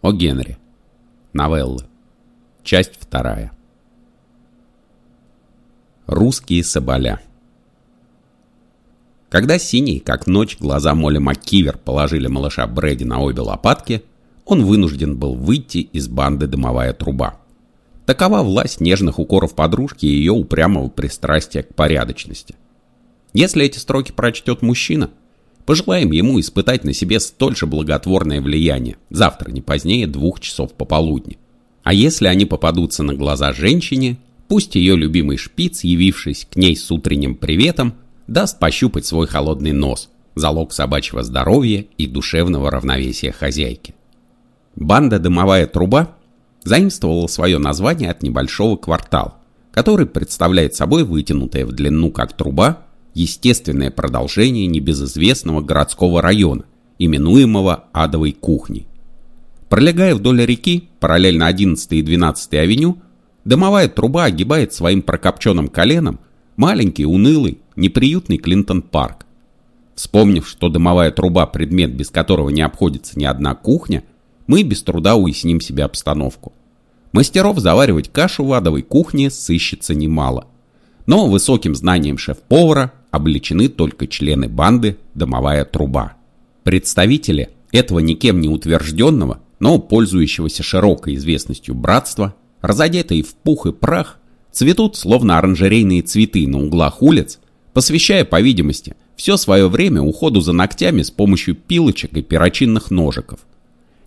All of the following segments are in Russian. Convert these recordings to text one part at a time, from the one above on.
О Генри. Новеллы. Часть вторая. Русские соболя. Когда синие, как ночь, глаза Молли МакКивер положили малыша Брэди на обе лопатки, он вынужден был выйти из банды «Дымовая труба». Такова власть нежных укоров подружки и ее упрямого пристрастия к порядочности. Если эти строки прочтет мужчина, пожелаем ему испытать на себе столь же благотворное влияние завтра не позднее двух часов пополудни. А если они попадутся на глаза женщине, пусть ее любимый шпиц, явившись к ней с утренним приветом, даст пощупать свой холодный нос, залог собачьего здоровья и душевного равновесия хозяйки. Банда «Дымовая труба» заимствовала свое название от небольшого квартала, который представляет собой вытянутое в длину как труба естественное продолжение небезызвестного городского района, именуемого Адовой кухней. Пролегая вдоль реки, параллельно 11 и 12 авеню, дымовая труба огибает своим прокопченным коленом маленький, унылый, неприютный Клинтон-парк. Вспомнив, что дымовая труба – предмет, без которого не обходится ни одна кухня, мы без труда уясним себе обстановку. Мастеров заваривать кашу в адовой кухне сыщется немало. Но высоким знанием шеф-повара обличены только члены банды «Домовая труба». Представители этого никем не утвержденного, но пользующегося широкой известностью братства, разодетые в пух и прах, цветут словно оранжерейные цветы на углах улиц, посвящая, по видимости, все свое время уходу за ногтями с помощью пилочек и перочинных ножиков.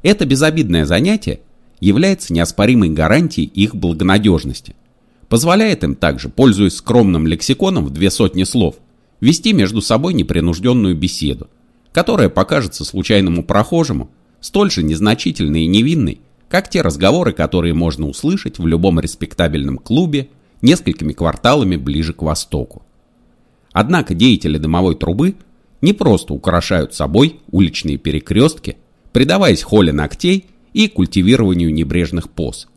Это безобидное занятие является неоспоримой гарантией их благонадежности. Позволяет им также, пользуясь скромным лексиконом в две сотни слов, вести между собой непринужденную беседу, которая покажется случайному прохожему столь же незначительной и невинной, как те разговоры, которые можно услышать в любом респектабельном клубе несколькими кварталами ближе к востоку. Однако деятели дымовой трубы не просто украшают собой уличные перекрестки, предаваясь холе ногтей и культивированию небрежных поз.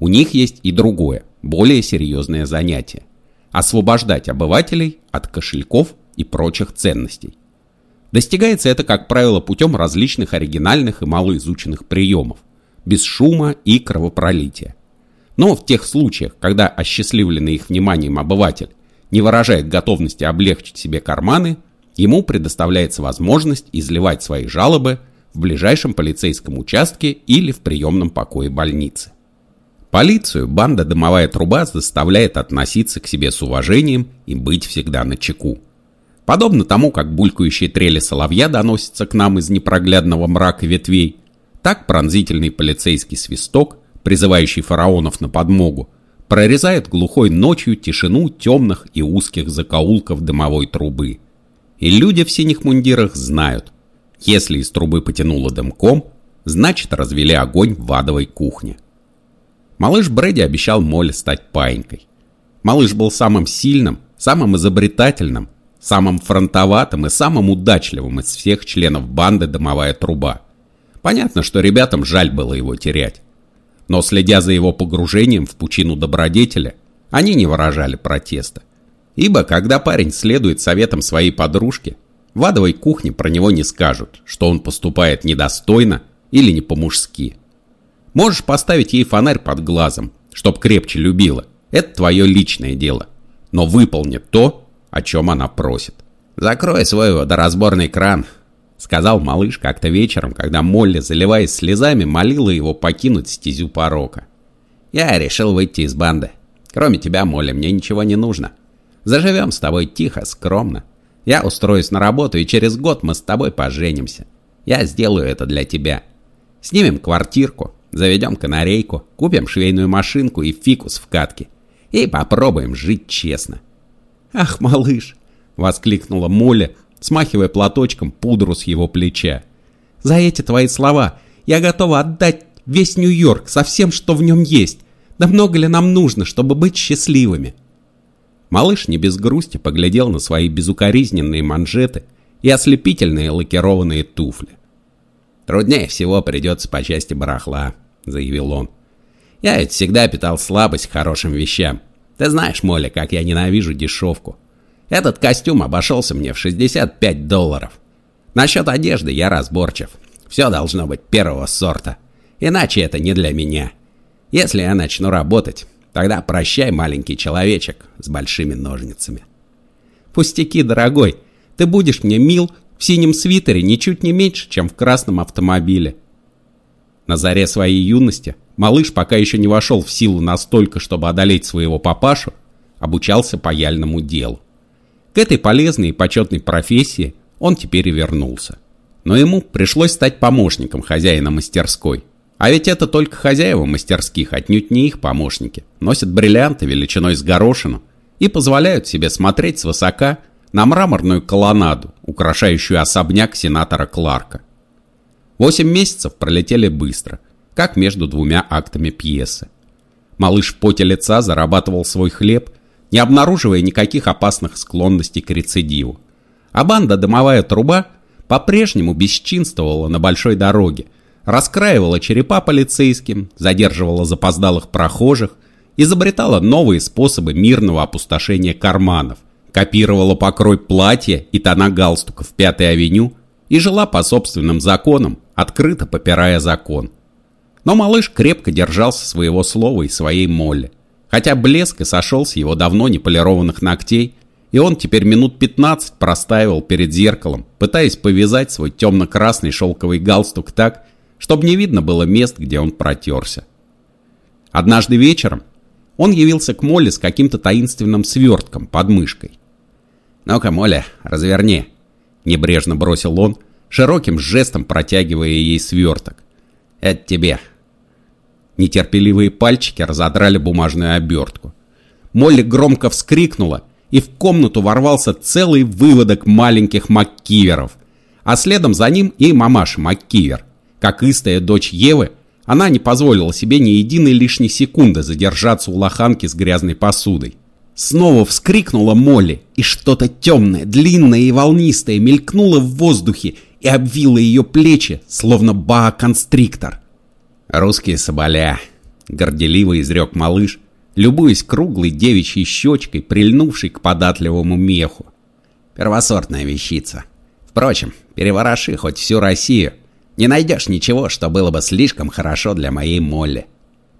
У них есть и другое, более серьезное занятие – освобождать обывателей от кошельков и прочих ценностей. Достигается это, как правило, путем различных оригинальных и малоизученных приемов, без шума и кровопролития. Но в тех случаях, когда осчастливленный их вниманием обыватель не выражает готовности облегчить себе карманы, ему предоставляется возможность изливать свои жалобы в ближайшем полицейском участке или в приемном покое больницы. Полицию банда «Дымовая труба» заставляет относиться к себе с уважением и быть всегда на чеку. Подобно тому, как булькающие трели соловья доносятся к нам из непроглядного мрака ветвей, так пронзительный полицейский свисток, призывающий фараонов на подмогу, прорезает глухой ночью тишину темных и узких закоулков дымовой трубы. И люди в синих мундирах знают, если из трубы потянуло дымком, значит развели огонь в адовой кухне. Малыш Брэди обещал Молли стать паинькой. Малыш был самым сильным, самым изобретательным, самым фронтоватым и самым удачливым из всех членов банды «Дымовая труба». Понятно, что ребятам жаль было его терять. Но следя за его погружением в пучину добродетеля, они не выражали протеста. Ибо когда парень следует советам своей подружки, в адовой кухне про него не скажут, что он поступает недостойно или не по-мужски. Можешь поставить ей фонарь под глазом, чтоб крепче любила. Это твое личное дело. Но выполни то, о чем она просит. Закрой свой водоразборный кран, сказал малыш как-то вечером, когда Молли, заливаясь слезами, молила его покинуть стезю порока. Я решил выйти из банды. Кроме тебя, Молли, мне ничего не нужно. Заживем с тобой тихо, скромно. Я устроюсь на работу, и через год мы с тобой поженимся. Я сделаю это для тебя. Снимем квартирку, заведем канарейку, купим швейную машинку и фикус в катке. И попробуем жить честно. «Ах, малыш!» — воскликнула Молли, смахивая платочком пудру с его плеча. «За эти твои слова я готова отдать весь Нью-Йорк со всем, что в нем есть. Да много ли нам нужно, чтобы быть счастливыми?» Малыш не без грусти поглядел на свои безукоризненные манжеты и ослепительные лакированные туфли. «Труднее всего придется по части барахла», — заявил он. «Я ведь всегда питал слабость к хорошим вещам. Ты знаешь, Молли, как я ненавижу дешевку. Этот костюм обошелся мне в 65 долларов. Насчет одежды я разборчив. Все должно быть первого сорта. Иначе это не для меня. Если я начну работать, тогда прощай, маленький человечек с большими ножницами. Пустяки, дорогой, ты будешь мне мил в синем свитере ничуть не меньше, чем в красном автомобиле. На заре своей юности малыш, пока еще не вошел в силу настолько, чтобы одолеть своего папашу, обучался паяльному делу. К этой полезной и почетной профессии он теперь и вернулся. Но ему пришлось стать помощником хозяина мастерской. А ведь это только хозяева мастерских, отнюдь не их помощники, носят бриллианты величиной с горошину и позволяют себе смотреть свысока на мраморную колоннаду, украшающую особняк сенатора Кларка. Восемь месяцев пролетели быстро, как между двумя актами пьесы. Малыш в поте лица зарабатывал свой хлеб, не обнаруживая никаких опасных склонностей к рецидиву. А банда «Дымовая труба» по-прежнему бесчинствовала на большой дороге, раскраивала черепа полицейским, задерживала запоздалых прохожих, изобретала новые способы мирного опустошения карманов, копировала покрой платья и тона в Пятой авеню и жила по собственным законам, открыто попирая закон. Но малыш крепко держался своего слова и своей моли. Хотя блеск и сошел с его давно не полированных ногтей, и он теперь минут 15 простаивал перед зеркалом, пытаясь повязать свой темно-красный шелковый галстук так, чтобы не видно было мест, где он протерся. Однажды вечером он явился к Молле с каким-то таинственным свертком под мышкой. «Ну-ка, Моля, разверни», — небрежно бросил он, широким жестом протягивая ей сверток. «Это тебе». Нетерпеливые пальчики разодрали бумажную обертку. Молли громко вскрикнула, и в комнату ворвался целый выводок маленьких МакКиверов, а следом за ним и мамаша МакКивер. Как истая дочь Евы, она не позволила себе ни единой лишней секунды задержаться у лоханки с грязной посудой. Снова вскрикнула Молли, и что-то темное, длинное и волнистое мелькнуло в воздухе и обвило ее плечи, словно баа-констриктор. «Русские соболя», — горделиво изрек малыш, любуясь круглой девичьей щечкой, прильнувшей к податливому меху. «Первосортная вещица. Впрочем, перевороши хоть всю Россию, не найдешь ничего, что было бы слишком хорошо для моей Молли».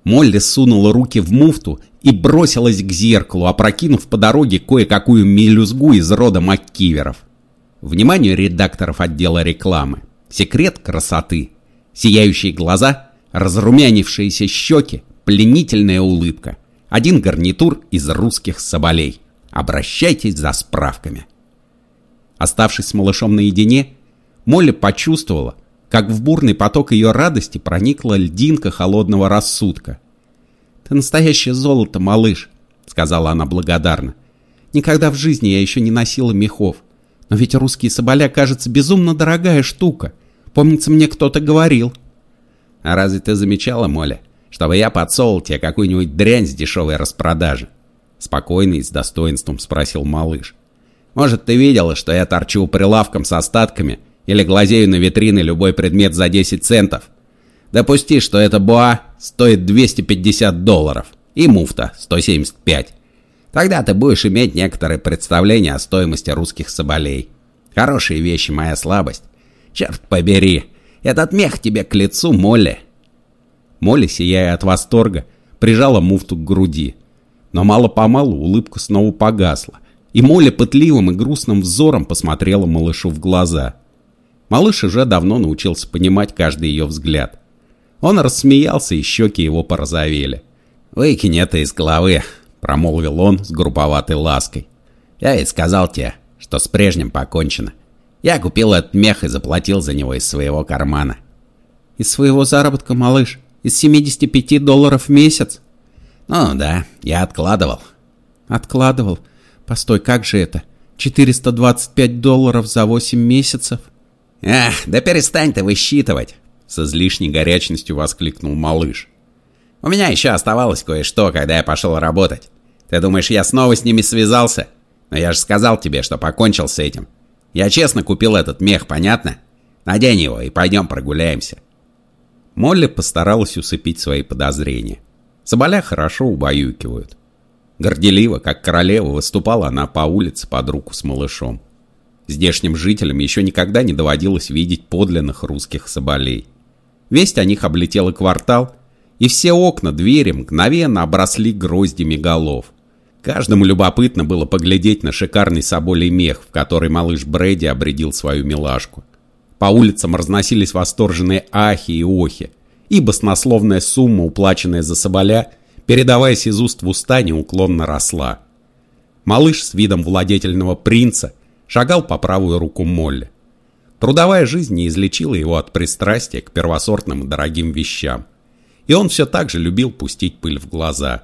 Молли сунула руки в муфту и бросилась к зеркалу, опрокинув по дороге кое-какую мелюзгу из рода Маккиверов. Вниманию редакторов отдела рекламы. Секрет красоты. Сияющие глаза, разрумянившиеся щеки, пленительная улыбка. Один гарнитур из русских соболей. Обращайтесь за справками. Оставшись с малышом наедине, Молли почувствовала, как в бурный поток ее радости проникла льдинка холодного рассудка. «Ты настоящее золото, малыш», — сказала она благодарно. «Никогда в жизни я еще не носила мехов. Но ведь русские соболя, кажется, безумно дорогая штука. Помнится, мне кто-то говорил». «А разве ты замечала, Моля, чтобы я подсолол тебе какую-нибудь дрянь с дешевой распродажи?» Спокойно и с достоинством спросил малыш. «Может, ты видела, что я торчу прилавком с остатками или глазею на витрины любой предмет за 10 центов. Допусти, что эта боа стоит 250 долларов и муфта 175. Тогда ты будешь иметь некоторое представление о стоимости русских соболей. Хорошие вещи, моя слабость. Черт побери, этот мех тебе к лицу, Молли. Молли, сияя от восторга, прижала муфту к груди. Но мало-помалу улыбка снова погасла, и Молли пытливым и грустным взором посмотрела малышу в глаза – Малыш уже давно научился понимать каждый ее взгляд. Он рассмеялся, и щеки его порозовели. «Выкинь это из головы», — промолвил он с грубоватой лаской. «Я ведь сказал тебе, что с прежним покончено. Я купил этот мех и заплатил за него из своего кармана». «Из своего заработка, малыш? Из 75 долларов в месяц?» «Ну да, я откладывал». «Откладывал? Постой, как же это? 425 долларов за 8 месяцев?» «Ах, да перестань ты высчитывать!» С излишней горячностью воскликнул малыш. «У меня еще оставалось кое-что, когда я пошел работать. Ты думаешь, я снова с ними связался? Но я же сказал тебе, что покончил с этим. Я честно купил этот мех, понятно? Надень его и пойдем прогуляемся». Молли постаралась усыпить свои подозрения. Соболя хорошо убаюкивают. Горделиво, как королева, выступала она по улице под руку с малышом. Здешним жителям еще никогда не доводилось видеть подлинных русских соболей. Весть о них облетела квартал, и все окна, двери мгновенно обросли гроздями голов. Каждому любопытно было поглядеть на шикарный соболей мех, в который малыш Брэди обредил свою милашку. По улицам разносились восторженные ахи и охи, и баснословная сумма, уплаченная за соболя, передаваясь из уст в уста, неуклонно росла. Малыш с видом владетельного принца шагал по правую руку Молли. Трудовая жизнь не излечила его от пристрастия к первосортным дорогим вещам. И он все так же любил пустить пыль в глаза.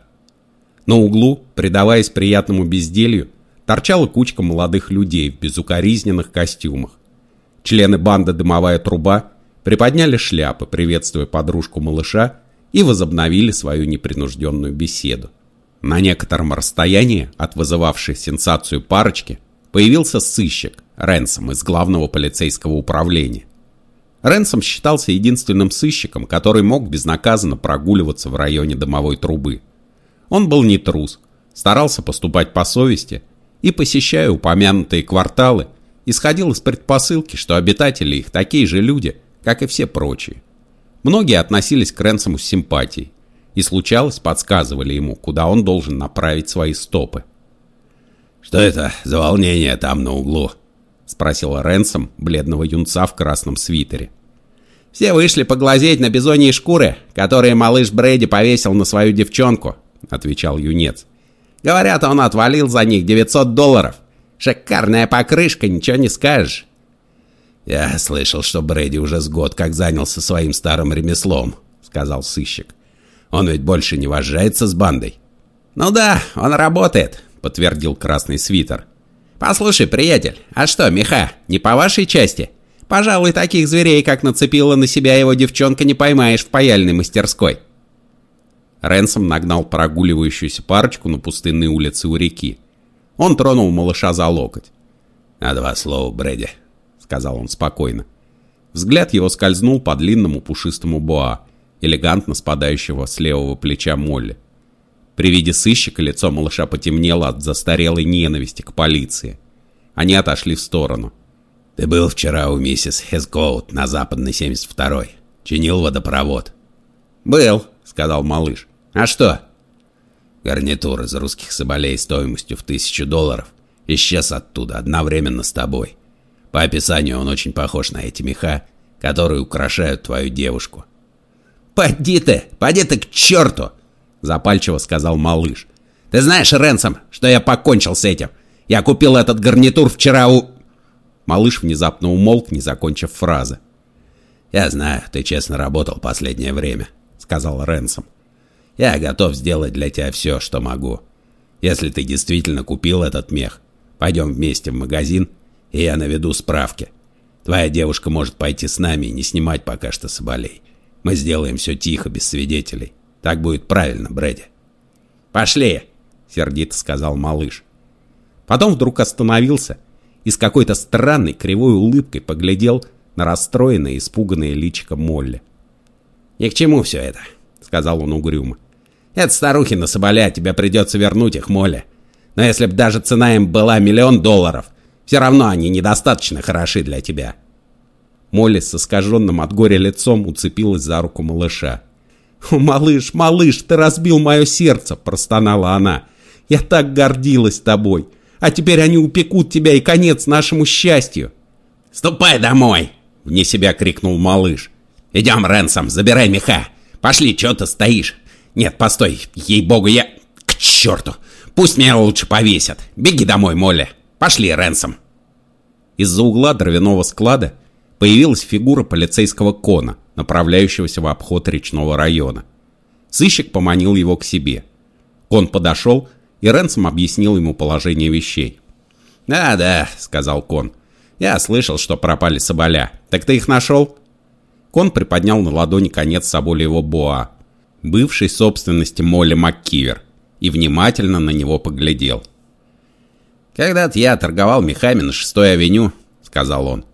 На углу, предаваясь приятному безделью, торчала кучка молодых людей в безукоризненных костюмах. Члены банды «Дымовая труба» приподняли шляпы, приветствуя подружку малыша, и возобновили свою непринужденную беседу. На некотором расстоянии от вызывавшей сенсацию парочки появился сыщик Ренсом из главного полицейского управления. Ренсом считался единственным сыщиком, который мог безнаказанно прогуливаться в районе дымовой трубы. Он был не трус, старался поступать по совести и, посещая упомянутые кварталы, исходил из предпосылки, что обитатели их такие же люди, как и все прочие. Многие относились к Ренсому с симпатией и, случалось, подсказывали ему, куда он должен направить свои стопы. «Что это за волнение там на углу?» — спросил Ренсом бледного юнца в красном свитере. «Все вышли поглазеть на бизоньи шкуры, которые малыш Брэди повесил на свою девчонку», — отвечал юнец. «Говорят, он отвалил за них 900 долларов. Шикарная покрышка, ничего не скажешь». «Я слышал, что Брэди уже с год как занялся своим старым ремеслом», — сказал сыщик. «Он ведь больше не вожжается с бандой». «Ну да, он работает», — подтвердил красный свитер. «Послушай, приятель, а что, меха, не по вашей части? Пожалуй, таких зверей, как нацепила на себя его девчонка, не поймаешь в паяльной мастерской». Ренсом нагнал прогуливающуюся парочку на пустынной улице у реки. Он тронул малыша за локоть. «На два слова, Брэди», сказал он спокойно. Взгляд его скользнул по длинному пушистому боа, элегантно спадающего с левого плеча Молли. При виде сыщика лицо малыша потемнело от застарелой ненависти к полиции. Они отошли в сторону. «Ты был вчера у миссис Хескоут на западной 72-й. Чинил водопровод». «Был», — сказал малыш. «А что?» Гарнитур из русских соболей стоимостью в тысячу долларов исчез оттуда одновременно с тобой. По описанию он очень похож на эти меха, которые украшают твою девушку. «Поди ты! Поди ты к черту!» Запальчиво сказал малыш. «Ты знаешь, Ренсом, что я покончил с этим? Я купил этот гарнитур вчера у...» Малыш внезапно умолк, не закончив фразы. «Я знаю, ты честно работал последнее время», — сказал Ренсом. «Я готов сделать для тебя все, что могу. Если ты действительно купил этот мех, пойдем вместе в магазин и я наведу справки. Твоя девушка может пойти с нами и не снимать пока что соболей. Мы сделаем все тихо, без свидетелей. Так будет правильно, Брэди. «Пошли!» — сердито сказал малыш. Потом вдруг остановился и с какой-то странной кривой улыбкой поглядел на расстроенное и испуганное личико Молли. «Ни к чему все это», — сказал он угрюмо. «Это старухи на соболя, тебе придется вернуть их, Молли. Но если б даже цена им была миллион долларов, все равно они недостаточно хороши для тебя». Молли с искаженным от горя лицом уцепилась за руку малыша. «О, малыш, малыш, ты разбил мое сердце!» – простонала она. «Я так гордилась тобой! А теперь они упекут тебя и конец нашему счастью!» «Ступай домой!» – вне себя крикнул малыш. «Идем, Ренсом, забирай меха! Пошли, что ты стоишь? Нет, постой, ей-богу, я... К черту! Пусть меня лучше повесят! Беги домой, Молли!» Пошли, Ренсом!» Из-за угла дровяного склада появилась фигура полицейского кона, направляющегося в обход речного района. Сыщик поманил его к себе. Кон подошел, и Ренсом объяснил ему положение вещей. «Да, да», — сказал Кон. «Я слышал, что пропали соболя. Так ты их нашел?» Кон приподнял на ладони конец соболеего боа, бывшей собственности Молли МакКивер, и внимательно на него поглядел. «Когда-то я торговал мехами на шестой авеню», — сказал он.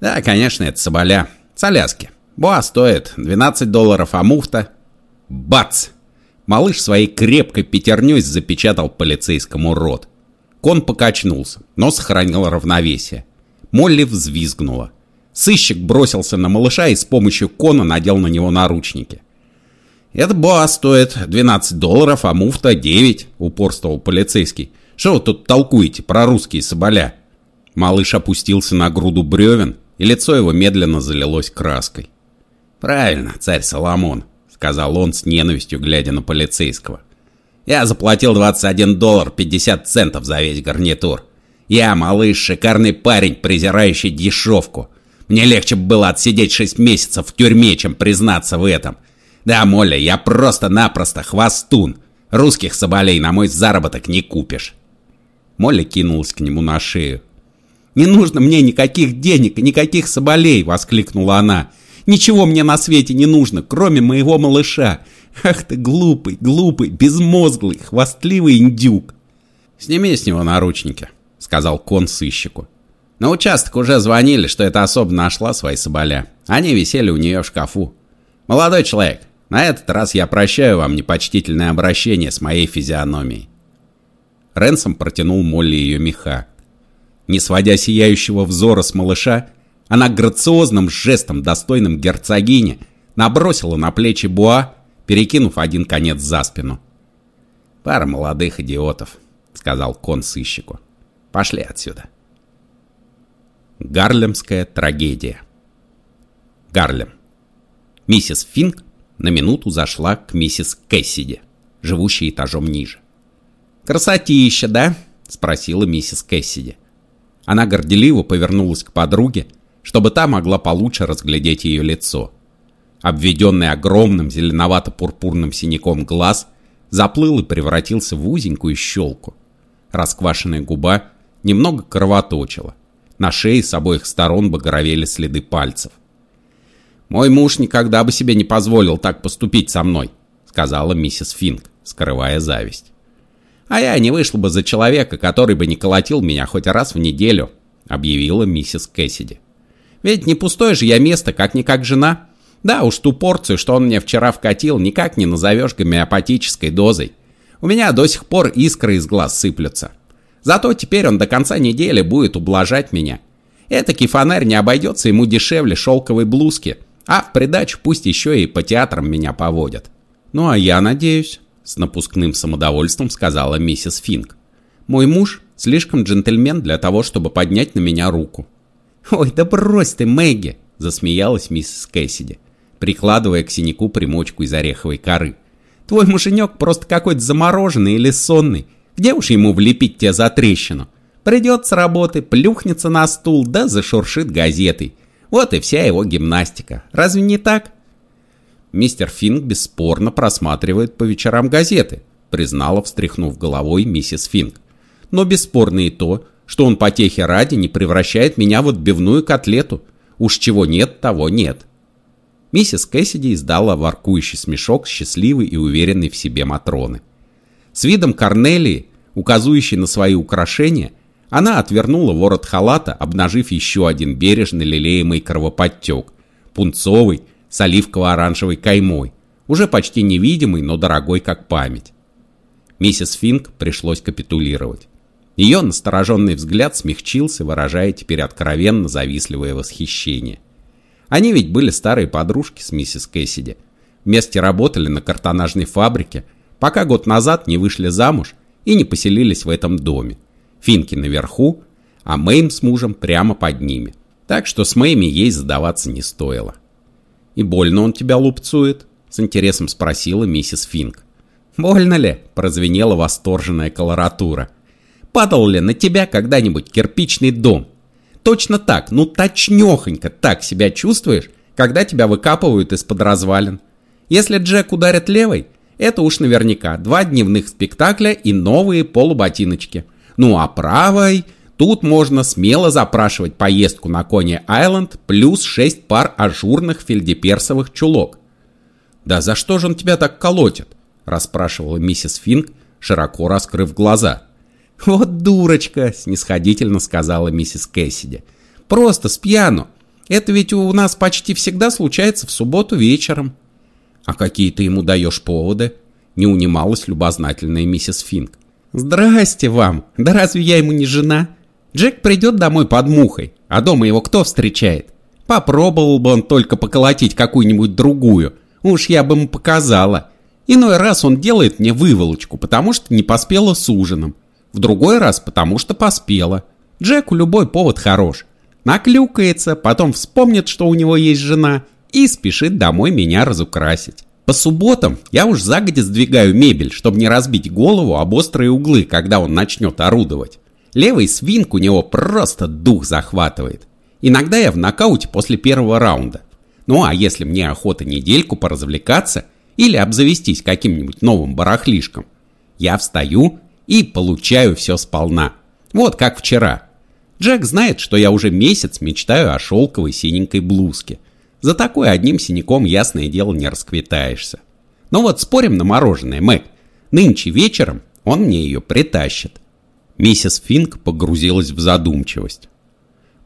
«Да, конечно, это соболя. Соляски. Боа стоит 12 долларов, а муфта...» Бац! Малыш своей крепкой пятерней запечатал полицейскому рот. Кон покачнулся, но сохранил равновесие. Молли взвизгнула. Сыщик бросился на малыша и с помощью кона надел на него наручники. «Это боа стоит 12 долларов, а муфта 9», — упорствовал полицейский. «Что вы тут толкуете про русские соболя?» Малыш опустился на груду бревен, и лицо его медленно залилось краской. «Правильно, царь Соломон», — сказал он с ненавистью, глядя на полицейского. «Я заплатил 21 доллар 50 центов за весь гарнитур. Я, малыш, шикарный парень, презирающий дешевку. Мне легче было отсидеть 6 месяцев в тюрьме, чем признаться в этом. Да, Моля, я просто-напросто хвостун. Русских соболей на мой заработок не купишь». Молли кинулась к нему на шею. «Не нужно мне никаких денег и никаких соболей!» — воскликнула она. «Ничего мне на свете не нужно, кроме моего малыша! Ах ты глупый, глупый, безмозглый, хвастливый индюк!» «Сними с него наручники», — сказал кон сыщику. На участок уже звонили, что эта особа нашла свои соболя. Они висели у нее в шкафу. «Молодой человек, на этот раз я прощаю вам непочтительное обращение с моей физиономией». Ренсом протянул Молли ее меха. Не сводя сияющего взора с малыша, она грациозным жестом, достойным герцогини, набросила на плечи Буа, перекинув один конец за спину. «Пара молодых идиотов», — сказал кон сыщику. «Пошли отсюда». Гарлемская трагедия Гарлем. Миссис Финк на минуту зашла к миссис Кэссиди, живущей этажом ниже. «Красотища, да?» — спросила миссис Кэссиди. Она горделиво повернулась к подруге, чтобы та могла получше разглядеть ее лицо. Обведенный огромным зеленовато-пурпурным синяком глаз заплыл и превратился в узенькую щелку. Расквашенная губа немного кровоточила. На шее с обоих сторон багровели следы пальцев. «Мой муж никогда бы себе не позволил так поступить со мной», сказала миссис Финк, скрывая зависть. «А я не вышла бы за человека, который бы не колотил меня хоть раз в неделю», объявила миссис Кэссиди. «Ведь не пустое же я место, как-никак жена. Да уж ту порцию, что он мне вчера вкатил, никак не назовешь гомеопатической дозой. У меня до сих пор искры из глаз сыплются. Зато теперь он до конца недели будет ублажать меня. Этакий фонарь не обойдется ему дешевле шелковой блузки, а в придачу пусть еще и по театрам меня поводят. Ну а я надеюсь, с напускным самодовольством сказала миссис Финк. «Мой муж слишком джентльмен для того, чтобы поднять на меня руку». «Ой, да брось ты, Мэгги!» – засмеялась миссис Кэссиди, прикладывая к синяку примочку из ореховой коры. «Твой муженек просто какой-то замороженный или сонный. Где уж ему влепить тебе за трещину? Придет с работы, плюхнется на стул, да зашуршит газетой. Вот и вся его гимнастика. Разве не так?» Мистер Финк бесспорно просматривает по вечерам газеты, признала, встряхнув головой миссис Финк. Но бесспорно и то, что он потехи ради не превращает меня в отбивную котлету. Уж чего нет, того нет. Миссис Кэссиди издала воркующий смешок счастливой и уверенной в себе Матроны. С видом Корнелии, указывающей на свои украшения, она отвернула ворот халата, обнажив еще один бережно лелеемый кровоподтек, пунцовый, с оливково-оранжевой каймой, уже почти невидимый, но дорогой как память. Миссис Финк пришлось капитулировать. Ее настороженный взгляд смягчился, выражая теперь откровенно завистливое восхищение. Они ведь были старые подружки с миссис Кэссиди. Вместе работали на картонажной фабрике, пока год назад не вышли замуж и не поселились в этом доме. Финки наверху, а Мэйм с мужем прямо под ними. Так что с Мэйми ей задаваться не стоило. «И больно он тебя лупцует?» — с интересом спросила миссис Финк. «Больно ли?» — прозвенела восторженная колоратура. «Падал ли на тебя когда-нибудь кирпичный дом? Точно так, ну точнёхонько так себя чувствуешь, когда тебя выкапывают из-под развалин. Если Джек ударит левой, это уж наверняка два дневных спектакля и новые полуботиночки. Ну а правой Тут можно смело запрашивать поездку на Кони Айленд плюс 6 пар ажурных фельдеперсовых чулок. «Да за что же он тебя так колотит?» – расспрашивала миссис Финк, широко раскрыв глаза. «Вот дурочка!» – снисходительно сказала миссис Кэссиди. «Просто с пьяну. Это ведь у нас почти всегда случается в субботу вечером». «А какие ты ему даешь поводы?» – не унималась любознательная миссис Финк. «Здрасте вам! Да разве я ему не жена?» Джек придет домой под мухой, а дома его кто встречает? Попробовал бы он только поколотить какую-нибудь другую, уж я бы ему показала. Иной раз он делает мне выволочку, потому что не поспела с ужином. В другой раз, потому что поспела. Джеку любой повод хорош. Наклюкается, потом вспомнит, что у него есть жена, и спешит домой меня разукрасить. По субботам я уж загодя сдвигаю мебель, чтобы не разбить голову об острые углы, когда он начнет орудовать. Левый свинг у него просто дух захватывает. Иногда я в нокауте после первого раунда. Ну а если мне охота недельку поразвлекаться или обзавестись каким-нибудь новым барахлишком, я встаю и получаю все сполна. Вот как вчера. Джек знает, что я уже месяц мечтаю о шелковой синенькой блузке. За такой одним синяком, ясное дело, не расквитаешься. Ну вот спорим на мороженое, Мэг. Нынче вечером он мне ее притащит. Миссис Финк погрузилась в задумчивость.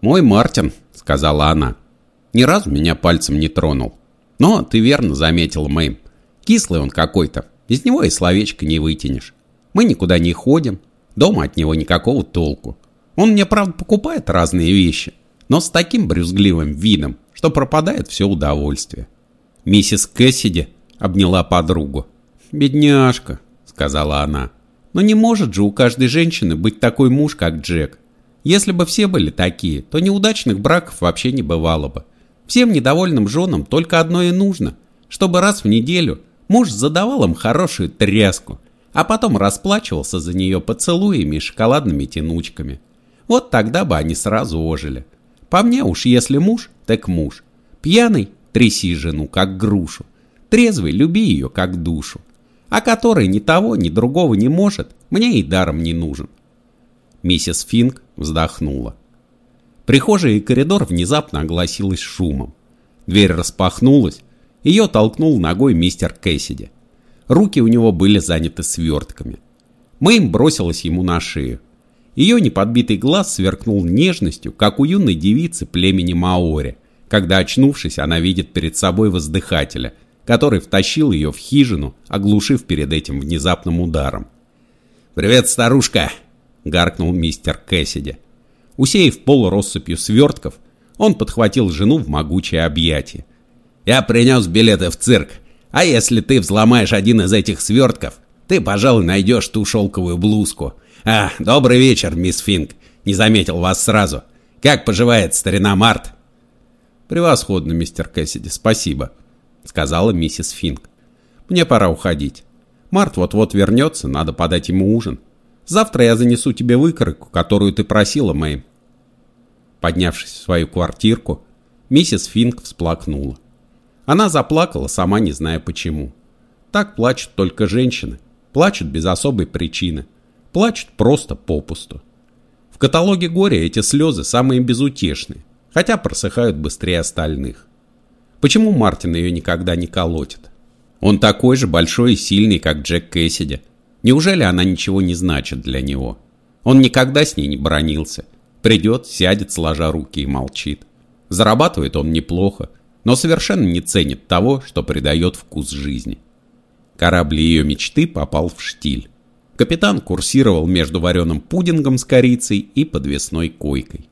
«Мой Мартин», — сказала она, — «ни разу меня пальцем не тронул. Но ты верно заметила, Мэйм. Кислый он какой-то, из него и словечко не вытянешь. Мы никуда не ходим, дома от него никакого толку. Он мне, правда, покупает разные вещи, но с таким брюзгливым видом, что пропадает все удовольствие. Миссис Кэссиди обняла подругу. «Бедняжка», — сказала она, — «но не может же у каждой женщины быть такой муж, как Джек. Если бы все были такие, то неудачных браков вообще не бывало бы. Всем недовольным женам только одно и нужно, чтобы раз в неделю муж задавал им хорошую тряску, а потом расплачивался за нее поцелуями и шоколадными тянучками. Вот тогда бы они сразу ожили. По мне уж если муж, так муж. Пьяный – тряси жену, как грушу. Трезвый – люби ее, как душу. А который ни того, ни другого не может, мне и даром не нужен. Миссис Финк вздохнула. Прихожая и коридор внезапно огласилась шумом. Дверь распахнулась, ее толкнул ногой мистер Кэссиди. Руки у него были заняты свертками. Мэйм бросилась ему на шею. Ее неподбитый глаз сверкнул нежностью, как у юной девицы племени Маори, когда, очнувшись, она видит перед собой воздыхателя, который втащил ее в хижину, оглушив перед этим внезапным ударом. «Привет, старушка!» — гаркнул мистер Кэссиди. Усеяв пол россыпью свертков, он подхватил жену в могучее объятие. «Я принес билеты в цирк, а если ты взломаешь один из этих свертков, ты, пожалуй, найдешь ту шелковую блузку. А, добрый вечер, мисс Финк. Не заметил вас сразу. Как поживает старина Март?» «Превосходно, мистер Кэссиди, спасибо», — сказала миссис Финк. «Мне пора уходить. Март вот-вот вернется, надо подать ему ужин. Завтра я занесу тебе выкройку, которую ты просила, Мэй». Поднявшись в свою квартирку, миссис Финк всплакнула. Она заплакала, сама не зная почему. Так плачут только женщины. Плачут без особой причины. Плачут просто попусту. В каталоге горя эти слезы самые безутешные, хотя просыхают быстрее остальных. Почему Мартин ее никогда не колотит? Он такой же большой и сильный, как Джек Кэссиди. Неужели она ничего не значит для него? Он никогда с ней не бронился. Придет, сядет, сложа руки и молчит. Зарабатывает он неплохо, но совершенно не ценит того, что придает вкус жизни. Корабль ее мечты попал в штиль. Капитан курсировал между вареным пудингом с корицей и подвесной койкой.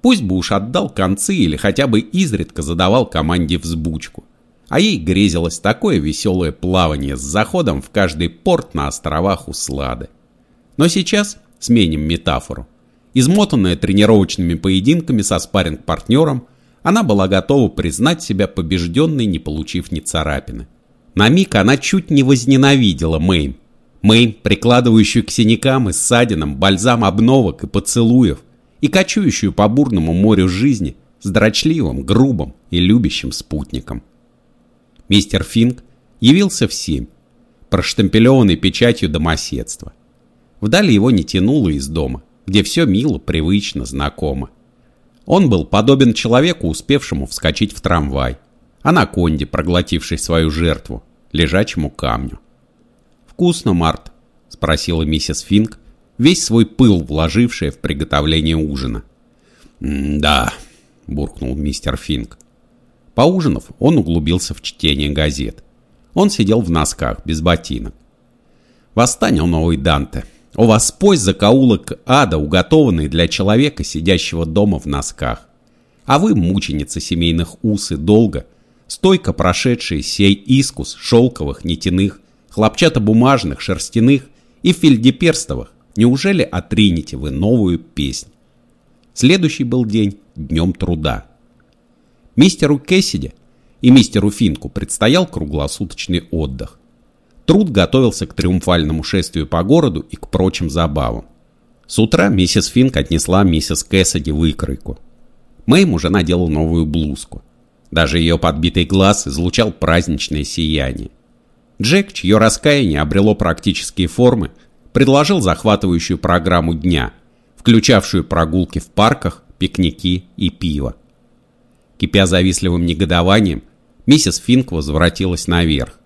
Пусть бы уж отдал концы или хотя бы изредка задавал команде взбучку. А ей грезилось такое веселое плавание с заходом в каждый порт на островах Услады. Но сейчас сменим метафору. Измотанная тренировочными поединками со спарринг-партнером, она была готова признать себя побежденной, не получив ни царапины. На миг она чуть не возненавидела Мэйм. Мэйм, прикладывающую к синякам и ссадинам бальзам обновок и поцелуев, и кочующую по бурному морю жизни с дрочливым, грубым и любящим спутником. Мистер Финк явился в семь, проштемпелеванный печатью домоседства. Вдали его не тянуло из дома, где все мило, привычно, знакомо. Он был подобен человеку, успевшему вскочить в трамвай, анаконде, проглотившей свою жертву, лежачему камню. «Вкусно, Март?» – спросила миссис Финк, весь свой пыл вложившая в приготовление ужина. «Да», – буркнул мистер Финк. Поужинав, он углубился в чтение газет. Он сидел в носках, без ботинок. «Восстань, новый Данте!» О, воспой закоулок ада, уготованный для человека, сидящего дома в носках. А вы, мученицы семейных уз и долга, стойко прошедшие сей искус шелковых, нитяных, хлопчатобумажных, шерстяных и фельдеперстовых, неужели отринете вы новую песнь? Следующий был день днем труда. Мистеру Кэссиди и мистеру Финку предстоял круглосуточный отдых. Труд готовился к триумфальному шествию по городу и к прочим забавам. С утра миссис Финк отнесла миссис Кэссиди выкройку. Мэйм уже надела новую блузку. Даже ее подбитый глаз излучал праздничное сияние. Джек, чье раскаяние обрело практические формы, предложил захватывающую программу дня, включавшую прогулки в парках, пикники и пиво. Кипя завистливым негодованием, миссис Финк возвратилась наверх.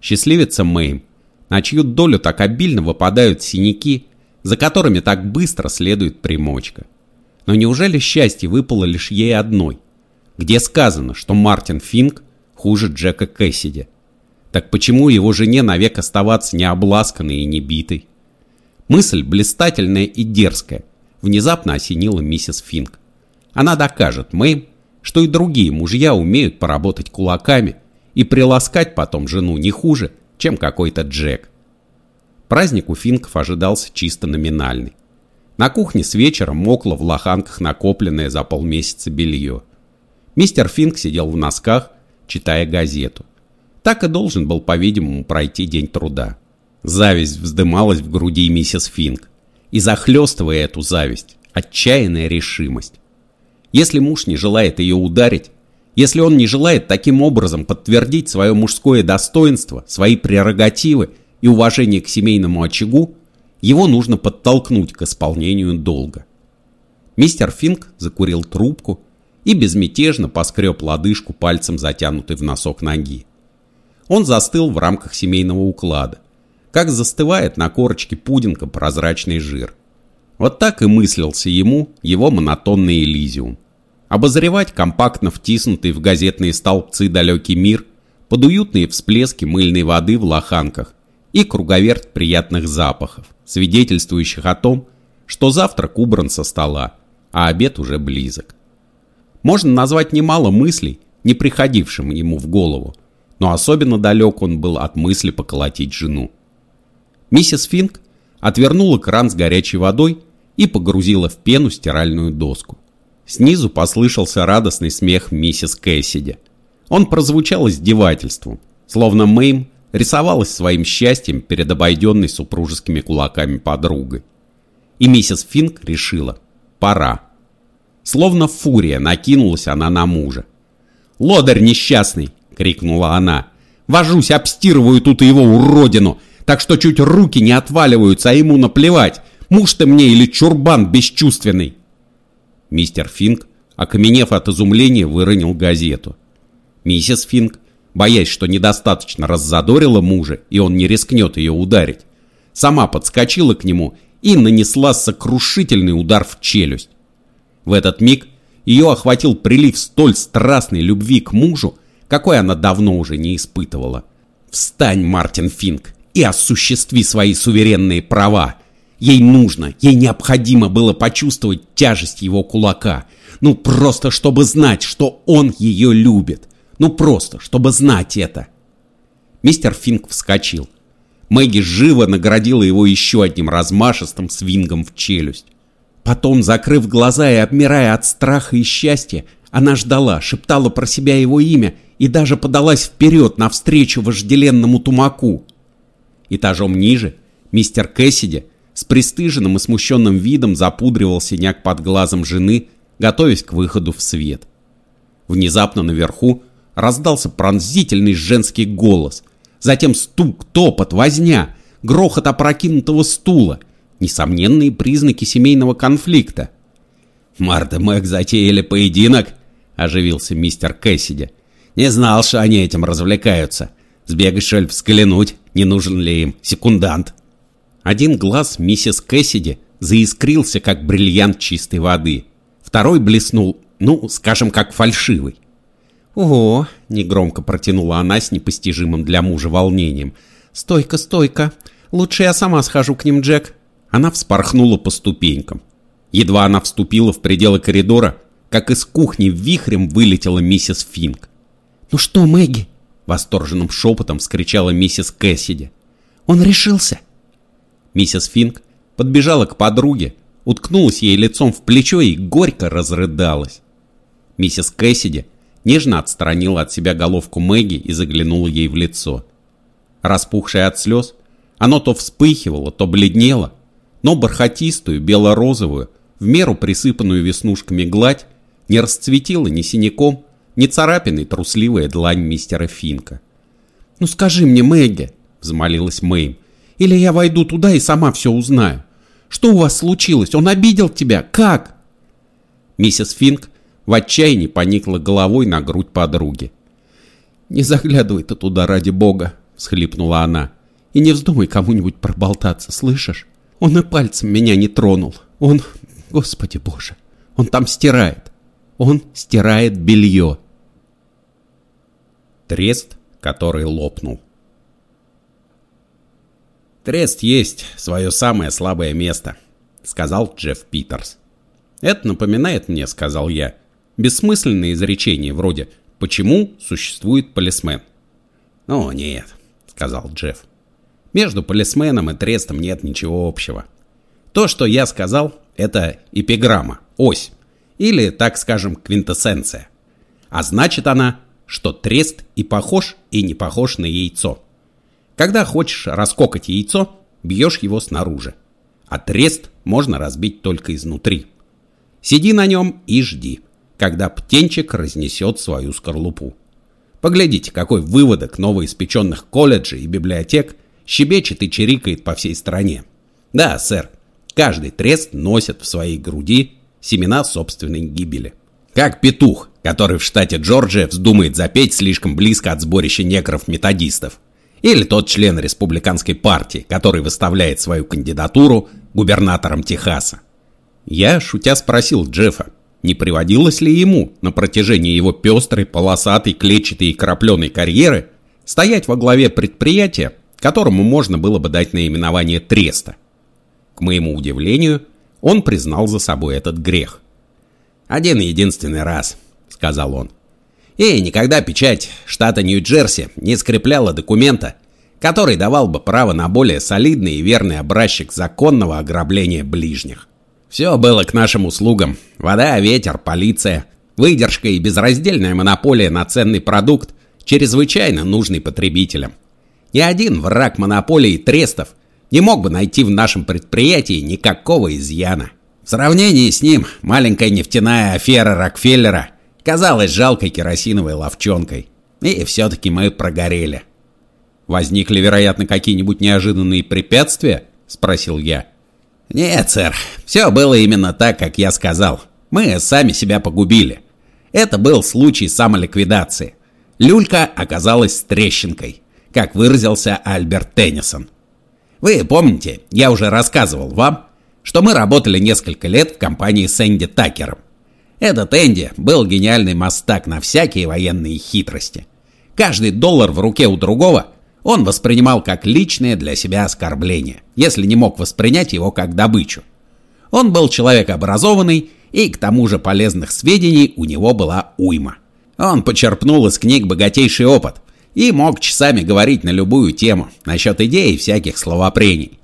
Счастливица Мэйм, на чью долю так обильно выпадают синяки, за которыми так быстро следует примочка. Но неужели счастье выпало лишь ей одной? Где сказано, что Мартин Финк хуже Джека Кэссиди? Так почему его жене навек оставаться необласканной и небитой? Мысль блистательная и дерзкая внезапно осенила миссис Финк. Она докажет Мэйм, что и другие мужья умеют поработать кулаками и приласкать потом жену не хуже, чем какой-то Джек. Праздник у финков ожидался чисто номинальный. На кухне с вечера мокло в лоханках накопленное за полмесяца белье. Мистер Финк сидел в носках, читая газету. Так и должен был, по-видимому, пройти день труда. Зависть вздымалась в груди миссис Финк. И захлестывая эту зависть, отчаянная решимость. Если муж не желает ее ударить, если он не желает таким образом подтвердить свое мужское достоинство, свои прерогативы и уважение к семейному очагу, его нужно подтолкнуть к исполнению долга. Мистер Финк закурил трубку и безмятежно поскреб лодыжку пальцем затянутой в носок ноги. Он застыл в рамках семейного уклада, как застывает на корочке пудинга прозрачный жир. Вот так и мыслился ему его монотонный Элизиум. Обозревать компактно втиснутый в газетные столбцы далекий мир под уютные всплески мыльной воды в лоханках и круговерть приятных запахов, свидетельствующих о том, что завтрак убран со стола, а обед уже близок. Можно назвать немало мыслей, не приходившим ему в голову, но особенно далек он был от мысли поколотить жену. Миссис Финк отвернула кран с горячей водой и погрузила в пену стиральную доску. Снизу послышался радостный смех миссис Кэссиди. Он прозвучал издевательством, словно Мэйм рисовалась своим счастьем перед обойденной супружескими кулаками подругой. И миссис Финк решила – пора. Словно фурия накинулась она на мужа. «Лодырь несчастный!» – крикнула она. «Вожусь, обстирываю тут его уродину, так что чуть руки не отваливаются, а ему наплевать. Муж ты мне или чурбан бесчувственный?» Мистер Финк, окаменев от изумления, выронил газету. Миссис Финк, боясь, что недостаточно раззадорила мужа, и он не рискнет ее ударить, сама подскочила к нему и нанесла сокрушительный удар в челюсть. В этот миг ее охватил прилив столь страстной любви к мужу, какой она давно уже не испытывала. «Встань, Мартин Финк, и осуществи свои суверенные права!» Ей нужно, ей необходимо было почувствовать тяжесть его кулака. Ну просто, чтобы знать, что он ее любит. Ну просто, чтобы знать это. Мистер Финк вскочил. Мэгги живо наградила его еще одним размашистым свингом в челюсть. Потом, закрыв глаза и обмирая от страха и счастья, она ждала, шептала про себя его имя и даже подалась вперед навстречу вожделенному тумаку. Этажом ниже мистер Кэссиди с пристыженным и смущенным видом запудривал синяк под глазом жены, готовясь к выходу в свет. Внезапно наверху раздался пронзительный женский голос. Затем стук, топот, возня, грохот опрокинутого стула. Несомненные признаки семейного конфликта. «Марта и Мэг затеяли поединок», — оживился мистер Кэссиди. «Не знал, что они этим развлекаются. Сбегай, шель, взглянуть, не нужен ли им секундант». Один глаз миссис Кэссиди заискрился, как бриллиант чистой воды. Второй блеснул, ну, скажем, как фальшивый. «Ого!» — негромко протянула она с непостижимым для мужа волнением. «Стойка, стойка! Лучше я сама схожу к ним, Джек!» Она вспорхнула по ступенькам. Едва она вступила в пределы коридора, как из кухни вихрем вылетела миссис Финк. «Ну что, Мэгги?» — восторженным шепотом вскричала миссис Кэссиди. «Он решился!» Миссис Финк подбежала к подруге, уткнулась ей лицом в плечо и горько разрыдалась. Миссис Кэссиди нежно отстранила от себя головку Мэгги и заглянула ей в лицо. Распухшее от слез, оно то вспыхивало, то бледнело, но бархатистую, бело-розовую, в меру присыпанную веснушками гладь не расцветила ни синяком, ни царапиной трусливая длань мистера Финка. «Ну скажи мне, Мэгги», — взмолилась Мэйм, — «или я войду туда и сама все узнаю. Что у вас случилось? Он обидел тебя? Как?» Миссис Финк в отчаянии поникла головой на грудь подруги. «Не заглядывай ты туда, ради бога!» — всхлипнула она. «И не вздумай кому-нибудь проболтаться, слышишь? Он и пальцем меня не тронул. Он... Господи боже! Он там стирает. Он стирает белье!» Трест, который лопнул. «Трест есть свое самое слабое место», — сказал Джефф Питерс. «Это напоминает мне», — сказал я, бессмысленные изречения вроде «Почему существует полисмен?» «Ну, нет», — сказал Джефф. «Между полисменом и трестом нет ничего общего. То, что я сказал, это эпиграмма, ось, или, так скажем, квинтэссенция. А значит она, что трест и похож, и не похож на яйцо. Когда хочешь раскокать яйцо, бьешь его снаружи. А трест можно разбить только изнутри. Сиди на нем и жди когда птенчик разнесет свою скорлупу. Поглядите, какой выводок новоиспеченных колледжей и библиотек щебечет и чирикает по всей стране. Да, сэр, каждый трест носит в своей груди семена собственной гибели. Как петух, который в штате Джорджия вздумает запеть слишком близко от сборища некров-методистов. Или тот член республиканской партии, который выставляет свою кандидатуру губернатором Техаса. Я, шутя, спросил Джеффа, не приводилось ли ему на протяжении его пестрой, полосатой, клетчатой и крапленой карьеры стоять во главе предприятия, которому можно было бы дать наименование треста. К моему удивлению, он признал за собой этот грех. «Один единственный раз», — сказал он. «И никогда печать штата Нью-Джерси не скрепляла документа, который давал бы право на более солидный и верный образчик законного ограбления ближних. Все было к нашим услугам. Вода, ветер, полиция, выдержка и безраздельная монополия на ценный продукт, чрезвычайно нужный потребителям. Ни один враг монополии трестов не мог бы найти в нашем предприятии никакого изъяна. В сравнении с ним маленькая нефтяная афера Рокфеллера казалась жалкой керосиновой ловчонкой. И все-таки мы прогорели. «Возникли, вероятно, какие-нибудь неожиданные препятствия?» – спросил я. «Нет, сэр, все было именно так, как я сказал. Мы сами себя погубили. Это был случай самоликвидации. Люлька оказалась трещинкой, как выразился Альберт Теннисон. Вы помните, я уже рассказывал вам, что мы работали несколько лет в компании с Энди Такером. Этот Энди был гениальный мастак на всякие военные хитрости. Каждый доллар в руке у другого – он воспринимал как личное для себя оскорбление, если не мог воспринять его как добычу. Он был человек образованный, и к тому же полезных сведений у него была уйма. Он почерпнул из книг богатейший опыт и мог часами говорить на любую тему насчет идей и всяких словопрений.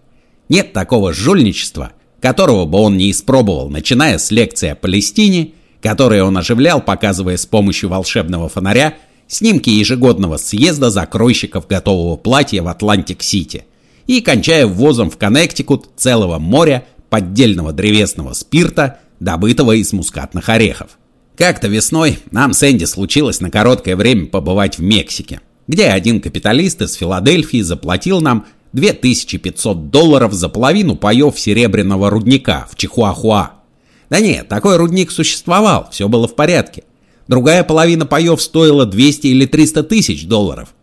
Нет такого жульничества, которого бы он не испробовал, начиная с лекции о Палестине, которые он оживлял, показывая с помощью волшебного фонаря снимки ежегодного съезда закройщиков готового платья в Атлантик-Сити и кончая ввозом в Коннектикут целого моря поддельного древесного спирта, добытого из мускатных орехов. Как-то весной нам с Энди случилось на короткое время побывать в Мексике, где один капиталист из Филадельфии заплатил нам 2500 долларов за половину паев серебряного рудника в Чихуахуа. Да нет, такой рудник существовал, все было в порядке. Другая половина паев стоила 200 или 300 тысяч долларов.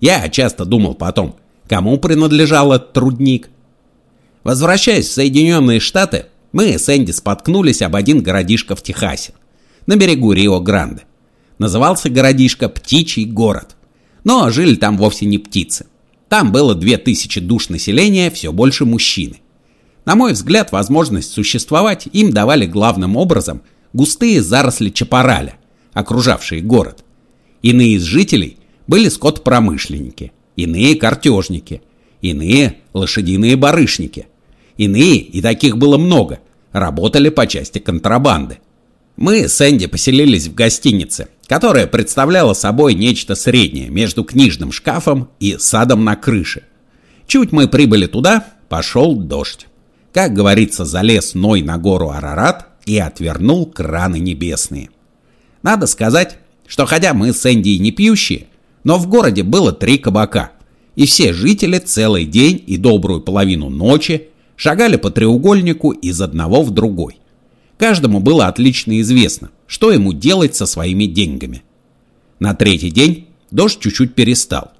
Я часто думал потом, кому принадлежал этот трудник. Возвращаясь в Соединенные Штаты, мы с Энди споткнулись об один городишко в Техасе, на берегу Рио-Гранде. Назывался городишко Птичий город. Но жили там вовсе не птицы. Там было 2000 душ населения, все больше мужчины. На мой взгляд, возможность существовать им давали главным образом густые заросли чапараля, окружавшие город. Иные из жителей были скотопромышленники, иные картежники, иные лошадиные барышники, иные, и таких было много, работали по части контрабанды. Мы с Энди поселились в гостинице, которая представляла собой нечто среднее между книжным шкафом и садом на крыше. Чуть мы прибыли туда, пошел дождь. Как говорится, залез Ной на гору Арарат и отвернул краны небесные. Надо сказать, что хотя мы с Энди не пьющие, но в городе было три кабака, и все жители целый день и добрую половину ночи шагали по треугольнику из одного в другой. Каждому было отлично известно, что ему делать со своими деньгами. На третий день дождь чуть-чуть перестал,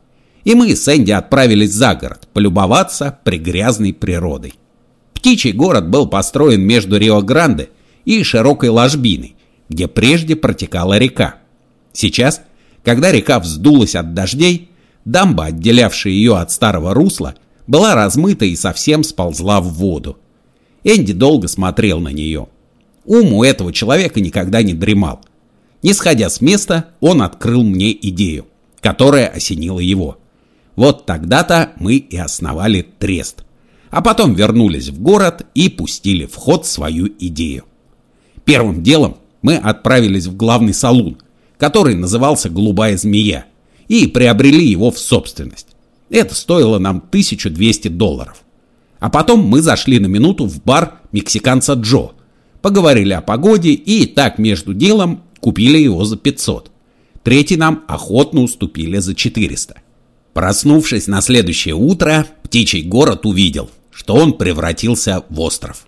и мы с Энди отправились за город полюбоваться пригрязной природой. Птичий город был построен между Рио-Гранде и широкой ложбиной, где прежде протекала река. Сейчас, когда река вздулась от дождей, дамба, отделявшая ее от старого русла, была размыта и совсем сползла в воду. Энди долго смотрел на нее. Ум у этого человека никогда не дремал. Не сходя с места, он открыл мне идею, которая осенила его. Вот тогда-то мы и основали трест. А потом вернулись в город и пустили в ход свою идею. Первым делом мы отправились в главный салун, который назывался «Голубая змея», и приобрели его в собственность. Это стоило нам 1200 долларов. А потом мы зашли на минуту в бар мексиканца Джо, поговорили о погоде и так между делом купили его за 500. Третий нам охотно уступили за 400. Проснувшись на следующее утро, птичий город увидел, что он превратился в остров.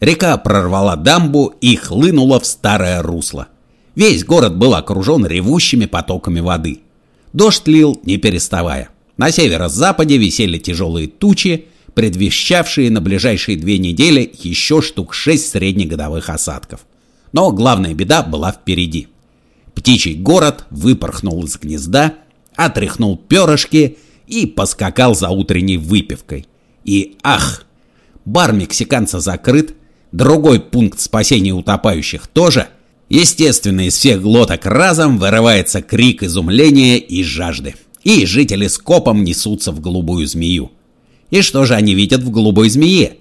Река прорвала дамбу и хлынула в старое русло. Весь город был окружен ревущими потоками воды. Дождь лил, не переставая. На северо-западе висели тяжелые тучи, предвещавшие на ближайшие две недели еще штук шесть среднегодовых осадков. Но главная беда была впереди. Птичий город выпорхнул из гнезда, отряхнул перышки и поскакал за утренней выпивкой. И ах! Бар мексиканца закрыт, другой пункт спасения утопающих тоже. Естественно, из всех глоток разом вырывается крик изумления и жажды. И жители с копом несутся в голубую змею. И что же они видят в голубой змее?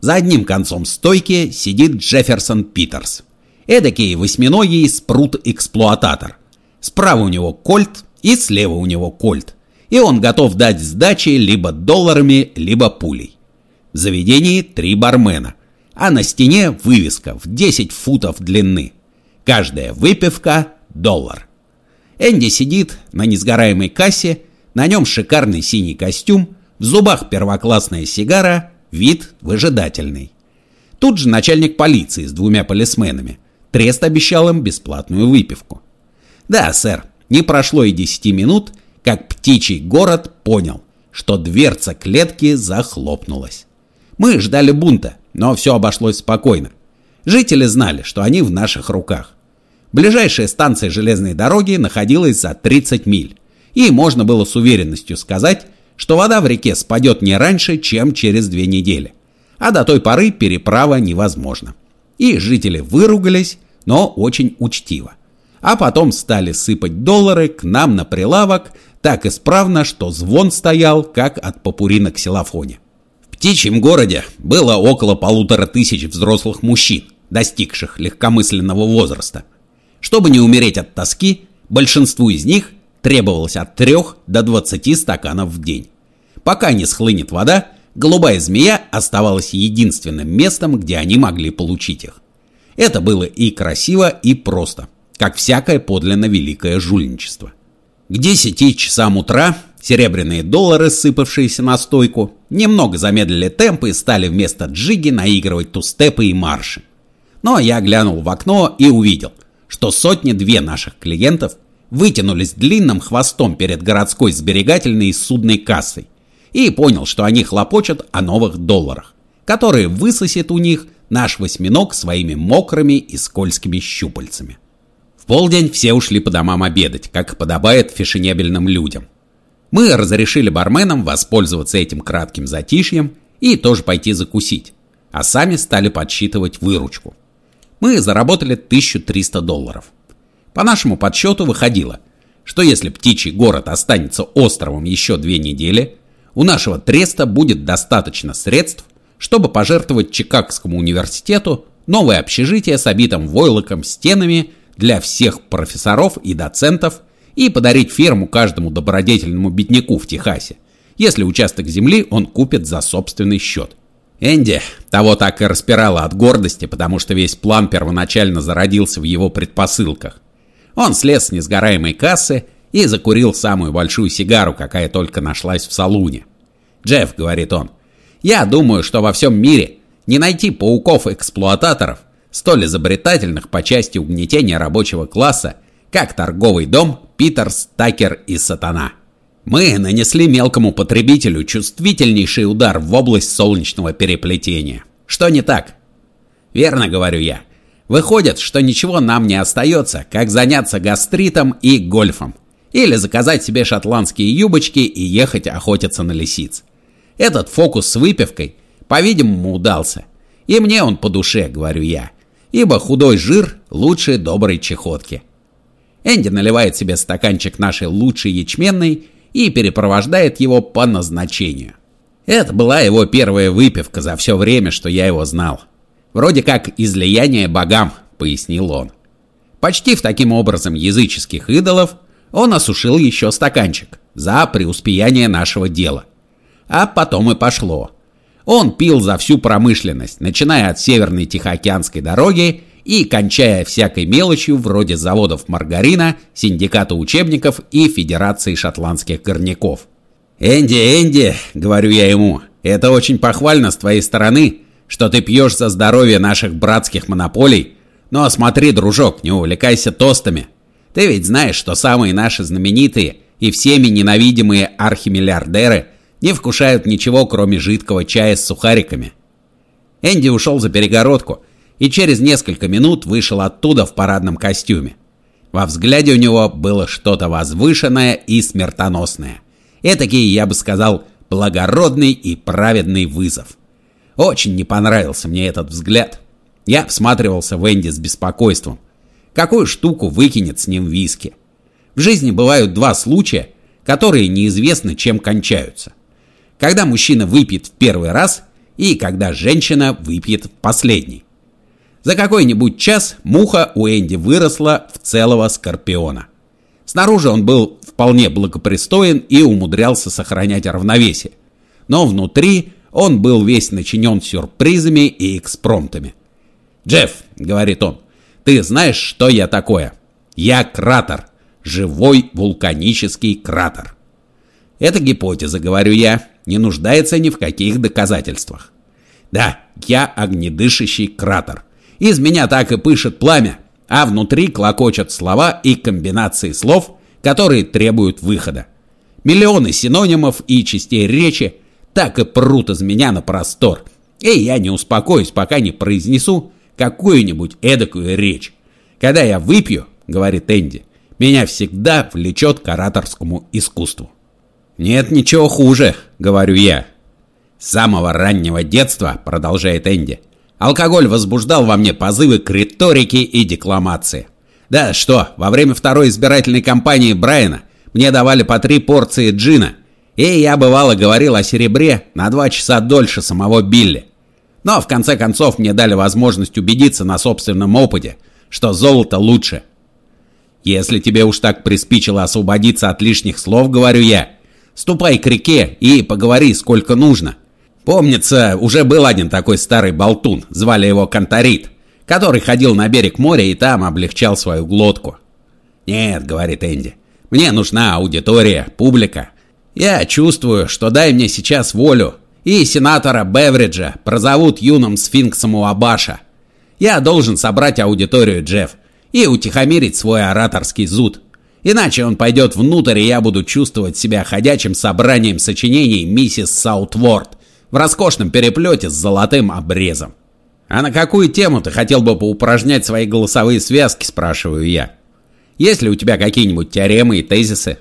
За одним концом стойки сидит Джефферсон Питерс. Эдакий восьминогий спрут-эксплуататор. Справа у него кольт и слева у него кольт. И он готов дать сдачи либо долларами, либо пулей. В заведении три бармена, а на стене вывеска в 10 футов длины. Каждая выпивка – доллар. Энди сидит на несгораемой кассе, на нем шикарный синий костюм, в зубах первоклассная сигара, вид выжидательный. Тут же начальник полиции с двумя полисменами. Трест обещал им бесплатную выпивку. Да, сэр, не прошло и десяти минут, как птичий город понял, что дверца клетки захлопнулась. Мы ждали бунта, но все обошлось спокойно. Жители знали, что они в наших руках. Ближайшая станция железной дороги находилась за 30 миль, и можно было с уверенностью сказать, что вода в реке спадет не раньше, чем через две недели. А до той поры переправа невозможна. И жители выругались, но очень учтиво. А потом стали сыпать доллары к нам на прилавок так исправно, что звон стоял, как от попури на ксилофоне. В птичьем городе было около полутора тысяч взрослых мужчин, достигших легкомысленного возраста – чтобы не умереть от тоски, большинству из них требовалось от 3 до 20 стаканов в день. Пока не схлынет вода, голубая змея оставалась единственным местом, где они могли получить их. Это было и красиво, и просто, как всякое подлинно великое жульничество. К 10 часам утра серебряные доллары, сыпавшиеся на стойку, немного замедлили темпы и стали вместо джиги наигрывать тустепы и марши. Но я глянул в окно и увидел – что сотни-две наших клиентов вытянулись длинным хвостом перед городской сберегательной и судной кассой и понял, что они хлопочут о новых долларах, которые высосет у них наш восьминог своими мокрыми и скользкими щупальцами. В полдень все ушли по домам обедать, как подобает фешенебельным людям. Мы разрешили барменам воспользоваться этим кратким затишьем и тоже пойти закусить, а сами стали подсчитывать выручку. мы заработали 1300 долларов. По нашему подсчету выходило, что если птичий город останется островом еще две недели, у нашего треста будет достаточно средств, чтобы пожертвовать Чикагскому университету новое общежитие с обитым войлоком стенами для всех профессоров и доцентов и подарить ферму каждому добродетельному бедняку в Техасе, если участок земли он купит за собственный счет. Энди того так и распирало от гордости, потому что весь план первоначально зародился в его предпосылках. Он слез с несгораемой кассы и закурил самую большую сигару, какая только нашлась в салуне. «Джефф», — говорит он, — «я думаю, что во всем мире не найти пауков-эксплуататоров, столь изобретательных по части угнетения рабочего класса, как торговый дом, Питерс, Такер и Сатана». Мы нанесли мелкому потребителю чувствительнейший удар в область солнечного переплетения. Что не так? Верно говорю я. Выходит, что ничего нам не остается, как заняться гастритом и гольфом. Или заказать себе шотландские юбочки и ехать охотиться на лисиц. Этот фокус с выпивкой, по-видимому, удался. И мне он по душе, говорю я. Ибо худой жир лучше доброй чехотки. Энди наливает себе стаканчик нашей лучшей ячменной и перепровождает его по назначению. Это была его первая выпивка за все время, что я его знал. Вроде как излияние богам, пояснил он. Почти в таким образом языческих идолов он осушил еще стаканчик за преуспеяние нашего дела. А потом и пошло. Он пил за всю промышленность, начиная от Северной Тихоокеанской дороги и кончая всякой мелочью вроде заводов маргарина, синдиката учебников и Федерации шотландских горняков. «Энди, Энди», — говорю я ему, — «это очень похвально с твоей стороны, что ты пьешь за здоровье наших братских монополий. Но смотри, дружок, не увлекайся тостами. Ты ведь знаешь, что самые наши знаменитые и всеми ненавидимые архимиллиардеры не вкушают ничего, кроме жидкого чая с сухариками». Энди ушел за перегородку — и через несколько минут вышел оттуда в парадном костюме. Во взгляде у него было что-то возвышенное и смертоносное. Этакий, я бы сказал, благородный и праведный вызов. Очень не понравился мне этот взгляд. Я всматривался в Энди с беспокойством. Какую штуку выкинет с ним виски? В жизни бывают два случая, которые неизвестно чем кончаются. Когда мужчина выпьет в первый раз и когда женщина выпьет в последний. За какой-нибудь час муха у Энди выросла в целого скорпиона. Снаружи он был вполне благопристоен и умудрялся сохранять равновесие. Но внутри он был весь начинен сюрпризами и экспромтами. «Джефф», — говорит он, — «ты знаешь, что я такое? Я кратер, живой вулканический кратер». Эта гипотеза, говорю я, не нуждается ни в каких доказательствах. Да, я огнедышащий кратер — из меня так и пышет пламя, а внутри клокочут слова и комбинации слов, которые требуют выхода. Миллионы синонимов и частей речи так и прут из меня на простор, и я не успокоюсь, пока не произнесу какую-нибудь эдакую речь. Когда я выпью, говорит Энди, меня всегда влечет к ораторскому искусству. Нет ничего хуже, говорю я. С самого раннего детства, продолжает Энди, Алкоголь возбуждал во мне позывы к риторике и декламации. Да, что, во время второй избирательной кампании Брайана мне давали по три порции джина, и я бывало говорил о серебре на два часа дольше самого Билли. Но в конце концов мне дали возможность убедиться на собственном опыте, что золото лучше. Если тебе уж так приспичило освободиться от лишних слов, говорю я, ступай к реке и поговори сколько нужно. Помнится, уже был один такой старый болтун, звали его Конторит, который ходил на берег моря и там облегчал свою глотку. «Нет», — говорит Энди, — «мне нужна аудитория, публика. Я чувствую, что дай мне сейчас волю, и сенатора Бевриджа прозовут юным сфинксом у Абаша. Я должен собрать аудиторию, Джефф, и утихомирить свой ораторский зуд. Иначе он пойдет внутрь, и я буду чувствовать себя ходячим собранием сочинений миссис Саутворд, в роскошном переплете с золотым обрезом. «А на какую тему ты хотел бы поупражнять свои голосовые связки?» – спрашиваю я. «Есть ли у тебя какие-нибудь теоремы и тезисы?»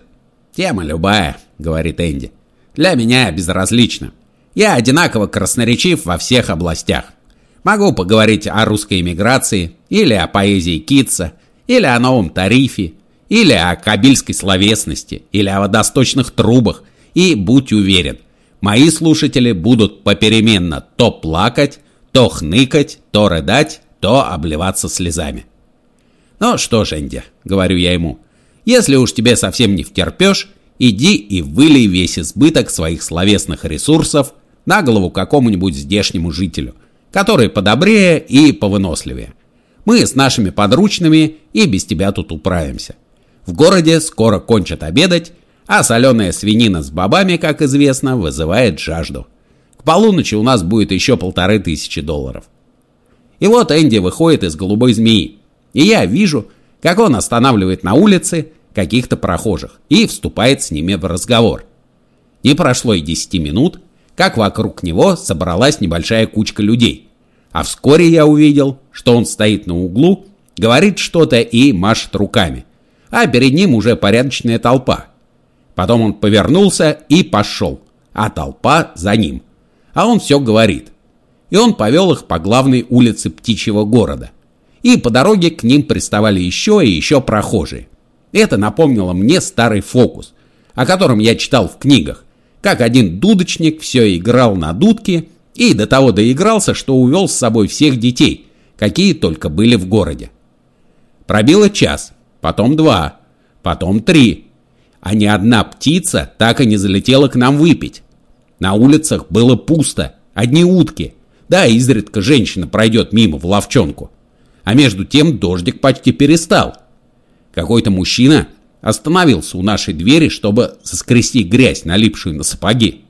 «Тема любая», – говорит Энди. «Для меня безразлично. Я одинаково красноречив во всех областях. Могу поговорить о русской эмиграции или о поэзии Китса, или о новом тарифе, или о кабельской словесности, или о водосточных трубах, и будь уверен, мои слушатели будут попеременно то плакать, то хныкать, то рыдать, то обливаться слезами. «Ну что ж, Энди», — говорю я ему, — «если уж тебе совсем не втерпешь, иди и вылей весь избыток своих словесных ресурсов на голову какому-нибудь здешнему жителю, который подобрее и повыносливее. Мы с нашими подручными и без тебя тут управимся. В городе скоро кончат обедать, а соленая свинина с бобами, как известно, вызывает жажду. К полуночи у нас будет еще полторы тысячи долларов. И вот Энди выходит из голубой змеи, и я вижу, как он останавливает на улице каких-то прохожих и вступает с ними в разговор. Не прошло и 10 минут, как вокруг него собралась небольшая кучка людей. А вскоре я увидел, что он стоит на углу, говорит что-то и машет руками. А перед ним уже порядочная толпа. Потом он повернулся и пошел, а толпа за ним. А он все говорит. И он повел их по главной улице птичьего города. И по дороге к ним приставали еще и еще прохожие. Это напомнило мне старый фокус, о котором я читал в книгах, как один дудочник все играл на дудке и до того доигрался, что увел с собой всех детей, какие только были в городе. Пробило час, потом два, потом три, а ни одна птица так и не залетела к нам выпить. На улицах было пусто, одни утки, да изредка женщина пройдет мимо в ловчонку. А между тем дождик почти перестал – какой-то мужчина остановился у нашей двери, чтобы соскрести грязь, налипшую на сапоги.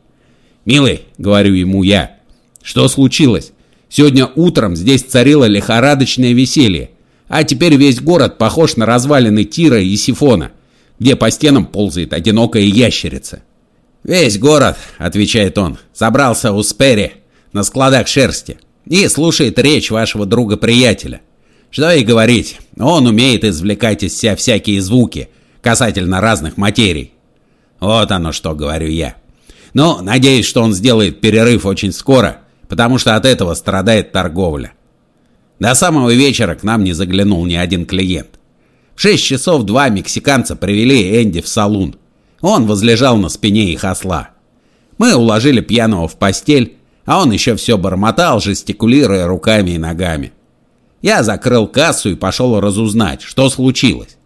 «Милый», — говорю ему я, — «что случилось? Сегодня утром здесь царило лихорадочное веселье, а теперь весь город похож на развалины Тира и Сифона, где по стенам ползает одинокая ящерица». «Весь город», — отвечает он, — «собрался у Спери на складах шерсти и слушает речь вашего друга-приятеля». Что и говорить, он умеет извлекать из себя всякие звуки касательно разных материй. Вот оно что, говорю я. Но надеюсь, что он сделает перерыв очень скоро, потому что от этого страдает торговля. До самого вечера к нам не заглянул ни один клиент. В 6 часов два мексиканца привели Энди в салун. Он возлежал на спине их осла. Мы уложили пьяного в постель, а он еще все бормотал, жестикулируя руками и ногами. Я закрыл кассу и пошел разузнать, что случилось.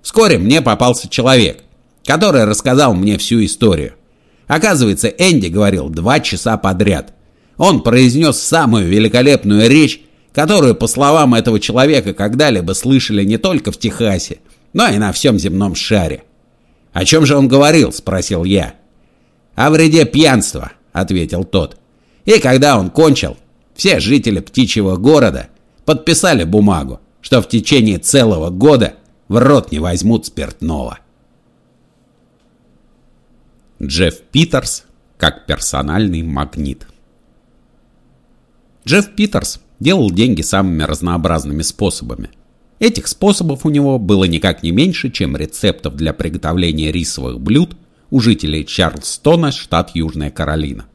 Вскоре мне попался человек, который рассказал мне всю историю. Оказывается, Энди говорил два часа подряд. Он произнес самую великолепную речь, которую, по словам этого человека, когда-либо слышали не только в Техасе, но и на всем земном шаре. «О чем же он говорил?» – спросил я. «О вреде пьянства», – ответил тот. И когда он кончил, все жители птичьего города подписали бумагу, что в течение целого года в рот не возьмут спиртного. Джефф Питерс как персональный магнит. Джефф Питерс делал деньги самыми разнообразными способами. Этих способов у него было никак не меньше, чем рецептов для приготовления рисовых блюд у жителей Чарльстона, штат Южная Каролина.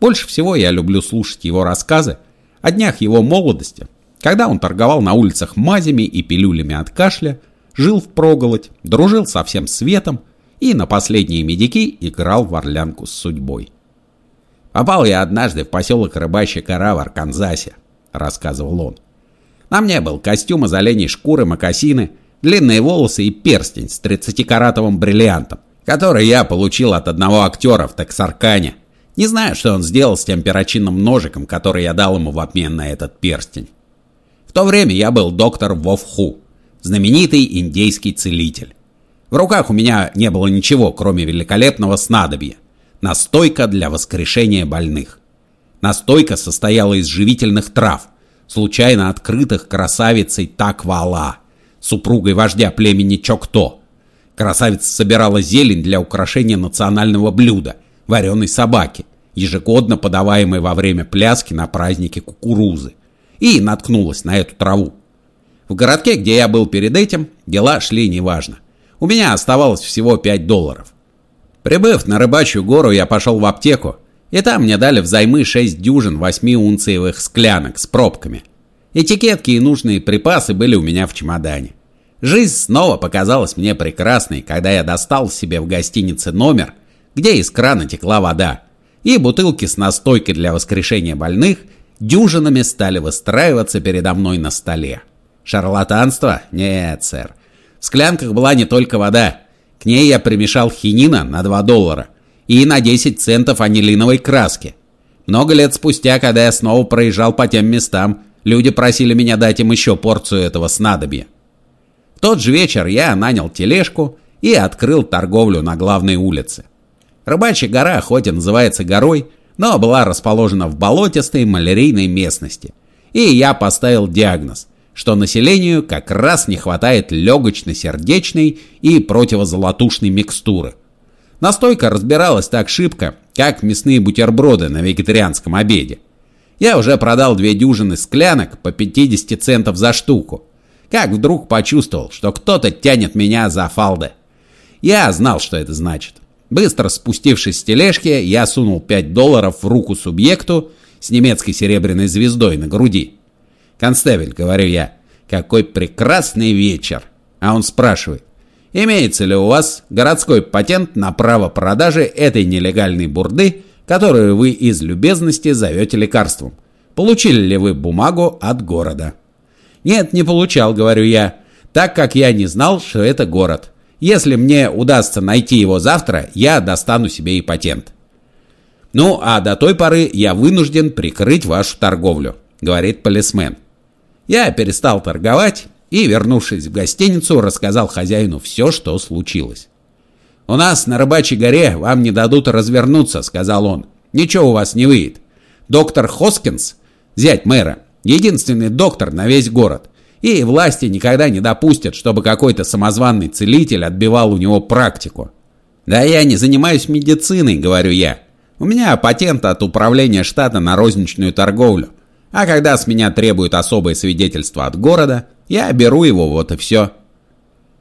Больше всего я люблю слушать его рассказы о днях его молодости, когда он торговал на улицах мазями и пилюлями от кашля, жил в проголодь, дружил со всем светом и на последние медики играл в орлянку с судьбой. «Попал я однажды в поселок Рыбачья гора в Арканзасе», — рассказывал он. «На мне был костюм из оленей шкуры, мокасины, длинные волосы и перстень с 30-каратовым бриллиантом, который я получил от одного актера в Тексаркане. Не знаю, что он сделал с тем перочинным ножиком, который я дал ему в обмен на этот перстень. В то время я был доктор Вовху, знаменитый индейский целитель. В руках у меня не было ничего, кроме великолепного снадобья. Настойка для воскрешения больных. Настойка состояла из живительных трав, случайно открытых красавицей Таквала, супругой вождя племени Чокто. Красавица собирала зелень для украшения национального блюда – вареной собаки, ежегодно подаваемой во время пляски на празднике кукурузы и наткнулась на эту траву. В городке, где я был перед этим, дела шли неважно. У меня оставалось всего 5 долларов. Прибыв на рыбачью гору, я пошел в аптеку, и там мне дали взаймы 6 дюжин 8-унциевых склянок с пробками. Этикетки и нужные припасы были у меня в чемодане. Жизнь снова показалась мне прекрасной, когда я достал себе в гостинице номер, где из крана текла вода, и бутылки с настойкой для воскрешения больных дюжинами стали выстраиваться передо мной на столе. Шарлатанство? Нет, сэр. В склянках была не только вода. К ней я примешал хинина на 2 доллара и на 10 центов анилиновой краски. Много лет спустя, когда я снова проезжал по тем местам, люди просили меня дать им еще порцию этого снадобья. В тот же вечер я нанял тележку и открыл торговлю на главной улице. Рыбачья гора, хоть и называется горой, но была расположена в болотистой малярийной местности. И я поставил диагноз, что населению как раз не хватает легочно-сердечной и противозолотушной микстуры. Настойка разбиралась так шибко, как мясные бутерброды на вегетарианском обеде. Я уже продал две дюжины склянок по 50 центов за штуку. Как вдруг почувствовал, что кто-то тянет меня за фалды. Я знал, что это значит. Быстро спустившись с тележки, я сунул 5 долларов в руку субъекту с немецкой серебряной звездой на груди. «Констебель», — говорю я, — «какой прекрасный вечер!» А он спрашивает, имеется ли у вас городской патент на право продажи этой нелегальной бурды, которую вы из любезности зовете лекарством? Получили ли вы бумагу от города? Нет, не получал, говорю я, так как я не знал, что это город. Если мне удастся найти его завтра, я достану себе и патент. Ну, а до той поры я вынужден прикрыть вашу торговлю, говорит полисмен. Я перестал торговать и, вернувшись в гостиницу, рассказал хозяину все, что случилось. «У нас на Рыбачьей горе вам не дадут развернуться», — сказал он. «Ничего у вас не выйдет. Доктор Хоскинс, зять мэра, единственный доктор на весь город. И власти никогда не допустят, чтобы какой-то самозванный целитель отбивал у него практику. «Да я не занимаюсь медициной», — говорю я. «У меня патент от управления штата на розничную торговлю. А когда с меня требуют особое свидетельство от города, я беру его, вот и все».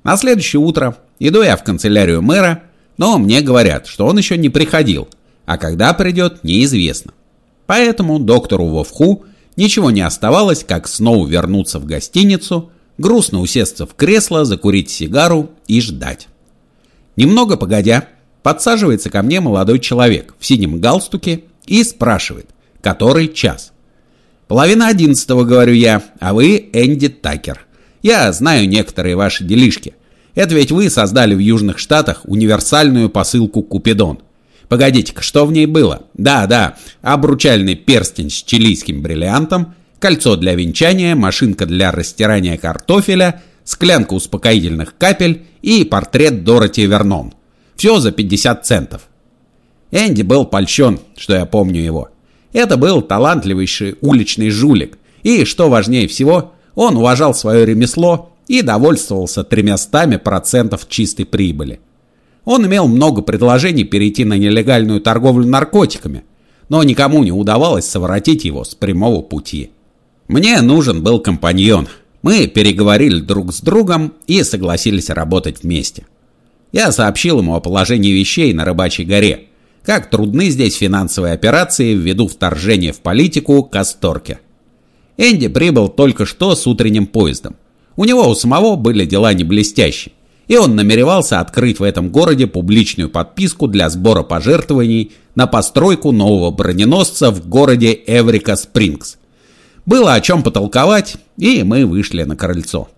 На следующее утро иду я в канцелярию мэра, но мне говорят, что он еще не приходил, а когда придет, неизвестно. Поэтому доктору Вовху Ничего не оставалось, как снова вернуться в гостиницу, грустно усесться в кресло, закурить сигару и ждать. Немного погодя, подсаживается ко мне молодой человек в синем галстуке и спрашивает, который час. «Половина одиннадцатого, говорю я, а вы Энди Такер. Я знаю некоторые ваши делишки. Это ведь вы создали в Южных Штатах универсальную посылку «Купидон». Погодите-ка, что в ней было? Да, да, обручальный перстень с чилийским бриллиантом, кольцо для венчания, машинка для растирания картофеля, склянка успокоительных капель и портрет Дороти Вернон. Все за 50 центов. Энди был польщен, что я помню его. Это был талантливейший уличный жулик. И, что важнее всего, он уважал свое ремесло и довольствовался тремястами процентов чистой прибыли. Он имел много предложений перейти на нелегальную торговлю наркотиками, но никому не удавалось совратить его с прямого пути. Мне нужен был компаньон. Мы переговорили друг с другом и согласились работать вместе. Я сообщил ему о положении вещей на Рыбачьей горе, как трудны здесь финансовые операции ввиду вторжения в политику Касторке. Энди прибыл только что с утренним поездом. У него у самого были дела не блестящие и он намеревался открыть в этом городе публичную подписку для сбора пожертвований на постройку нового броненосца в городе Эврика Спрингс. Было о чем потолковать, и мы вышли на крыльцо.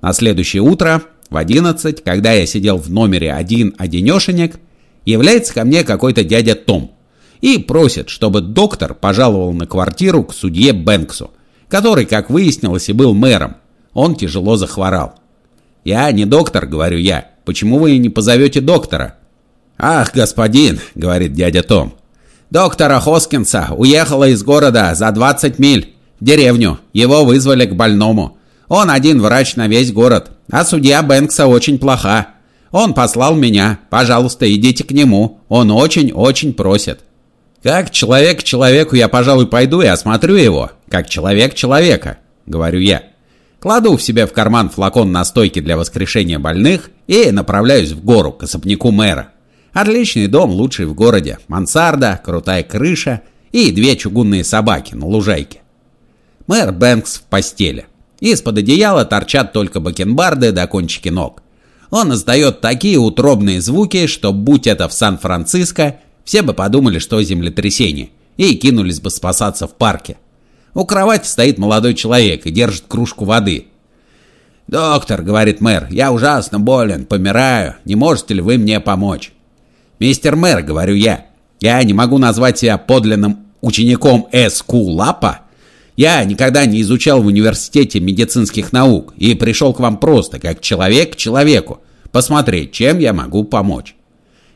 На следующее утро, в 11, когда я сидел в номере один-одинешенек, является ко мне какой-то дядя Том и просит, чтобы доктор пожаловал на квартиру к судье Бэнксу, который, как выяснилось, и был мэром. Он тяжело захворал. «Я не доктор», — говорю я. «Почему вы не позовете доктора?» «Ах, господин», — говорит дядя Том. «Доктора Хоскинса уехала из города за 20 миль в деревню. Его вызвали к больному. Он один врач на весь город, а судья Бэнкса очень плоха. Он послал меня. Пожалуйста, идите к нему. Он очень-очень просит». «Как человек к человеку я, пожалуй, пойду и осмотрю его. Как человек человека», — говорю я. Кладу в себя в карман флакон настойки для воскрешения больных и направляюсь в гору к особняку мэра. Отличный дом, лучший в городе. Мансарда, крутая крыша и две чугунные собаки на лужайке. Мэр Бэнкс в постели. Из-под одеяла торчат только бакенбарды до кончики ног. Он издает такие утробные звуки, что будь это в Сан-Франциско, все бы подумали, что землетрясение, и кинулись бы спасаться в парке. У кровати стоит молодой человек и держит кружку воды. «Доктор», — говорит мэр, — «я ужасно болен, помираю. Не можете ли вы мне помочь?» «Мистер мэр», — говорю я, — «я не могу назвать себя подлинным учеником С.Q. Лапа. Я никогда не изучал в университете медицинских наук и пришел к вам просто, как человек к человеку, посмотреть, чем я могу помочь».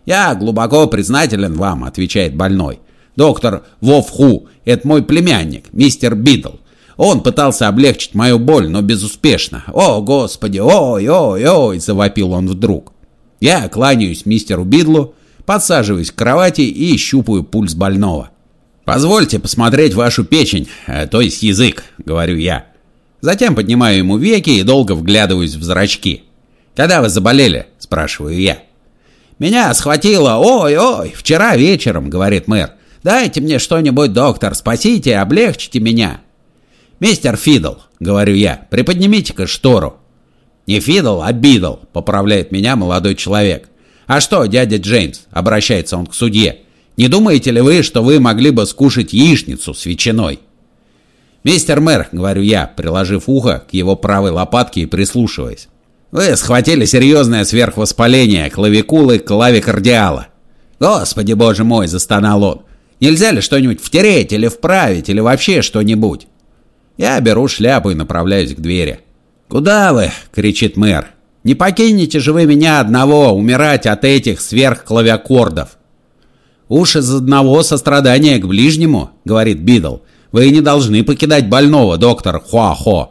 «Я глубоко признателен вам», — отвечает больной. «Доктор Вовху — это мой племянник, мистер Бидл. Он пытался облегчить мою боль, но безуспешно. «О, Господи! Ой, ой, ой!» – завопил он вдруг. Я кланяюсь мистеру Бидлу, подсаживаюсь к кровати и щупаю пульс больного. «Позвольте посмотреть вашу печень, э, то есть язык», — говорю я. Затем поднимаю ему веки и долго вглядываюсь в зрачки. «Когда вы заболели?» – спрашиваю я. «Меня схватило, ой-ой, вчера вечером», — говорит мэр. «Дайте мне что-нибудь, доктор, спасите, облегчите меня». «Мистер Фидл», — говорю я, — «приподнимите-ка штору». «Не Фидл, а Бидл», — поправляет меня молодой человек. «А что, дядя Джеймс?» — обращается он к судье. «Не думаете ли вы, что вы могли бы скушать яичницу с ветчиной?» «Мистер мэр», — говорю я, приложив ухо к его правой лопатке и прислушиваясь. «Вы схватили серьезное сверхвоспаление клавикулы клавикардиала». «Господи боже мой!» — застонал он. «Нельзя ли что-нибудь втереть или вправить, или вообще что-нибудь?» Я беру шляпу и направляюсь к двери. «Куда вы?» — кричит мэр. «Не покинете же вы меня одного умирать от этих сверхклавиакордов!» «Уж из одного сострадания к ближнему», — говорит Бидл, — «вы не должны покидать больного, доктор Хуахо».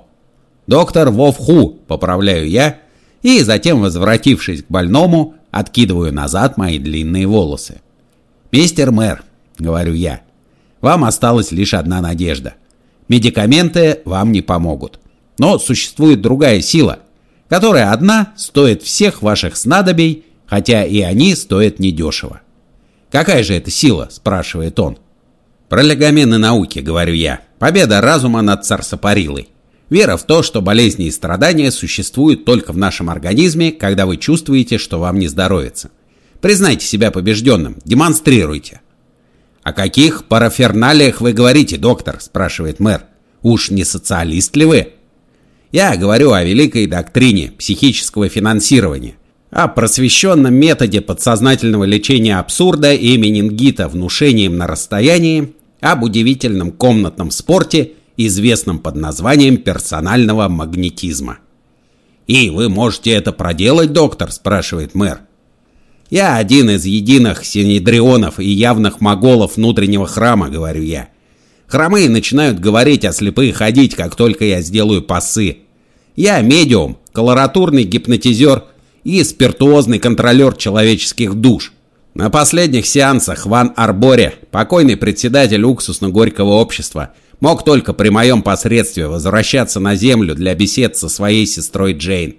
«Доктор Вовху», — поправляю я, и затем, возвратившись к больному, откидываю назад мои длинные волосы. «Мистер мэр», — говорю я, — «вам осталась лишь одна надежда — Медикаменты вам не помогут. Но существует другая сила, которая одна стоит всех ваших снадобий, хотя и они стоят недешево. «Какая же это сила?» – спрашивает он. «Про легомены науки», – говорю я. «Победа разума над царсопарилой. Вера в то, что болезни и страдания существуют только в нашем организме, когда вы чувствуете, что вам не здоровится. Признайте себя побежденным, демонстрируйте. «О каких параферналиях вы говорите, доктор?» – спрашивает мэр. «Уж не социалист ли вы?» «Я говорю о великой доктрине психического финансирования, о просвещенном методе подсознательного лечения абсурда и менингита внушением на расстоянии, об удивительном комнатном спорте, известном под названием персонального магнетизма». «И вы можете это проделать, доктор?» – спрашивает мэр. Я один из единых синедрионов и явных моголов внутреннего храма, говорю я. Хромые начинают говорить, а слепые ходить, как только я сделаю пасы. Я медиум, колоратурный гипнотизер и спиртуозный контролер человеческих душ. На последних сеансах Ван Арборе, покойный председатель уксусно-горького общества, мог только при моем посредстве возвращаться на землю для бесед со своей сестрой Джейн.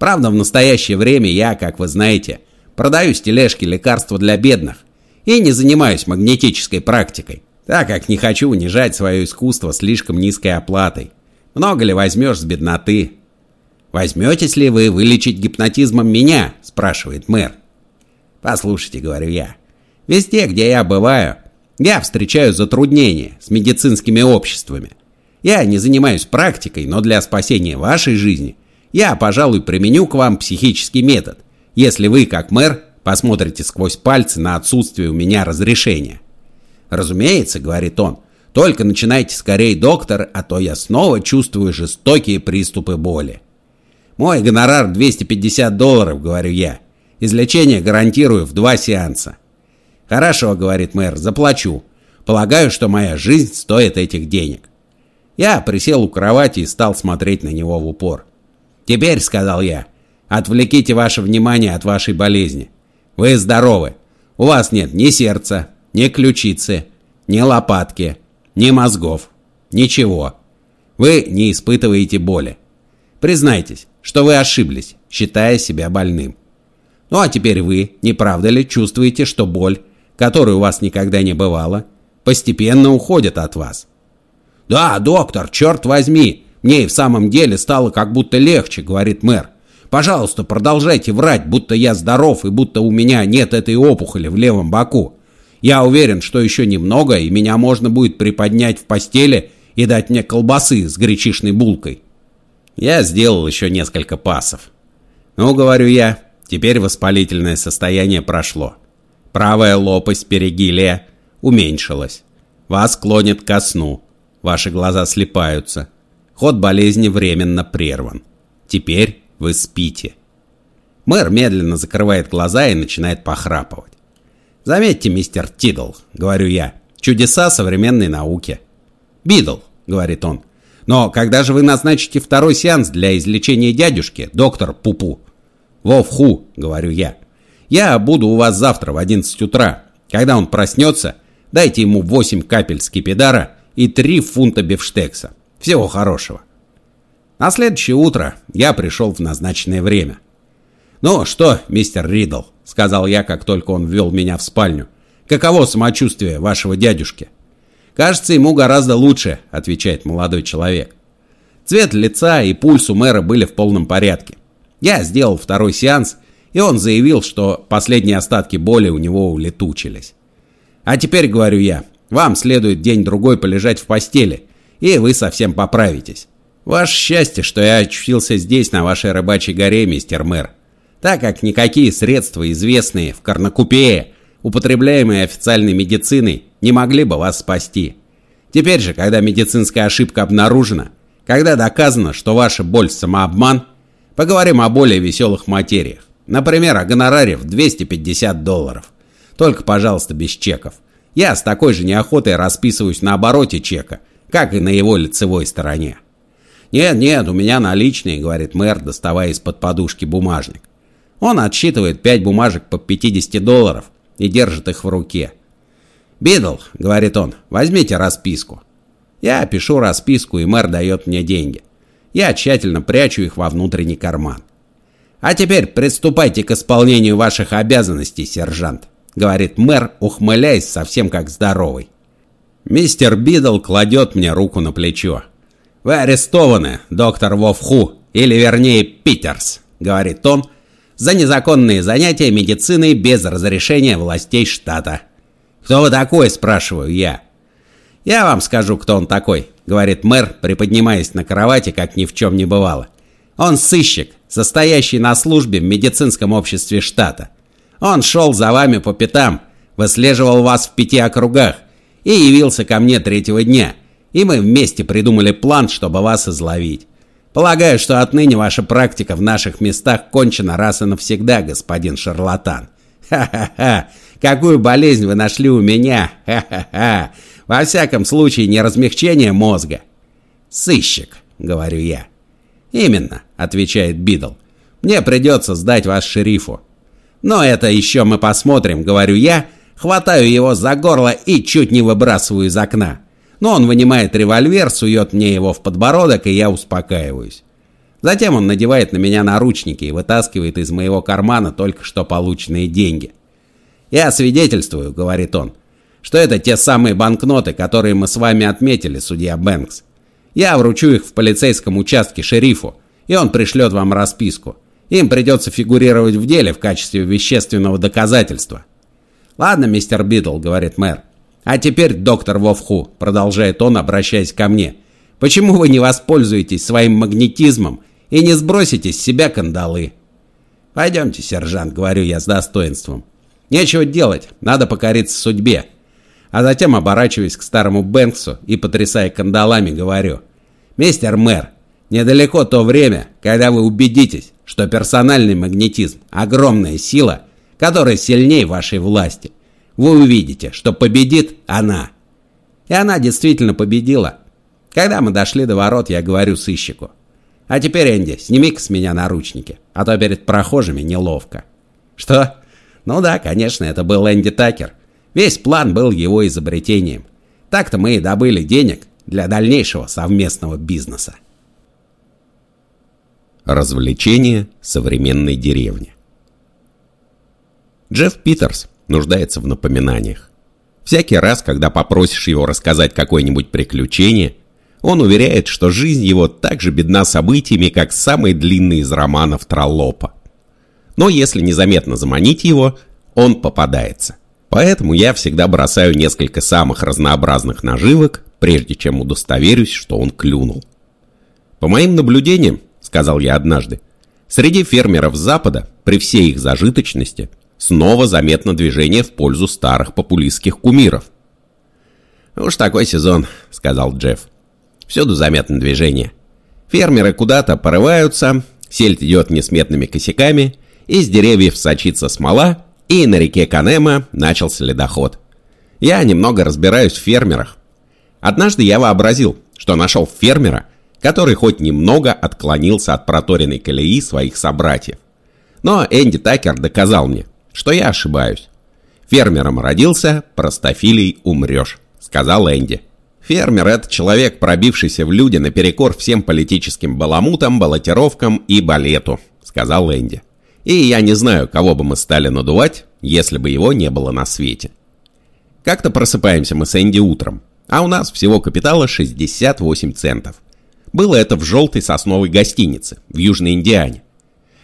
Правда, в настоящее время я, как вы знаете, Продаю с тележки лекарства для бедных и не занимаюсь магнетической практикой, так как не хочу унижать свое искусство слишком низкой оплатой. Много ли возьмешь с бедноты? «Возьметесь ли вы вылечить гипнотизмом меня?» – спрашивает мэр. «Послушайте», – говорю я, – «везде, где я бываю, я встречаю затруднения с медицинскими обществами. Я не занимаюсь практикой, но для спасения вашей жизни я, пожалуй, применю к вам психический метод, если вы, как мэр, посмотрите сквозь пальцы на отсутствие у меня разрешения. Разумеется, говорит он, только начинайте скорее, доктор, а то я снова чувствую жестокие приступы боли. Мой гонорар 250 долларов, говорю я. Излечение гарантирую в два сеанса. Хорошо, говорит мэр, заплачу. Полагаю, что моя жизнь стоит этих денег. Я присел у кровати и стал смотреть на него в упор. Теперь, сказал я, Отвлеките ваше внимание от вашей болезни. Вы здоровы. У вас нет ни сердца, ни ключицы, ни лопатки, ни мозгов. Ничего. Вы не испытываете боли. Признайтесь, что вы ошиблись, считая себя больным. Ну а теперь вы, не правда ли, чувствуете, что боль, которой у вас никогда не бывало, постепенно уходит от вас? «Да, доктор, черт возьми, мне и в самом деле стало как будто легче», — говорит мэр. «Пожалуйста, продолжайте врать, будто я здоров и будто у меня нет этой опухоли в левом боку. Я уверен, что еще немного, и меня можно будет приподнять в постели и дать мне колбасы с гречишной булкой». Я сделал еще несколько пасов. «Ну, — говорю я, — теперь воспалительное состояние прошло. Правая лопасть перигилия уменьшилась. Вас клонит ко сну. Ваши глаза слепаются. Ход болезни временно прерван. Теперь вы спите. Мэр медленно закрывает глаза и начинает похрапывать. «Заметьте, мистер Тидл», — говорю я, — «чудеса современной науки». «Бидл», — говорит он, — «но когда же вы назначите второй сеанс для излечения дядюшки, доктор Пупу?» «Вовху», — говорю я, — «я буду у вас завтра в 11 утра. Когда он проснется, дайте ему 8 капель скипидара и 3 фунта бифштекса. Всего хорошего. На следующее утро я пришел в назначенное время. «Ну что, мистер Ридл», — сказал я, как только он ввел меня в спальню, — «каково самочувствие вашего дядюшки?» «Кажется, ему гораздо лучше», — отвечает молодой человек. Цвет лица и пульс у мэра были в полном порядке. Я сделал второй сеанс, и он заявил, что последние остатки боли у него улетучились. «А теперь, — говорю я, вам следует день-другой полежать в постели, и вы совсем поправитесь. Ваше счастье, что я очутился здесь, на вашей рыбачьей горе, мистер мэр, так как никакие средства, известные в Карнакупее, употребляемые официальной медициной, не могли бы вас спасти. Теперь же, когда медицинская ошибка обнаружена, когда доказано, что ваша боль – самообман, поговорим о более веселых материях. Например, о гонораре в 250 долларов. Только, пожалуйста, без чеков. Я с такой же неохотой расписываюсь на обороте чека, как и на его лицевой стороне. «Нет, нет, у меня наличные», — говорит мэр, доставая из-под подушки бумажник. Он отсчитывает пять бумажек по 50 долларов и держит их в руке. «Бидл», — говорит он, — «возьмите расписку». Я пишу расписку, и мэр дает мне деньги. Я тщательно прячу их во внутренний карман. «А теперь приступайте к исполнению ваших обязанностей, сержант», говорит мэр, ухмыляясь совсем как здоровый. Мистер Бидл кладет мне руку на плечо. «Вы арестованы, доктор Вовху, или вернее Питерс», говорит он, за незаконные занятия медициной без разрешения властей штата. «Кто вы такой?» – спрашиваю я. «Я вам скажу, кто он такой», – говорит мэр, приподнимаясь на кровати, как ни в чем не бывало. «Он сыщик, состоящий на службе в медицинском обществе штата. Он шел за вами по пятам, выслеживал вас в пяти округах и явился ко мне третьего дня, и мы вместе придумали план, чтобы вас изловить. Полагаю, что отныне ваша практика в наших местах кончена раз и навсегда, господин шарлатан. Ха-ха-ха, какую болезнь вы нашли у меня, ха-ха-ха. Во всяком случае, не размягчение мозга. Сыщик, говорю я. Именно, отвечает Бидл. Мне придется сдать вас шерифу. Но это еще мы посмотрим, говорю я, хватаю его за горло и чуть не выбрасываю из окна. Но он вынимает револьвер, сует мне его в подбородок, и я успокаиваюсь. Затем он надевает на меня наручники и вытаскивает из моего кармана только что полученные деньги. «Я свидетельствую», — говорит он, — «что это те самые банкноты, которые мы с вами отметили, судья Бэнкс. Я вручу их в полицейском участке шерифу, и он пришлет вам расписку. Им придется фигурировать в деле в качестве вещественного доказательства. «Ладно, мистер Бидл», — говорит мэр. «А теперь, доктор Вовху», — продолжает он, обращаясь ко мне, «почему вы не воспользуетесь своим магнетизмом и не сбросите с себя кандалы?» «Пойдемте, сержант», — говорю я с достоинством. «Нечего делать, надо покориться судьбе». А затем оборачиваясь к старому Бэнксу и потрясая кандалами, говорю. «Мистер мэр, недалеко то время, когда вы убедитесь, что персональный магнетизм – огромная сила, которая сильнее вашей власти. Вы увидите, что победит она. И она действительно победила. Когда мы дошли до ворот, я говорю сыщику. А теперь, Энди, сними-ка с меня наручники, а то перед прохожими неловко. Что? Ну да, конечно, это был Энди Такер. Весь план был его изобретением. Так-то мы и добыли денег для дальнейшего совместного бизнеса. Развлечения современной деревни. Джефф Питерс нуждается в напоминаниях. Всякий раз, когда попросишь его рассказать какое-нибудь приключение, Он уверяет, что жизнь его так же бедна событиями, как самый длинный из романов Троллопа. Но если незаметно заманить его, он попадается. Поэтому я всегда бросаю несколько самых разнообразных наживок, прежде чем удостоверюсь, что он клюнул. По моим наблюдениям, сказал я однажды, среди фермеров Запада, при всей их зажиточности, снова заметно движение в пользу старых популистских кумиров. «Уж такой сезон», — сказал Джефф. Всюду заметно движение. Фермеры куда-то порываются, сельдь идет несметными косяками, из деревьев сочится смола, и на реке Канема начался ледоход. Я немного разбираюсь в фермерах. Однажды я вообразил, что нашел фермера, который хоть немного отклонился от проторенной колеи своих собратьев. Но Энди Такер доказал мне, что я ошибаюсь. Фермером родился, простофилей умрешь, сказал Энди. Фермер – это человек, пробившийся в люди наперекор всем политическим баламутам, баллотировкам и балету, сказал Энди. И я не знаю, кого бы мы стали надувать, если бы его не было на свете. Как-то просыпаемся мы с Энди утром, а у нас всего капитала 68 центов. Было это в желтой сосновой гостинице в Южной Индиане.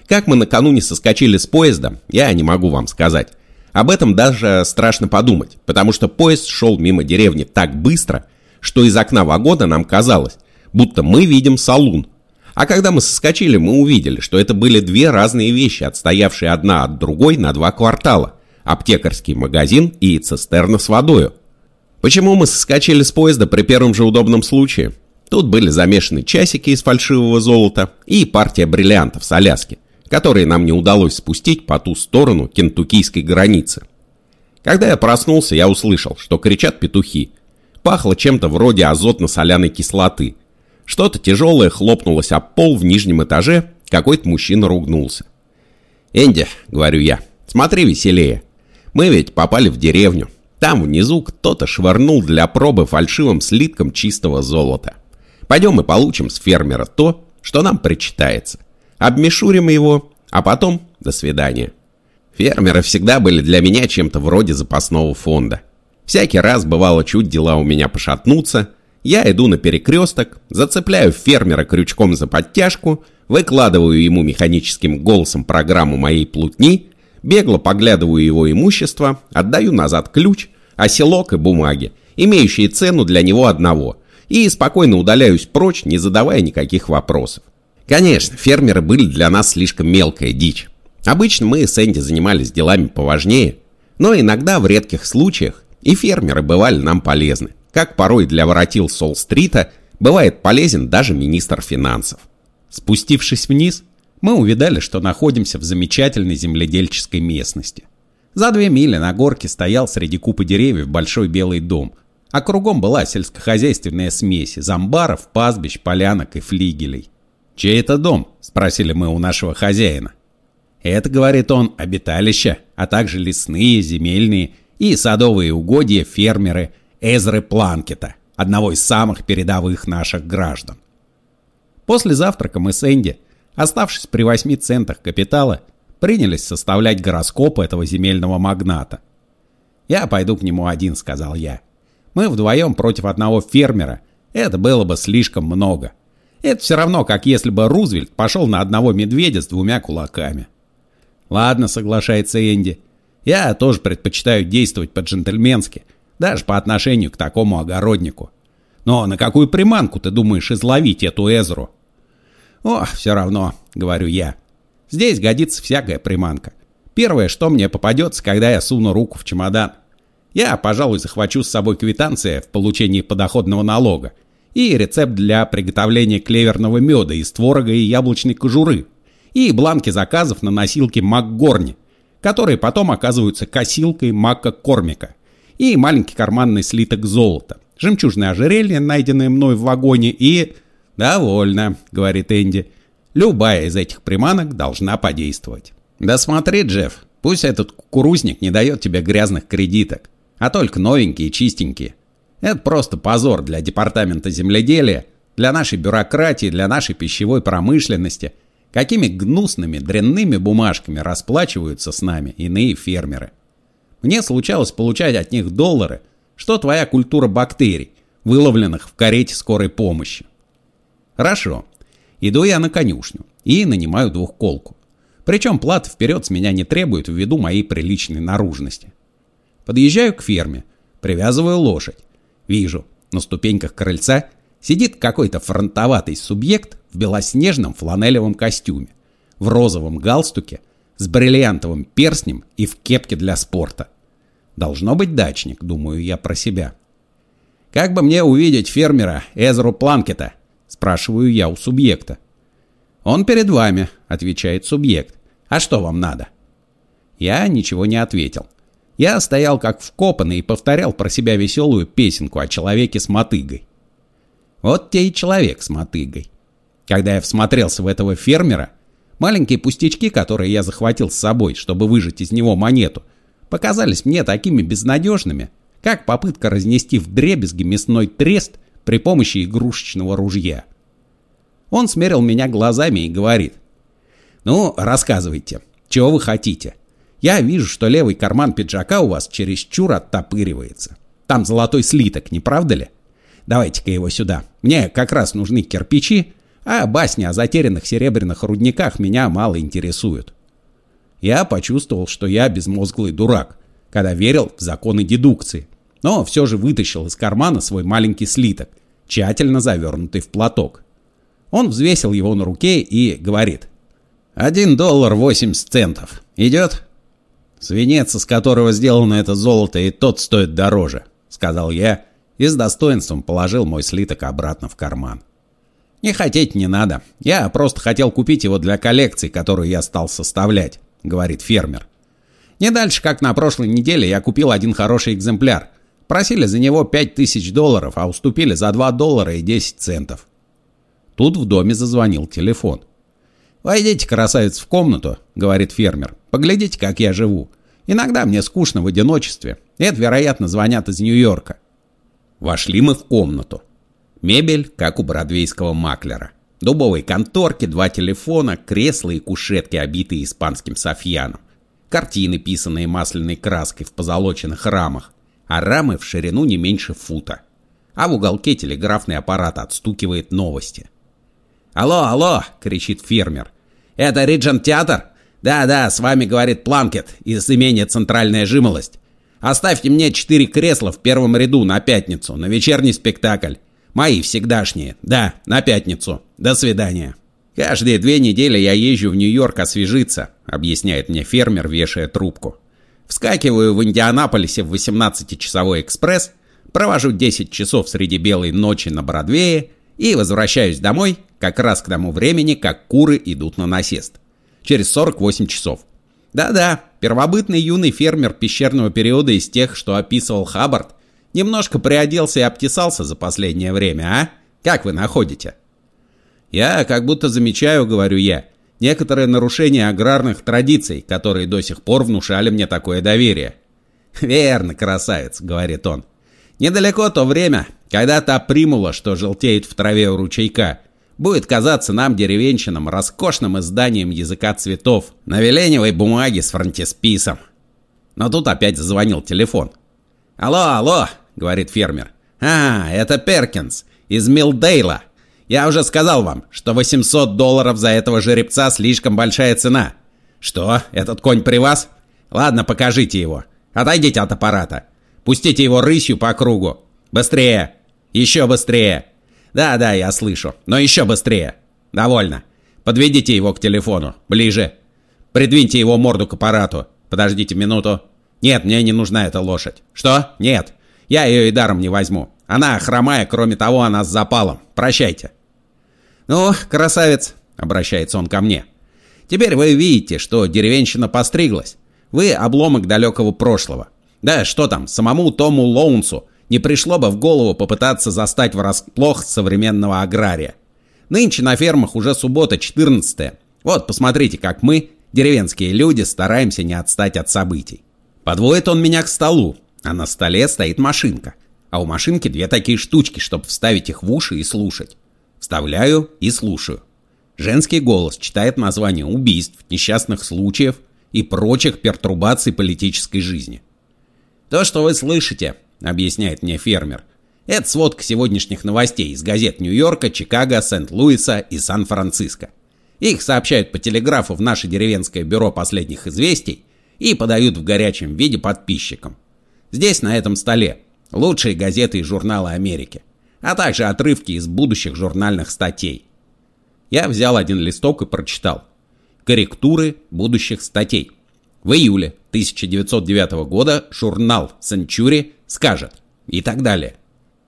Как мы накануне соскочили с поезда, я не могу вам сказать. Об этом даже страшно подумать, потому что поезд шел мимо деревни так быстро, что из окна вагона нам казалось, будто мы видим салун. А когда мы соскочили, мы увидели, что это были две разные вещи, отстоявшие одна от другой на два квартала. Аптекарский магазин и цистерна с водою. Почему мы соскочили с поезда при первом же удобном случае? Тут были замешаны часики из фальшивого золота и партия бриллиантов с Аляски, которые нам не удалось спустить по ту сторону кентуккийской границы. Когда я проснулся, я услышал, что кричат петухи – Пахло чем-то вроде азотно-соляной кислоты. Что-то тяжелое хлопнулось об пол в нижнем этаже, какой-то мужчина ругнулся. «Энди», — говорю я, — «смотри веселее. Мы ведь попали в деревню. Там внизу кто-то швырнул для пробы фальшивым слитком чистого золота. Пойдем и получим с фермера то, что нам причитается. Обмешурим его, а потом до свидания». Фермеры всегда были для меня чем-то вроде запасного фонда. Всякий раз бывало чуть дела у меня пошатнутся. Я иду на перекресток, зацепляю фермера крючком за подтяжку, выкладываю ему механическим голосом программу моей плутни, бегло поглядываю его имущество, отдаю назад ключ, оселок и бумаги, имеющие цену для него одного, и спокойно удаляюсь прочь, не задавая никаких вопросов. Конечно, фермеры были для нас слишком мелкая дичь. Обычно мы с Энди занимались делами поважнее, но иногда в редких случаях и фермеры бывали нам полезны, как порой для воротил Сол-стрита бывает полезен даже министр финансов. Спустившись вниз, мы увидали, что находимся в замечательной земледельческой местности. За две мили на горке стоял среди купы деревьев большой белый дом, а кругом была сельскохозяйственная смесь из амбаров, пастбищ, полянок и флигелей. «Чей это дом?» – спросили мы у нашего хозяина. «Это, — говорит он, — обиталища, а также лесные, земельные и садовые угодья фермеры Эзры Планкета, одного из самых передовых наших граждан. После завтрака мы с Энди, оставшись при 8 центах капитала, принялись составлять гороскоп этого земельного магната. «Я пойду к нему один», — сказал я. «Мы вдвоем против одного фермера. Это было бы слишком много. Это все равно, как если бы Рузвельт пошел на одного медведя с двумя кулаками». «Ладно», — соглашается Энди. Я тоже предпочитаю действовать по-джентльменски, даже по отношению к такому огороднику. Но на какую приманку ты думаешь изловить эту Эзру? О, все равно, говорю я. Здесь годится всякая приманка. Первое, что мне попадется, когда я суну руку в чемодан. Я, пожалуй, захвачу с собой квитанция в получении подоходного налога и рецепт для приготовления клеверного меда из творога и яблочной кожуры, и бланки заказов на носилке МакГорни, которые потом оказываются косилкой Мака Кормика, и маленький карманный слиток золота, жемчужное ожерелье, найденное мной в вагоне, и... «Довольно», — говорит Энди. «Любая из этих приманок должна подействовать». «Да смотри, Джефф, пусть этот кукурузник не дает тебе грязных кредиток, а только новенькие и чистенькие. Это просто позор для департамента земледелия, для нашей бюрократии, для нашей пищевой промышленности — какими гнусными, дрянными бумажками расплачиваются с нами иные фермеры. Мне случалось получать от них доллары, что твоя культура бактерий, выловленных в карете скорой помощи. Хорошо. Иду я на конюшню и нанимаю двухколку. Причем плат вперед с меня не требует ввиду моей приличной наружности. Подъезжаю к ферме, привязываю лошадь. Вижу, на ступеньках крыльца сидит какой-то фронтоватый субъект в белоснежном фланелевом костюме, в розовом галстуке, с бриллиантовым перстнем и в кепке для спорта. Должно быть дачник, думаю я про себя. «Как бы мне увидеть фермера Эзру Планкета?» – спрашиваю я у субъекта. «Он перед вами», — отвечает субъект. «А что вам надо?» Я ничего не ответил. Я стоял как вкопанный и повторял про себя веселую песенку о человеке с мотыгой. Вот те и человек с мотыгой. Когда я всмотрелся в этого фермера, маленькие пустячки, которые я захватил с собой, чтобы выжать из него монету, показались мне такими безнадежными, как попытка разнести в дребезги мясной трест при помощи игрушечного ружья. Он смерил меня глазами и говорит. «Ну, рассказывайте, чего вы хотите? Я вижу, что левый карман пиджака у вас чересчур оттопыривается. Там золотой слиток, не правда ли? Давайте-ка его сюда. Мне как раз нужны кирпичи, а басни о затерянных серебряных рудниках меня мало интересуют». Я почувствовал, что я безмозглый дурак, когда верил в законы дедукции, но все же вытащил из кармана свой маленький слиток, тщательно завернутый в платок. Он взвесил его на руке и говорит. «Один доллар восемьдесят центов. Идет?» «Свинец, из которого сделано это золото, и тот стоит дороже», — сказал я и с достоинством положил мой слиток обратно в карман. «Не хотеть не надо. Я просто хотел купить его для коллекции, которую я стал составлять», — говорит фермер. «Не дальше, как на прошлой неделе, я купил один хороший экземпляр. Просили за него пять тысяч долларов, а уступили за два доллара и десять центов. Тут в доме зазвонил телефон. «Войдите, красавец, в комнату», — говорит фермер. «Поглядите, как я живу. Иногда мне скучно в одиночестве. Это, вероятно, звонят из Нью-Йорка». Вошли мы в комнату. Мебель, как у бродвейского маклера. Дубовые конторки, два телефона, кресла и кушетки, обитые испанским софьяном. Картины, писанные масляной краской в позолоченных рамах, а рамы в ширину не меньше фута. А в уголке телеграфный аппарат отстукивает новости. «Алло, алло!» — кричит фермер. «Это Риджент Театр?» «Да-да, с вами говорит Планкет из имения «Центральная жимолость». Оставьте мне четыре кресла в первом ряду на пятницу, на вечерний спектакль. Мои всегдашние. Да, на пятницу. До свидания». «Каждые две недели я езжу в Нью-Йорк освежиться», — объясняет мне фермер, вешая трубку. «Вскакиваю в Индианаполисе в 18-часовой экспресс, провожу 10 часов среди белой ночи на Бродвее и возвращаюсь домой как раз к тому времени, как куры идут на насест. Через 48 часов. Да-да, первобытный юный фермер пещерного периода из тех, что описывал Хаббард, немножко приоделся и обтесался за последнее время, а? Как вы находите? Я как будто замечаю, говорю я, некоторые нарушения аграрных традиций, которые до сих пор внушали мне такое доверие. Верно, красавец, говорит он. Недалеко то время, когда та примула, что желтеет в траве у ручейка, будет казаться нам, деревенщинам, роскошным изданием языка цветов на веленевой бумаге с фронтисписом. Но тут опять зазвонил телефон. «Алло, алло!» — говорит фермер. «А, это Перкинс из Милдейла. Я уже сказал вам, что 800 долларов за этого жеребца слишком большая цена. Что, этот конь при вас? Ладно, покажите его. Отойдите от аппарата. Пустите его рысью по кругу. Быстрее! Еще быстрее! Да-да, я слышу. Но еще быстрее. Довольно. Подведите его к телефону. Ближе. Придвиньте его морду к аппарату. Подождите минуту. Нет, мне не нужна эта лошадь. Что? Нет. Я ее и даром не возьму. Она хромая, кроме того, она с запалом. Прощайте. Ну, красавец, обращается он ко мне. Теперь вы видите, что деревенщина постриглась. Вы обломок далекого прошлого. Да что там, самому Тому Лоунсу не пришло бы в голову попытаться застать врасплох современного агрария. Нынче на фермах уже суббота 14 -е. Вот, посмотрите, как мы, деревенские люди, стараемся не отстать от событий. Подводит он меня к столу, а на столе стоит машинка. А у машинки две такие штучки, чтобы вставить их в уши и слушать. Вставляю и слушаю. Женский голос читает название убийств, несчастных случаев и прочих пертурбаций политической жизни. То, что вы слышите, объясняет мне фермер, Это сводка сегодняшних новостей из газет Нью-Йорка, Чикаго, Сент-Луиса и Сан-Франциско. Их сообщают по телеграфу в наше деревенское бюро последних известий и подают в горячем виде подписчикам. Здесь, на этом столе, лучшие газеты и журналы Америки, а также отрывки из будущих журнальных статей. Я взял один листок и прочитал. Корректуры будущих статей. В июле 1909 года журнал Century скажет и так далее.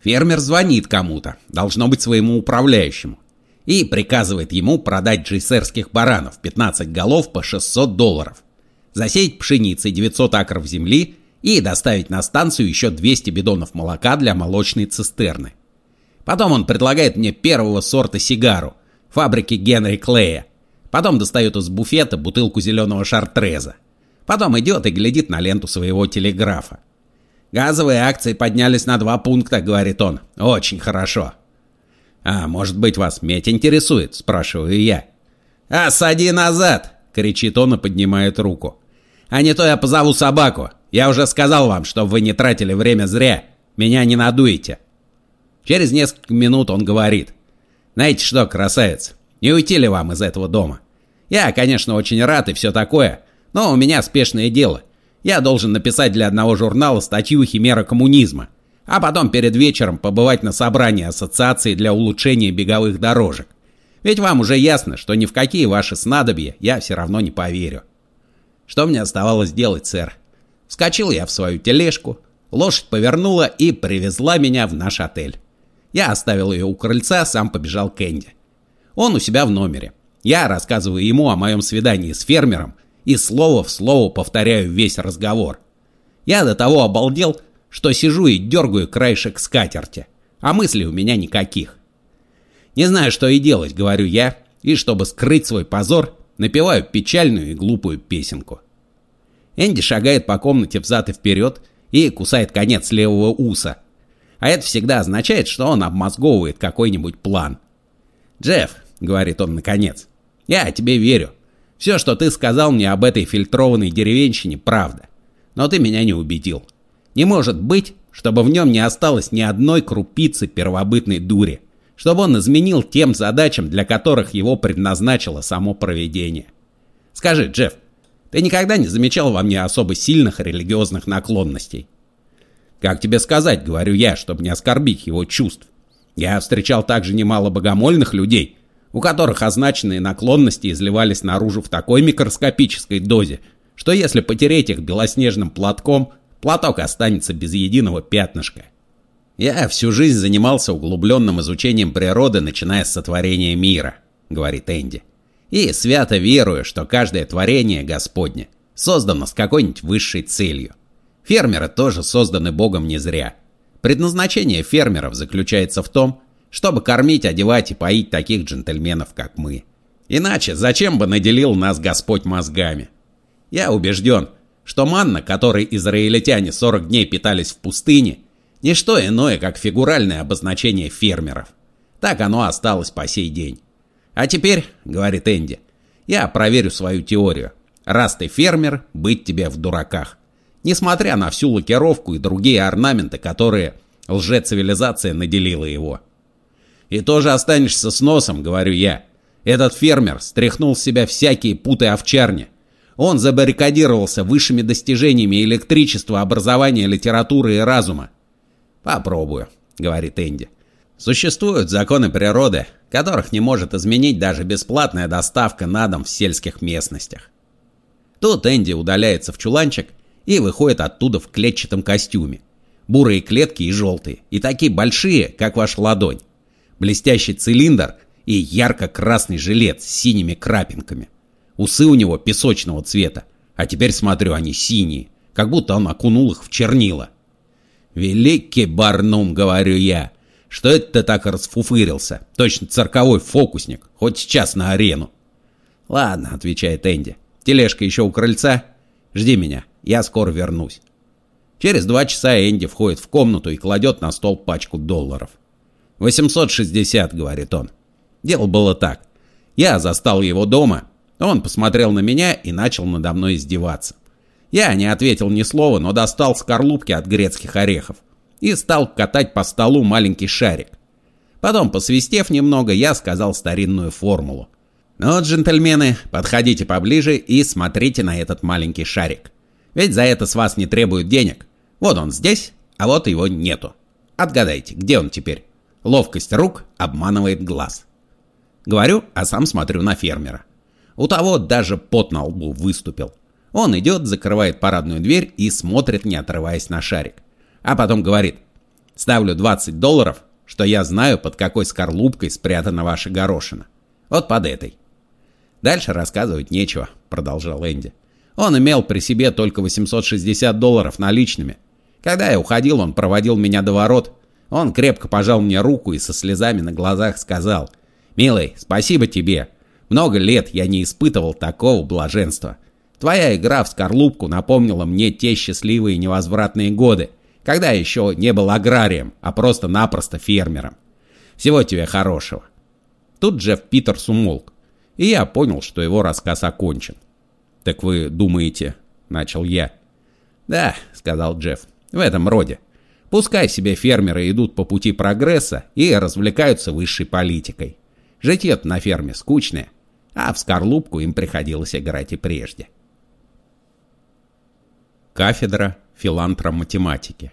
Фермер звонит кому-то, должно быть своему управляющему, и приказывает ему продать джейсерских баранов 15 голов по 600 долларов, засеять пшеницей 900 акров земли и доставить на станцию еще 200 бидонов молока для молочной цистерны. Потом он предлагает мне первого сорта сигару, фабрики Генри Клея. Потом достает из буфета бутылку зеленого шартреза. Потом идет и глядит на ленту своего телеграфа. «Газовые акции поднялись на два пункта», — говорит он. «Очень хорошо». «А может быть, вас медь интересует?» — спрашиваю я. «А, сади назад!» — кричит он и поднимает руку. «А не то я позову собаку. Я уже сказал вам, чтобы вы не тратили время зря. Меня не надуете». Через несколько минут он говорит. «Знаете что, красавец, не уйти ли вам из этого дома? Я, конечно, очень рад и все такое, но у меня спешное дело. Я должен написать для одного журнала статью «Химера коммунизма», а потом перед вечером побывать на собрании ассоциации для улучшения беговых дорожек. Ведь вам уже ясно, что ни в какие ваши снадобья я все равно не поверю. Что мне оставалось делать, сэр? Вскочил я в свою тележку, лошадь повернула и привезла меня в наш отель. Я оставил ее у крыльца, сам побежал к Энди. Он у себя в номере. Я рассказываю ему о моем свидании с фермером и слово в слово повторяю весь разговор. Я до того обалдел, что сижу и дергаю краешек скатерти, а мыслей у меня никаких. Не знаю, что и делать, говорю я, и чтобы скрыть свой позор, напеваю печальную и глупую песенку. Энди шагает по комнате взад и вперед и кусает конец левого уса, а это всегда означает, что он обмозговывает какой-нибудь план. «Джефф», — говорит он наконец, — «я тебе верю. Все, что ты сказал мне об этой фильтрованной деревенщине, правда. Но ты меня не убедил. Не может быть, чтобы в нем не осталось ни одной крупицы первобытной дури, чтобы он изменил тем задачам, для которых его предназначило само проведение. Скажи, Джефф, ты никогда не замечал во мне особо сильных религиозных наклонностей? Как тебе сказать, говорю я, чтобы не оскорбить его чувств. Я встречал также немало богомольных людей, у которых означенные наклонности изливались наружу в такой микроскопической дозе, что если потереть их белоснежным платком, платок останется без единого пятнышка. Я всю жизнь занимался углубленным изучением природы, начиная с сотворения мира, говорит Энди. И свято верую, что каждое творение Господне создано с какой-нибудь высшей целью. Фермеры тоже созданы Богом не зря. Предназначение фермеров заключается в том, чтобы кормить, одевать и поить таких джентльменов, как мы. Иначе зачем бы наделил нас Господь мозгами? Я убежден, что манна, которой израильтяне 40 дней питались в пустыне, не что иное, как фигуральное обозначение фермеров. Так оно осталось по сей день. А теперь, говорит Энди, я проверю свою теорию. Раз ты фермер, быть тебе в дураках несмотря на всю лакировку и другие орнаменты, которые лжецивилизация наделила его. И тоже останешься с носом, говорю я. Этот фермер стряхнул с себя всякие путы овчарни. Он забаррикадировался высшими достижениями электричества, образования, литературы и разума. «Попробую», — говорит Энди. «Существуют законы природы, которых не может изменить даже бесплатная доставка на дом в сельских местностях». Тут Энди удаляется в чуланчик и выходит оттуда в клетчатом костюме. Бурые клетки и желтые, и такие большие, как ваша ладонь. Блестящий цилиндр и ярко-красный жилет с синими крапинками. Усы у него песочного цвета, а теперь смотрю, они синие, как будто он окунул их в чернила. «Великий Барнум», — говорю я, — «что это ты так расфуфырился? Точно цирковой фокусник, хоть сейчас на арену». «Ладно», — отвечает Энди, — «тележка еще у крыльца? Жди меня, я скоро вернусь. Через два часа Энди входит в комнату и кладет на стол пачку долларов. «860», — говорит он. Дело было так. Я застал его дома. Он посмотрел на меня и начал надо мной издеваться. Я не ответил ни слова, но достал скорлупки от грецких орехов. и стал катать по столу маленький шарик. Потом, посвистев немного, я сказал старинную формулу. «Ну, джентльмены, подходите поближе и смотрите на этот маленький шарик. Ведь за это с вас не требуют денег. Вот он здесь, а вот его нету. Отгадайте, где он теперь? Ловкость рук обманывает глаз». Говорю, а сам смотрю на фермера. У того даже пот на лбу выступил. Он идет, закрывает парадную дверь и смотрит, не отрываясь на шарик. А потом говорит, ставлю 20 долларов, что я знаю, под какой скорлупкой спрятана ваша горошина. Вот под этой. Дальше рассказывать нечего, продолжал Энди. Он имел при себе только 860 долларов наличными. Когда я уходил, он проводил меня до ворот. Он крепко пожал мне руку и со слезами на глазах сказал, «Милый, спасибо тебе. Много лет я не испытывал такого блаженства. Твоя игра в скорлупку напомнила мне те счастливые невозвратные годы, когда еще не был аграрием, а просто-напросто фермером. Всего тебе хорошего. Тут Джефф Питерс умолк, и я понял, что его рассказ окончен. «Так вы думаете...» — начал я. «Да», — сказал Джефф, — «в этом роде. Пускай себе фермеры идут по пути прогресса и развлекаются высшей политикой. Житье на ферме скучное, а в скорлупку им приходилось играть и прежде. Кафедра филантроматематики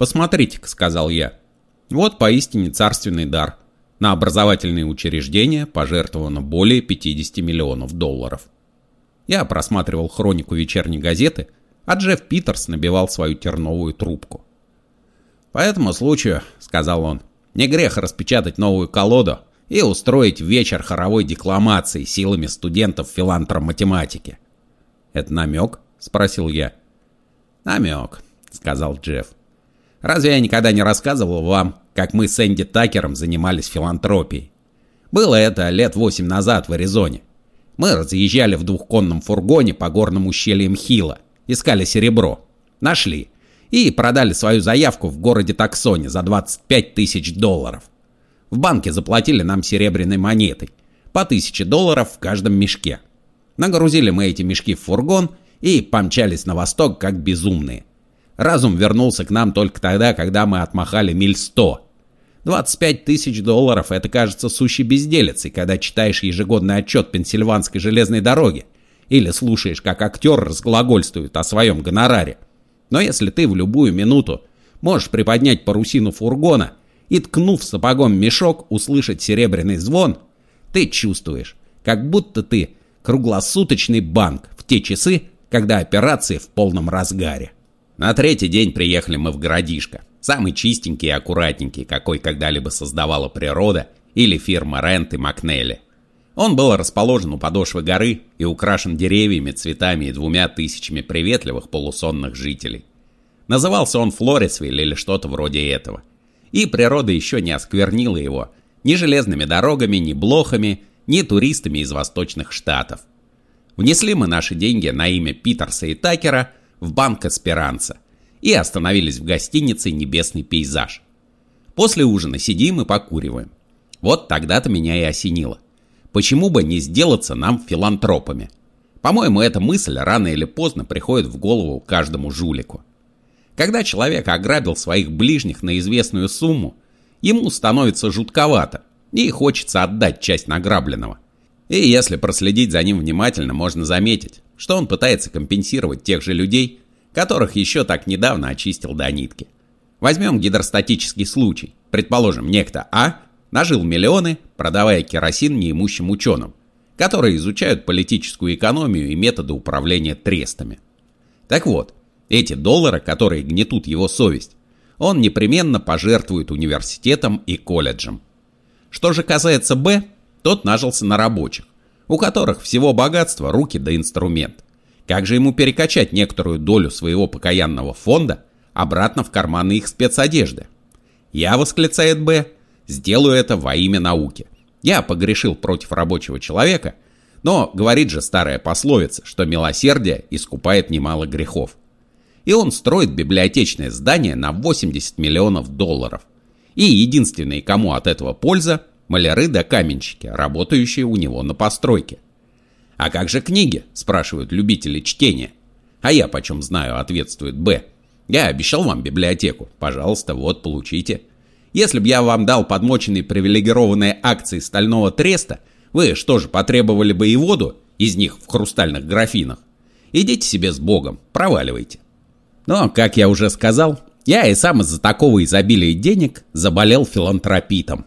«Посмотрите-ка», — сказал я, — «вот поистине царственный дар. На образовательные учреждения пожертвовано более 50 миллионов долларов». Я просматривал хронику вечерней газеты, а Джефф Питерс набивал свою терновую трубку. «По этому случаю», — сказал он, — «не грех распечатать новую колоду и устроить вечер хоровой декламации силами студентов филантроматематики. «Это намек?» — спросил я. «Намек», — сказал Джефф. «Разве я никогда не рассказывал вам, как мы с Энди Такером занимались филантропией? Было это лет восемь назад в Аризоне. Мы разъезжали в двухконном фургоне по горным ущельям Хила, искали серебро. Нашли. И продали свою заявку в городе Таксоне за 25 тысяч долларов. В банке заплатили нам серебряной монетой. По тысяче долларов в каждом мешке. Нагрузили мы эти мешки в фургон и помчались на восток как безумные. Разум вернулся к нам только тогда, когда мы отмахали миль сто. 25 тысяч долларов – это кажется сущей безделицей, когда читаешь ежегодный отчет Пенсильванской железной дороги или слушаешь, как актер разглагольствует о своем гонораре. Но если ты в любую минуту можешь приподнять парусину фургона и, ткнув сапогом мешок, услышать серебряный звон, ты чувствуешь, как будто ты круглосуточный банк в те часы, когда операции в полном разгаре. На третий день приехали мы в городишко. Самый чистенький и аккуратненький, какой когда-либо создавала природа или фирма Рент и Макнелли. Он был расположен у подошвы горы и украшен деревьями, цветами и двумя тысячами приветливых полусонных жителей. Назывался он Флорисвиль или что-то вроде этого и природа еще не осквернила его ни железными дорогами, ни блохами, ни туристами из восточных штатов. Внесли мы наши деньги на имя Питерса и Такера в банк Эсперанца и остановились в гостинице «Небесный пейзаж». После ужина сидим и покуриваем. Вот тогда-то меня и осенило. Почему бы не сделаться нам филантропами? По-моему, эта мысль рано или поздно приходит в голову каждому жулику. Когда человек ограбил своих ближних на известную сумму, ему становится жутковато и хочется отдать часть награбленного. И если проследить за ним внимательно, можно заметить, что он пытается компенсировать тех же людей, которых еще так недавно очистил до нитки. Возьмем гидростатический случай. Предположим, некто А нажил миллионы, продавая керосин неимущим ученым, которые изучают политическую экономию и методы управления трестами. Так вот, эти доллары, которые гнетут его совесть, он непременно пожертвует университетом и колледжем. Что же касается Б, тот нажился на рабочих, у которых всего богатства руки да инструмент. Как же ему перекачать некоторую долю своего покаянного фонда обратно в карманы их спецодежды? Я, восклицает Б, сделаю это во имя науки. Я погрешил против рабочего человека, но говорит же старая пословица, что милосердие искупает немало грехов и он строит библиотечное здание на 80 миллионов долларов. И единственные, кому от этого польза, маляры да каменщики, работающие у него на постройке. «А как же книги?» – спрашивают любители чтения. «А я почем знаю?» – ответствует Б. Я обещал вам библиотеку. Пожалуйста, вот, получите. Если бы я вам дал подмоченные привилегированные акции стального треста, вы что же, потребовали бы и воду из них в хрустальных графинах? Идите себе с Богом, проваливайте. Но, как я уже сказал, я и сам из-за такого изобилия денег заболел филантропитом.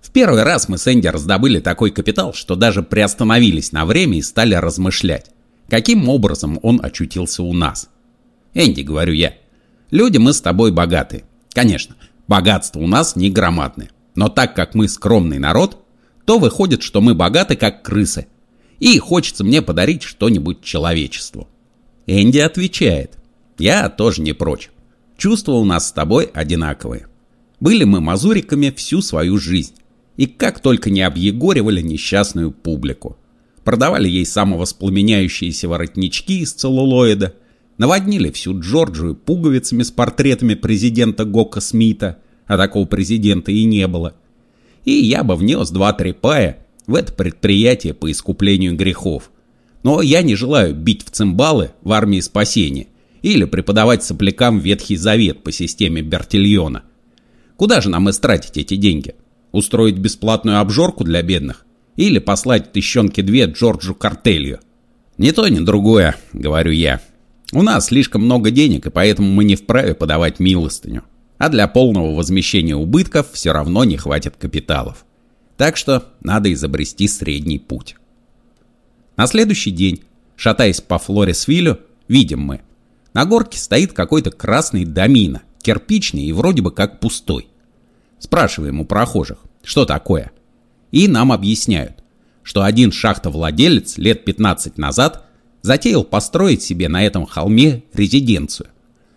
В первый раз мы с Энди раздобыли такой капитал, что даже приостановились на время и стали размышлять, каким образом он очутился у нас. Энди, говорю я, люди мы с тобой богаты. Конечно, богатство у нас не громадное. Но так как мы скромный народ, то выходит, что мы богаты как крысы. И хочется мне подарить что-нибудь человечеству. Энди отвечает, я тоже не прочь. Чувства у нас с тобой одинаковые. Были мы мазуриками всю свою жизнь. И как только не объегоривали несчастную публику. Продавали ей самовоспламеняющиеся воротнички из целлулоида, наводнили всю Джорджию пуговицами с портретами президента Гока Смита, а такого президента и не было. И я бы внес два-три пая в это предприятие по искуплению грехов. Но я не желаю бить в цимбалы в армии спасения или преподавать соплякам Ветхий Завет по системе Бертильона. Куда же нам истратить эти деньги? Устроить бесплатную обжорку для бедных? Или послать тыщенки две Джорджу Картелью? Ни то, ни другое, говорю я. У нас слишком много денег, и поэтому мы не вправе подавать милостыню. А для полного возмещения убытков все равно не хватит капиталов. Так что надо изобрести средний путь. На следующий день, шатаясь по Флорисвиллю, видим мы, на горке стоит какой-то красный домина, кирпичный и вроде бы как пустой. Спрашиваем у прохожих, что такое. И нам объясняют, что один шахтовладелец лет 15 назад затеял построить себе на этом холме резиденцию.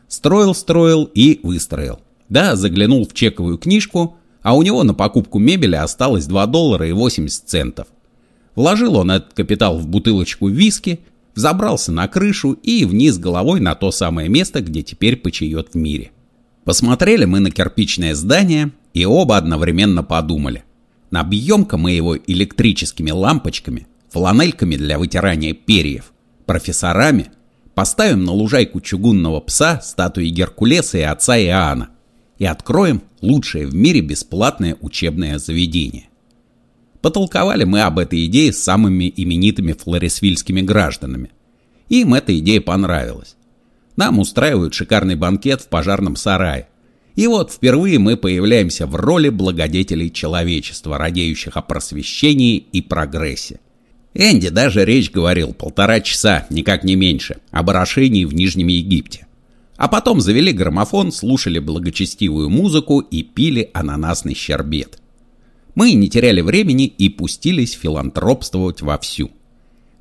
Строил, строил и выстроил. Да, заглянул в чековую книжку, а у него на покупку мебели осталось 2 доллара и 80 центов. Вложил он этот капитал в бутылочку виски взобрался на крышу и вниз головой на то самое место, где теперь почает в мире. Посмотрели мы на кирпичное здание и оба одновременно подумали. Набьем-ка мы его электрическими лампочками, фланельками для вытирания перьев, профессорами, поставим на лужайку чугунного пса, статуи Геркулеса и отца Иоанна и откроем лучшее в мире бесплатное учебное заведение. Потолковали мы об этой идее с самыми именитыми флорисвильскими гражданами. Им эта идея понравилась. Нам устраивают шикарный банкет в пожарном сарае. И вот впервые мы появляемся в роли благодетелей человечества, радеющих о просвещении и прогрессе. Энди даже речь говорил полтора часа, никак не меньше, об орошении в Нижнем Египте. А потом завели граммофон, слушали благочестивую музыку и пили ананасный щербет. Мы не теряли времени и пустились филантропствовать вовсю.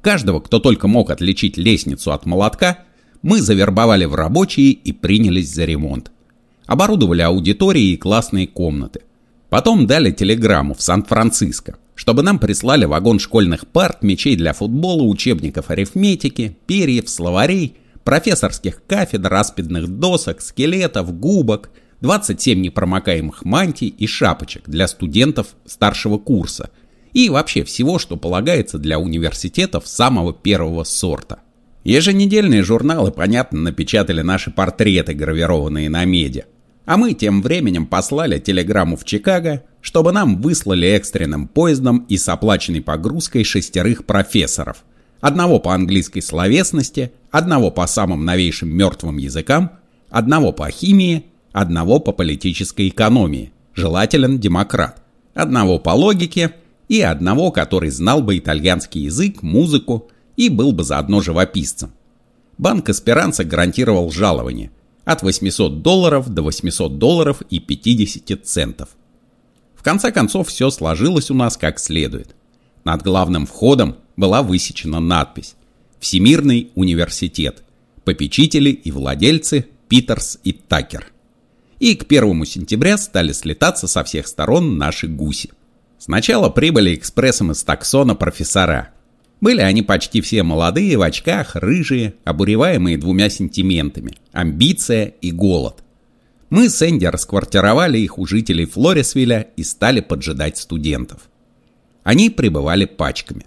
Каждого, кто только мог отличить лестницу от молотка, мы завербовали в рабочие и принялись за ремонт. Оборудовали аудитории и классные комнаты. Потом дали телеграмму в Сан-Франциско, чтобы нам прислали вагон школьных парт, мечей для футбола, учебников арифметики, перьев, словарей, профессорских кафедр, распидных досок, скелетов, губок – 27 непромокаемых мантий и шапочек для студентов старшего курса и вообще всего, что полагается для университетов самого первого сорта. Еженедельные журналы, понятно, напечатали наши портреты, гравированные на меди. А мы тем временем послали телеграмму в Чикаго, чтобы нам выслали экстренным поездом и с оплаченной погрузкой шестерых профессоров. Одного по английской словесности, одного по самым новейшим мертвым языкам, одного по химии одного по политической экономии, желателен демократ, одного по логике и одного, который знал бы итальянский язык, музыку и был бы заодно живописцем. Банк Эсперанца гарантировал жалование от 800 долларов до 800 долларов и 50 центов. В конце концов все сложилось у нас как следует. Над главным входом была высечена надпись «Всемирный университет. Попечители и владельцы Питерс и Такер» и к первому сентября стали слетаться со всех сторон наши гуси. Сначала прибыли экспрессом из таксона профессора. Были они почти все молодые, в очках, рыжие, обуреваемые двумя сентиментами – амбиция и голод. Мы с Энди расквартировали их у жителей Флорисвилля и стали поджидать студентов. Они прибывали пачками.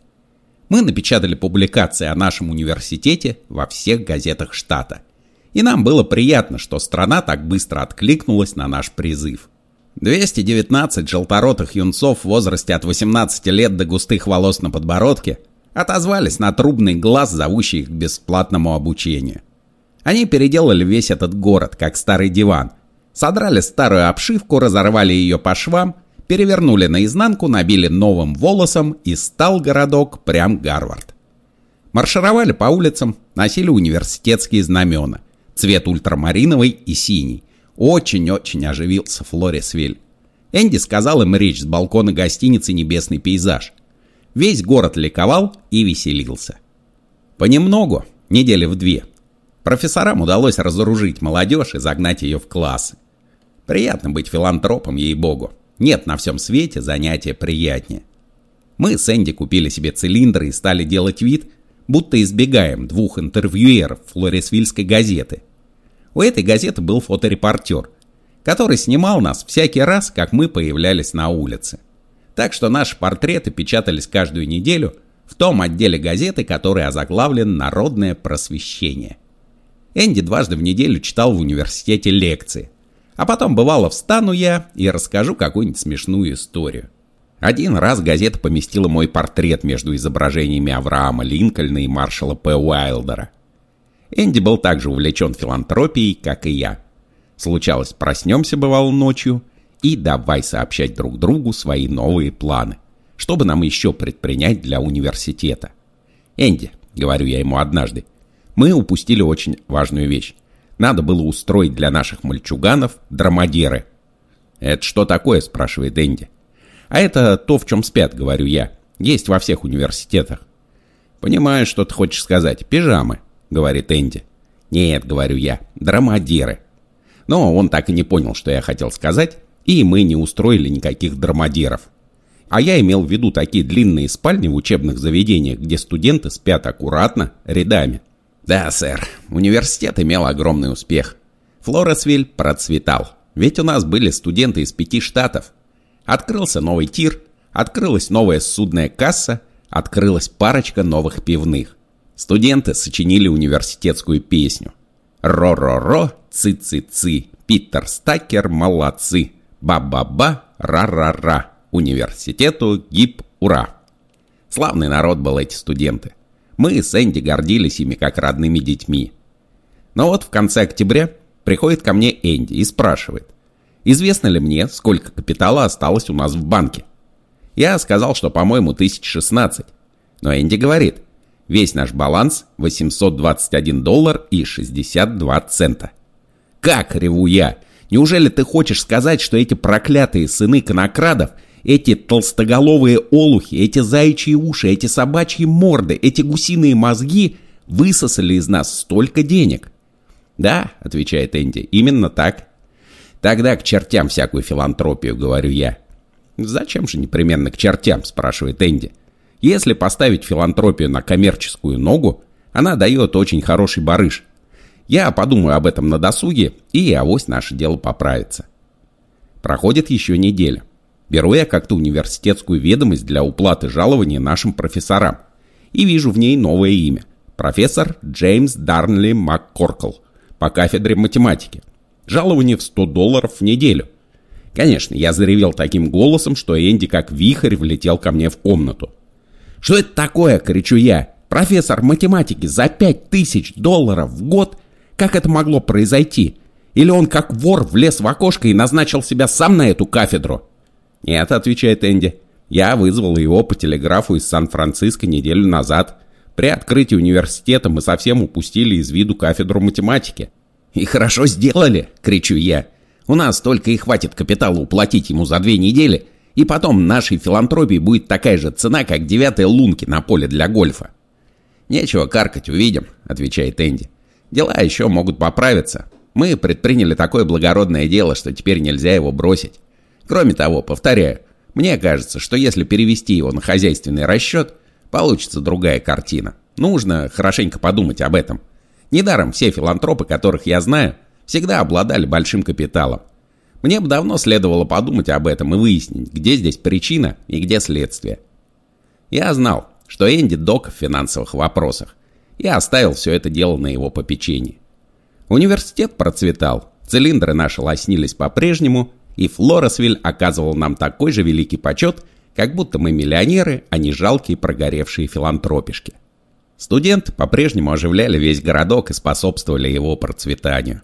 Мы напечатали публикации о нашем университете во всех газетах штата – И нам было приятно, что страна так быстро откликнулась на наш призыв. 219 желторотых юнцов в возрасте от 18 лет до густых волос на подбородке отозвались на трубный глаз, зовущий их к бесплатному обучению. Они переделали весь этот город, как старый диван. Содрали старую обшивку, разорвали ее по швам, перевернули наизнанку, набили новым волосом и стал городок прям Гарвард. Маршировали по улицам, носили университетские знамена, цвет ультрамариновый и синий. Очень-очень оживился Флорисвиль. Энди сказал им речь с балкона гостиницы «Небесный пейзаж». Весь город ликовал и веселился. Понемногу, недели в две, профессорам удалось разоружить молодежь и загнать ее в классы. Приятно быть филантропом, ей-богу. Нет на всем свете занятия приятнее. Мы с Энди купили себе цилиндры и стали делать вид, будто избегаем двух интервьюеров флорисвильской газеты. У этой газеты был фоторепортер, который снимал нас всякий раз, как мы появлялись на улице. Так что наши портреты печатались каждую неделю в том отделе газеты, который озаглавлен «Народное просвещение». Энди дважды в неделю читал в университете лекции. А потом бывало встану я и расскажу какую-нибудь смешную историю. Один раз газета поместила мой портрет между изображениями Авраама Линкольна и маршала П. Уайлдера. Энди был также увлечен филантропией, как и я. Случалось, проснемся бывало ночью и давай сообщать друг другу свои новые планы. Что бы нам еще предпринять для университета? «Энди», — говорю я ему однажды, — «мы упустили очень важную вещь. Надо было устроить для наших мальчуганов драмадеры». «Это что такое?» — спрашивает Энди. «А это то, в чем спят», — говорю я. «Есть во всех университетах». «Понимаю, что ты хочешь сказать. Пижамы», — говорит Энди. «Нет», — говорю я, — «драмадеры». Но он так и не понял, что я хотел сказать, и мы не устроили никаких драмадеров. А я имел в виду такие длинные спальни в учебных заведениях, где студенты спят аккуратно, рядами. Да, сэр, университет имел огромный успех. Флоресвиль процветал, ведь у нас были студенты из пяти штатов. Открылся новый тир, открылась новая судная касса, открылась парочка новых пивных. Студенты сочинили университетскую песню. Ро-ро-ро, ци-ци-ци, Питер Стакер молодцы. Ба-ба-ба, ра-ра-ра. Университету гип ура. Славный народ был эти студенты. Мы с Энди гордились ими как родными детьми. Но вот в конце октября приходит ко мне Энди и спрашивает, известно ли мне, сколько капитала осталось у нас в банке. Я сказал, что, по-моему, 1016. Но Энди говорит, весь наш баланс 821 доллар и 62 цента. Как, реву я, Неужели ты хочешь сказать, что эти проклятые сыны конокрадов, эти толстоголовые олухи, эти заячьи уши, эти собачьи морды, эти гусиные мозги высосали из нас столько денег? Да, отвечает Энди, именно так. Тогда к чертям всякую филантропию, говорю я. Зачем же непременно к чертям, спрашивает Энди. Если поставить филантропию на коммерческую ногу, она дает очень хороший барыш. Я подумаю об этом на досуге, и авось наше дело поправится. Проходит еще неделя. Беру я как-то университетскую ведомость для уплаты жалования нашим профессорам. И вижу в ней новое имя. Профессор Джеймс Дарнли МакКоркл по кафедре математики. Жалование в 100 долларов в неделю. Конечно, я заревел таким голосом, что Энди как вихрь влетел ко мне в комнату. «Что это такое?» – кричу я. «Профессор математики за 5000 долларов в год как это могло произойти? Или он как вор влез в окошко и назначил себя сам на эту кафедру? Нет, отвечает Энди. Я вызвал его по телеграфу из Сан-Франциско неделю назад. При открытии университета мы совсем упустили из виду кафедру математики. И хорошо сделали, кричу я. У нас только и хватит капитала уплатить ему за две недели, и потом нашей филантропии будет такая же цена, как девятые лунки на поле для гольфа. «Нечего каркать, увидим», — отвечает Энди. Дела еще могут поправиться. Мы предприняли такое благородное дело, что теперь нельзя его бросить. Кроме того, повторяю, мне кажется, что если перевести его на хозяйственный расчет, получится другая картина. Нужно хорошенько подумать об этом. Недаром все филантропы, которых я знаю, всегда обладали большим капиталом. Мне бы давно следовало подумать об этом и выяснить, где здесь причина и где следствие. Я знал, что Энди док в финансовых вопросах, и оставил все это дело на его попечении. Университет процветал, цилиндры наши лоснились по-прежнему, и Флоресвиль оказывал нам такой же великий почет, как будто мы миллионеры, а не жалкие прогоревшие филантропишки. Студенты по-прежнему оживляли весь городок и способствовали его процветанию.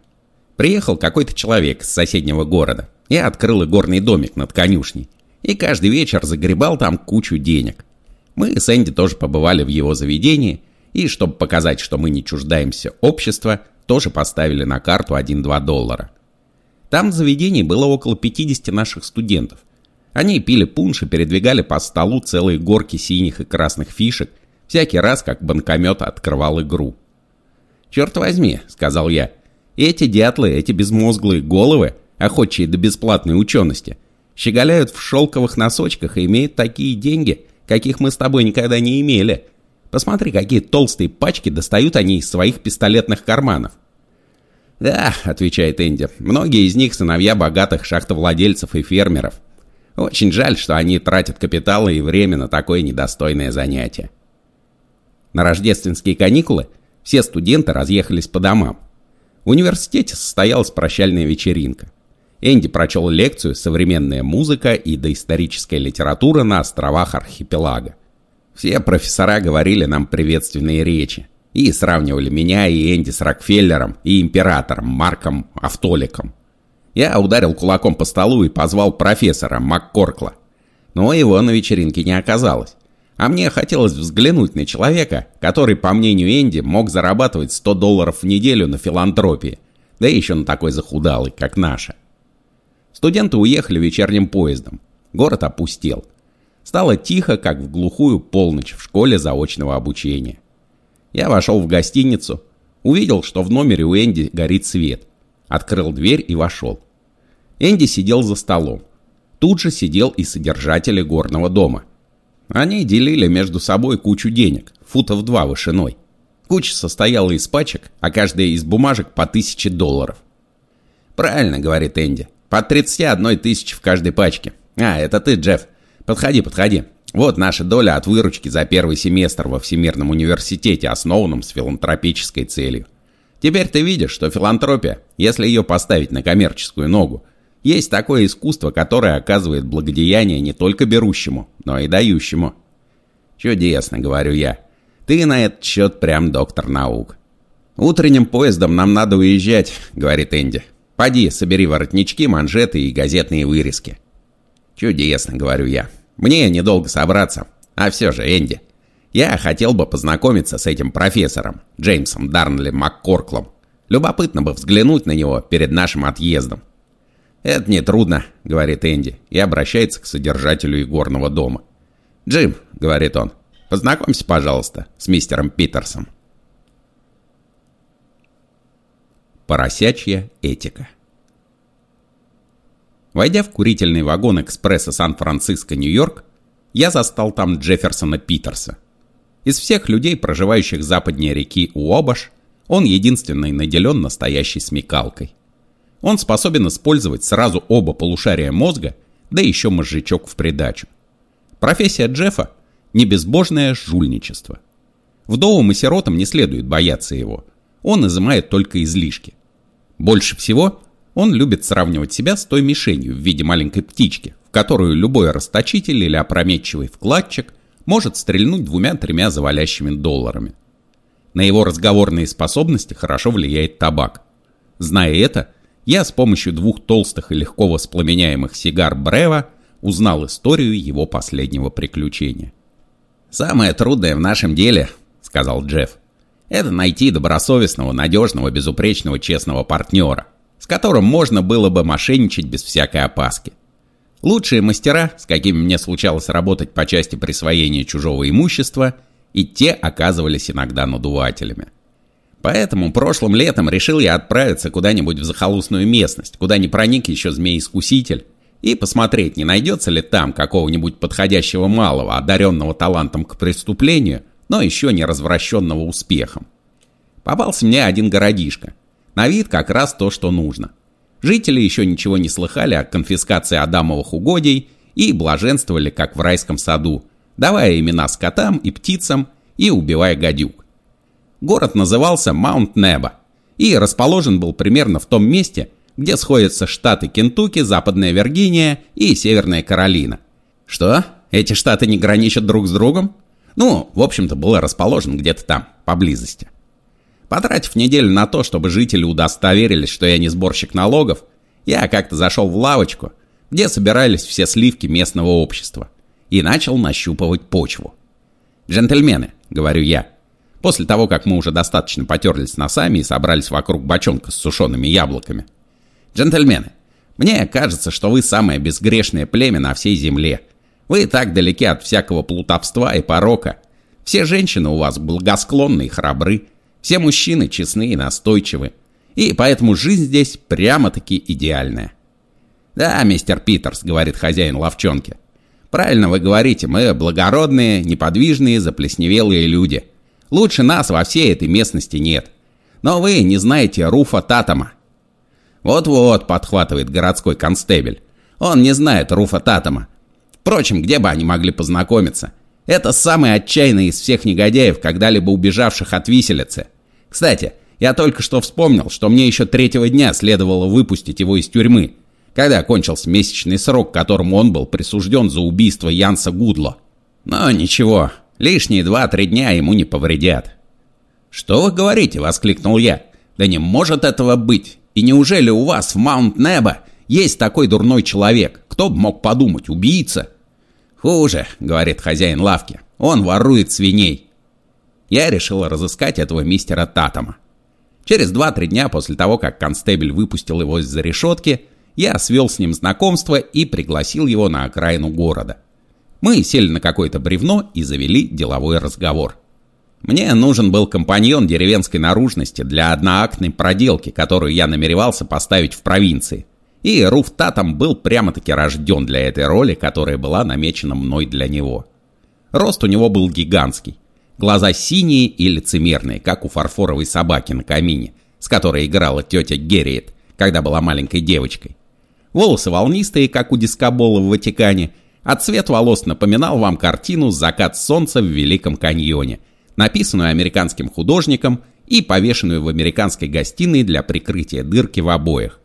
Приехал какой-то человек из соседнего города и открыл игорный домик над конюшней, и каждый вечер загребал там кучу денег. Мы с Энди тоже побывали в его заведении, и чтобы показать, что мы не чуждаемся общества, тоже поставили на карту 1-2 доллара. Там в заведении было около 50 наших студентов. Они пили пунш и передвигали по столу целые горки синих и красных фишек, всякий раз, как банкомет открывал игру. «Черт возьми», — сказал я, — «эти дятлы, эти безмозглые головы, охотчие до бесплатной учености, щеголяют в шелковых носочках и имеют такие деньги, каких мы с тобой никогда не имели. Посмотри, какие толстые пачки достают они из своих пистолетных карманов». «Да», — отвечает Энди, — «многие из них сыновья богатых шахтовладельцев и фермеров. Очень жаль, что они тратят капиталы и время на такое недостойное занятие». На рождественские каникулы все студенты разъехались по домам. В университете состоялась прощальная вечеринка. Энди прочел лекцию «Современная музыка и доисторическая литература на островах архипелага». Все профессора говорили нам приветственные речи и сравнивали меня и Энди с Рокфеллером и императором Марком Автоликом. Я ударил кулаком по столу и позвал профессора МакКоркла. Но его на вечеринке не оказалось. А мне хотелось взглянуть на человека, который, по мнению Энди, мог зарабатывать 100 долларов в неделю на филантропии, да еще на такой захудалый, как наша. Студенты уехали вечерним поездом. Город опустел. Стало тихо, как в глухую полночь в школе заочного обучения. Я вошел в гостиницу, увидел, что в номере у Энди горит свет. Открыл дверь и вошел. Энди сидел за столом. Тут же сидел и содержатель горного дома. Они делили между собой кучу денег, футов два вышиной. Куча состояла из пачек, а каждая из бумажек по тысяче долларов. «Правильно», — говорит Энди. По 31 тысячи в каждой пачке. А, это ты, Джефф. Подходи, подходи. Вот наша доля от выручки за первый семестр во Всемирном университете, основанном с филантропической целью. Теперь ты видишь, что филантропия, если ее поставить на коммерческую ногу, есть такое искусство, которое оказывает благодеяние не только берущему, но и дающему. Чудесно, говорю я. Ты на этот счет прям доктор наук. Утренним поездом нам надо уезжать, говорит Энди. Поди, собери воротнички, манжеты и газетные вырезки. Чудесно, говорю я. Мне недолго собраться. А все же, Энди, я хотел бы познакомиться с этим профессором, Джеймсом Дарнли МакКорклом. Любопытно бы взглянуть на него перед нашим отъездом. «Это нетрудно», — говорит Энди, и обращается к содержателю игорного дома. «Джим», — говорит он, — «познакомься, пожалуйста, с мистером Питерсом». Поросячья этика. Войдя в курительный вагон экспресса Сан-Франциско-Нью-Йорк, я застал там Джефферсона Питерса. Из всех людей, проживающих западнее реки Уобаш, он единственный наделен настоящей смекалкой. Он способен использовать сразу оба полушария мозга, да еще мозжечок в придачу. Профессия Джеффа – не безбожное жульничество. Вдовам и сиротам не следует бояться его. Он изымает только излишки. Больше всего он любит сравнивать себя с той мишенью в виде маленькой птички, в которую любой расточитель или опрометчивый вкладчик может стрельнуть двумя-тремя завалящими долларами. На его разговорные способности хорошо влияет табак. Зная это, я с помощью двух толстых и легко воспламеняемых сигар Брева узнал историю его последнего приключения. «Самое трудное в нашем деле», — сказал Джефф, это найти добросовестного, надежного, безупречного, честного партнера, с которым можно было бы мошенничать без всякой опаски. Лучшие мастера, с какими мне случалось работать по части присвоения чужого имущества, и те оказывались иногда надувателями. Поэтому прошлым летом решил я отправиться куда-нибудь в захолустную местность, куда не проник еще змей-искуситель, и посмотреть, не найдется ли там какого-нибудь подходящего малого, одаренного талантом к преступлению, но еще не развращенного успехом. Попался мне один городишко. На вид как раз то, что нужно. Жители еще ничего не слыхали о конфискации Адамовых угодий и блаженствовали, как в райском саду, давая имена скотам и птицам и убивая гадюк. Город назывался Маунт Неба, и расположен был примерно в том месте, где сходятся штаты Кентукки, Западная Виргиния и Северная Каролина. Что? Эти штаты не граничат друг с другом? Ну, в общем-то, был расположен где-то там, поблизости. Потратив неделю на то, чтобы жители удостоверились, что я не сборщик налогов, я как-то зашел в лавочку, где собирались все сливки местного общества, и начал нащупывать почву. «Джентльмены», — говорю я, после того, как мы уже достаточно потерлись носами и собрались вокруг бочонка с сушеными яблоками. «Джентльмены, мне кажется, что вы самое безгрешное племя на всей земле. Вы так далеки от всякого плутовства и порока. Все женщины у вас благосклонны и храбры, все мужчины честны и настойчивы. И поэтому жизнь здесь прямо-таки идеальная. «Да, мистер Питерс», — говорит хозяин ловчонки. «Правильно вы говорите, мы благородные, неподвижные, заплесневелые люди. Лучше нас во всей этой местности нет. Но вы не знаете Руфа Татама». «Вот-вот», — подхватывает городской констебель. «Он не знает Руфа Татама. Впрочем, где бы они могли познакомиться? Это самый отчаянный из всех негодяев, когда-либо убежавших от виселицы. Кстати, я только что вспомнил, что мне еще третьего дня следовало выпустить его из тюрьмы, когда кончился месячный срок, которому он был присужден за убийство Янса Гудло. Но ничего, лишние два-три дня ему не повредят. «Что вы говорите?» — воскликнул я. «Да не может этого быть! И неужели у вас в Маунт-Небо есть такой дурной человек? Кто бы мог подумать, убийца?» «Хуже», — говорит хозяин лавки. «Он ворует свиней». Я решил разыскать этого мистера Татама. Через 2-3 дня после того, как констебель выпустил его из-за решетки, я свел с ним знакомство и пригласил его на окраину города. Мы сели на какое-то бревно и завели деловой разговор. Мне нужен был компаньон деревенской наружности для одноактной проделки, которую я намеревался поставить в провинции. И Руф Татам был прямо-таки рожден для этой роли, которая была намечена мной для него. Рост у него был гигантский. Глаза синие и лицемерные, как у фарфоровой собаки на камине, с которой играла тетя Герриет, когда была маленькой девочкой. Волосы волнистые, как у дискобола в Ватикане, а цвет волос напоминал вам картину «Закат солнца в Великом каньоне», написанную американским художником и повешенную в американской гостиной для прикрытия дырки в обоях.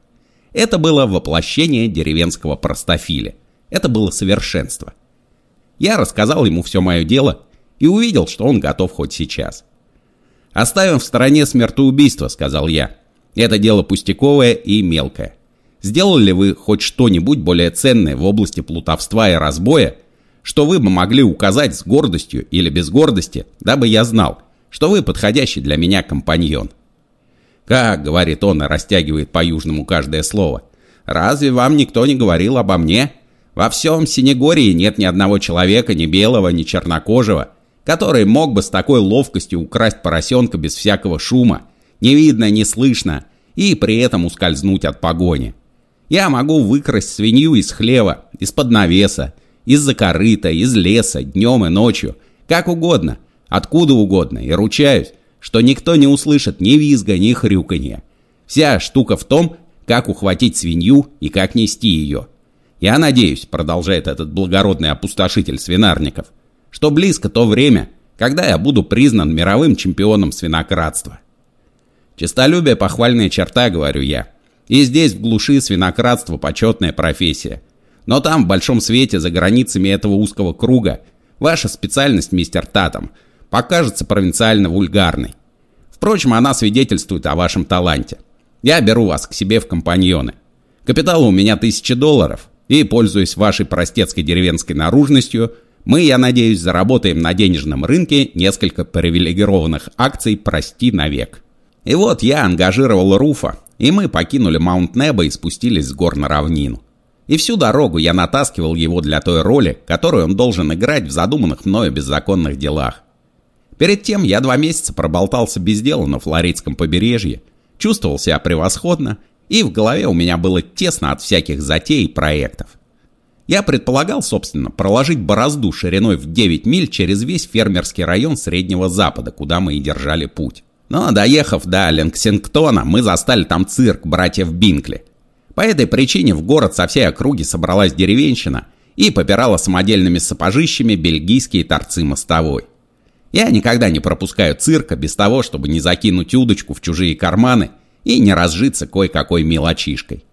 Это было воплощение деревенского простофиля. Это было совершенство. Я рассказал ему все мое дело и увидел, что он готов хоть сейчас. «Оставим в стороне смертоубийство», — сказал я. «Это дело пустяковое и мелкое. Сделали ли вы хоть что-нибудь более ценное в области плутовства и разбоя, что вы бы могли указать с гордостью или без гордости, дабы я знал, что вы подходящий для меня компаньон?» «Как?» — говорит он и растягивает по-южному каждое слово. «Разве вам никто не говорил обо мне? Во всем Синегории нет ни одного человека, ни белого, ни чернокожего, который мог бы с такой ловкостью украсть поросенка без всякого шума, не видно, не слышно, и при этом ускользнуть от погони. Я могу выкрасть свинью из хлева, из-под навеса, из-за корыта, из леса, днем и ночью, как угодно, откуда угодно, и ручаюсь, что никто не услышит ни визга, ни хрюканья. Вся штука в том, как ухватить свинью и как нести ее. Я надеюсь, продолжает этот благородный опустошитель свинарников, что близко то время, когда я буду признан мировым чемпионом свинократства. Чистолюбие – похвальная черта, говорю я. И здесь, в глуши, свинократство – почетная профессия. Но там, в большом свете, за границами этого узкого круга, ваша специальность, мистер Татам, покажется провинциально вульгарной. Впрочем, она свидетельствует о вашем таланте. Я беру вас к себе в компаньоны. Капитал у меня тысячи долларов, и, пользуясь вашей простецкой деревенской наружностью, мы, я надеюсь, заработаем на денежном рынке несколько привилегированных акций «Прости навек». И вот я ангажировал Руфа, и мы покинули Маунт-Небо и спустились с гор на равнину. И всю дорогу я натаскивал его для той роли, которую он должен играть в задуманных мною беззаконных делах. Перед тем я два месяца проболтался без дела на Флоридском побережье, чувствовал себя превосходно, и в голове у меня было тесно от всяких затей и проектов. Я предполагал, собственно, проложить борозду шириной в 9 миль через весь фермерский район Среднего Запада, куда мы и держали путь. Но, доехав до Лексингтона, мы застали там цирк братьев Бинкли. По этой причине в город со всей округи собралась деревенщина и попирала самодельными сапожищами бельгийские торцы мостовой. Я никогда не пропускаю цирка без того, чтобы не закинуть удочку в чужие карманы и не разжиться кое-какой мелочишкой.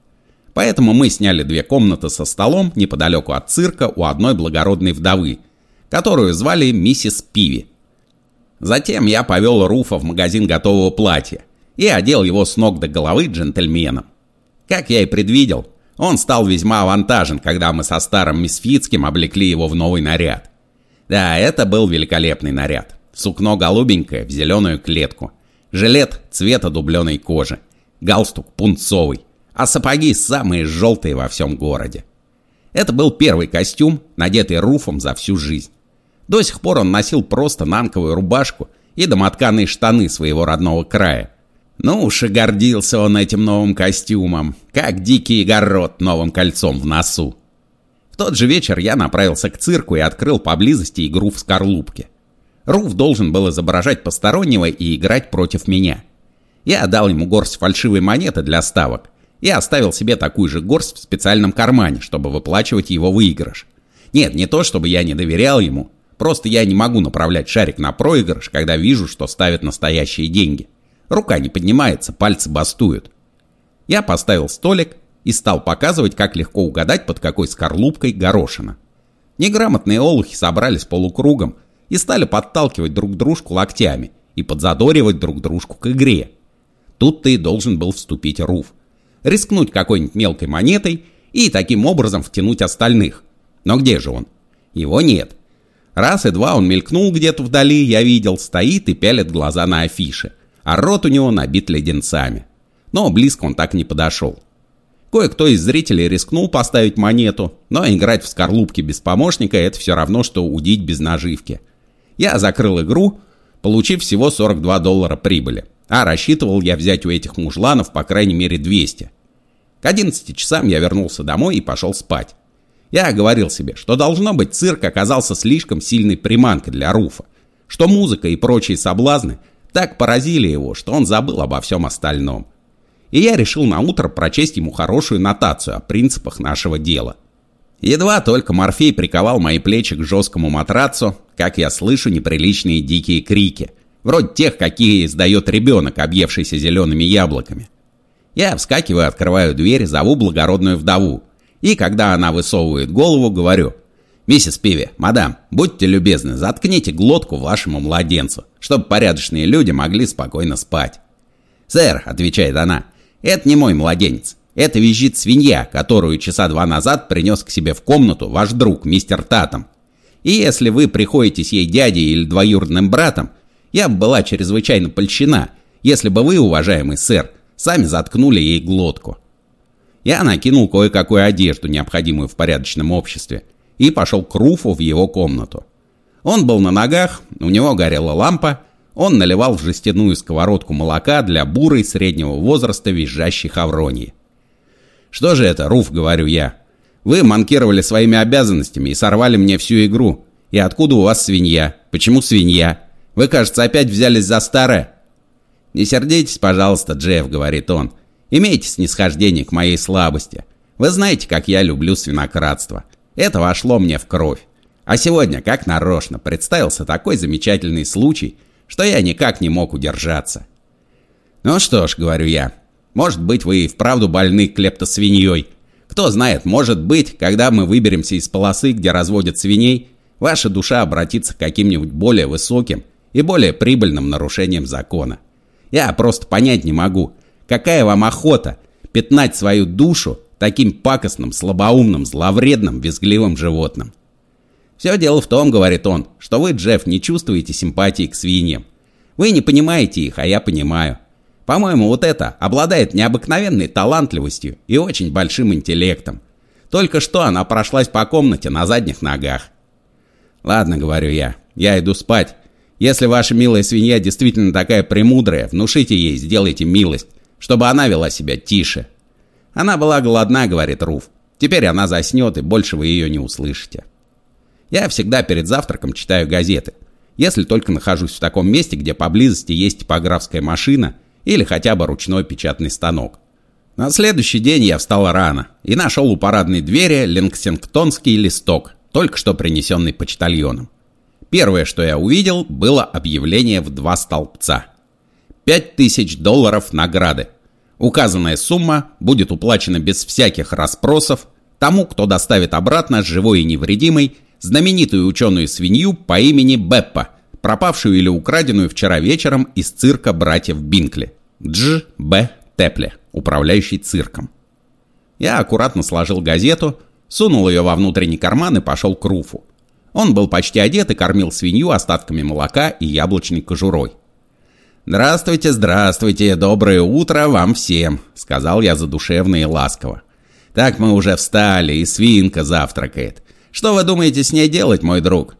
Поэтому мы сняли две комнаты со столом неподалеку от цирка у одной благородной вдовы, которую звали миссис Пиви. Затем я повел Руфа в магазин готового платья и одел его с ног до головы джентльменом. Как я и предвидел, он стал весьма авантажен, когда мы со старым Мисфицким облекли его в новый наряд. Да, это был великолепный наряд. Сукно голубенькое в зеленую клетку. Жилет цвета дубленой кожи. Галстук пунцовый. А сапоги самые желтые во всем городе. Это был первый костюм, надетый Руфом за всю жизнь. До сих пор он носил просто нанковую рубашку и домотканые штаны своего родного края. Ну уж и гордился он этим новым костюмом, как дикий город новым кольцом в носу. В тот же вечер я направился к цирку и открыл поблизости игру в скорлупке. Руф должен был изображать постороннего и играть против меня. Я дал ему горсть фальшивой монеты для ставок и оставил себе такую же горсть в специальном кармане, чтобы выплачивать его выигрыш. Нет, не то, чтобы я не доверял ему, просто я не могу направлять шарик на проигрыш, когда вижу, что ставят настоящие деньги. Рука не поднимается, пальцы бастуют. Я поставил столик и стал показывать, как легко угадать, под какой скорлупкой горошина. Неграмотные олухи собрались полукругом и стали подталкивать друг дружку локтями и подзадоривать друг дружку к игре. Тут ты должен был вступить Руф. Рискнуть какой-нибудь мелкой монетой и таким образом втянуть остальных. Но где же он? Его нет. Раз и два он мелькнул где-то вдали, я видел, стоит и пялит глаза на афише, а рот у него набит леденцами. Но близко он так не подошел. Кое-кто из зрителей рискнул поставить монету, но играть в скорлупки без помощника это все равно, что удить без наживки. Я закрыл игру, получив всего 42 доллара прибыли, а рассчитывал я взять у этих мужланов по крайней мере 200. К 11 часам я вернулся домой и пошел спать. Я говорил себе, что должно быть цирк оказался слишком сильной приманкой для Руфа, что музыка и прочие соблазны так поразили его, что он забыл обо всем остальном. И я решил на утро прочесть ему хорошую нотацию о принципах нашего дела – Едва только Морфей приковал мои плечи к жесткому матрацу, как я слышу неприличные дикие крики, вроде тех, какие издает ребенок, объевшийся зелеными яблоками. Я вскакиваю, открываю дверь, зову благородную вдову, и когда она высовывает голову, говорю, «Миссис Пиви, мадам, будьте любезны, заткните глотку вашему младенцу, чтобы порядочные люди могли спокойно спать». «Сэр», — отвечает она, — «это не мой младенец. Это визжит свинья, которую часа два назад принес к себе в комнату ваш друг, мистер Татом. И если вы приходитесь ей дядей или двоюродным братом, я бы была чрезвычайно польщена, если бы вы, уважаемый сэр, сами заткнули ей глотку. Я накинул кое-какую одежду, необходимую в порядочном обществе, и пошел к Руфу в его комнату. Он был на ногах, у него горела лампа, он наливал в жестяную сковородку молока для бурой среднего возраста визжащей хавронии. «Что же это, Руф?» — говорю я. «Вы манкировали своими обязанностями и сорвали мне всю игру. И откуда у вас свинья? Почему свинья? Вы, кажется, опять взялись за старое». «Не сердитесь, пожалуйста, Джефф», — говорит он. «Имейте снисхождение к моей слабости. Вы знаете, как я люблю свинократство. Это вошло мне в кровь. А сегодня, как нарочно, представился такой замечательный случай, что я никак не мог удержаться». «Ну что ж», — говорю я, может быть, вы и вправду больны клептосвиньей. Кто знает, может быть, когда мы выберемся из полосы, где разводят свиней, ваша душа обратится к каким-нибудь более высоким и более прибыльным нарушением закона. Я просто понять не могу, какая вам охота пятнать свою душу таким пакостным, слабоумным, зловредным, визгливым животным. Все дело в том, говорит он, что вы, Джефф, не чувствуете симпатии к свиньям. Вы не понимаете их, а я понимаю. По-моему, вот это обладает необыкновенной талантливостью и очень большим интеллектом. Только что она прошлась по комнате на задних ногах. Ладно, говорю я, я иду спать. Если ваша милая свинья действительно такая премудрая, внушите ей, сделайте милость, чтобы она вела себя тише. Она была голодна, говорит Руф. Теперь она заснет, и больше вы ее не услышите. Я всегда перед завтраком читаю газеты. Если только нахожусь в таком месте, где поблизости есть типографская машина – или хотя бы ручной печатный станок. На следующий день я встал рано и нашел у парадной двери лингсингтонский листок, только что принесенный почтальоном. Первое, что я увидел, было объявление в два столбца. Пять тысяч долларов награды. Указанная сумма будет уплачена без всяких расспросов тому, кто доставит обратно живой и невредимой знаменитую ученую свинью по имени Беппа, пропавшую или украденную вчера вечером из цирка братьев Бинкли. Дж. Б. Тепле, управляющий цирком. Я аккуратно сложил газету, сунул ее во внутренний карман и пошел к Руфу. Он был почти одет и кормил свинью остатками молока и яблочной кожурой. «Здравствуйте, здравствуйте, доброе утро вам всем», — сказал я задушевно и ласково. «Так мы уже встали, и свинка завтракает. Что вы думаете с ней делать, мой друг?»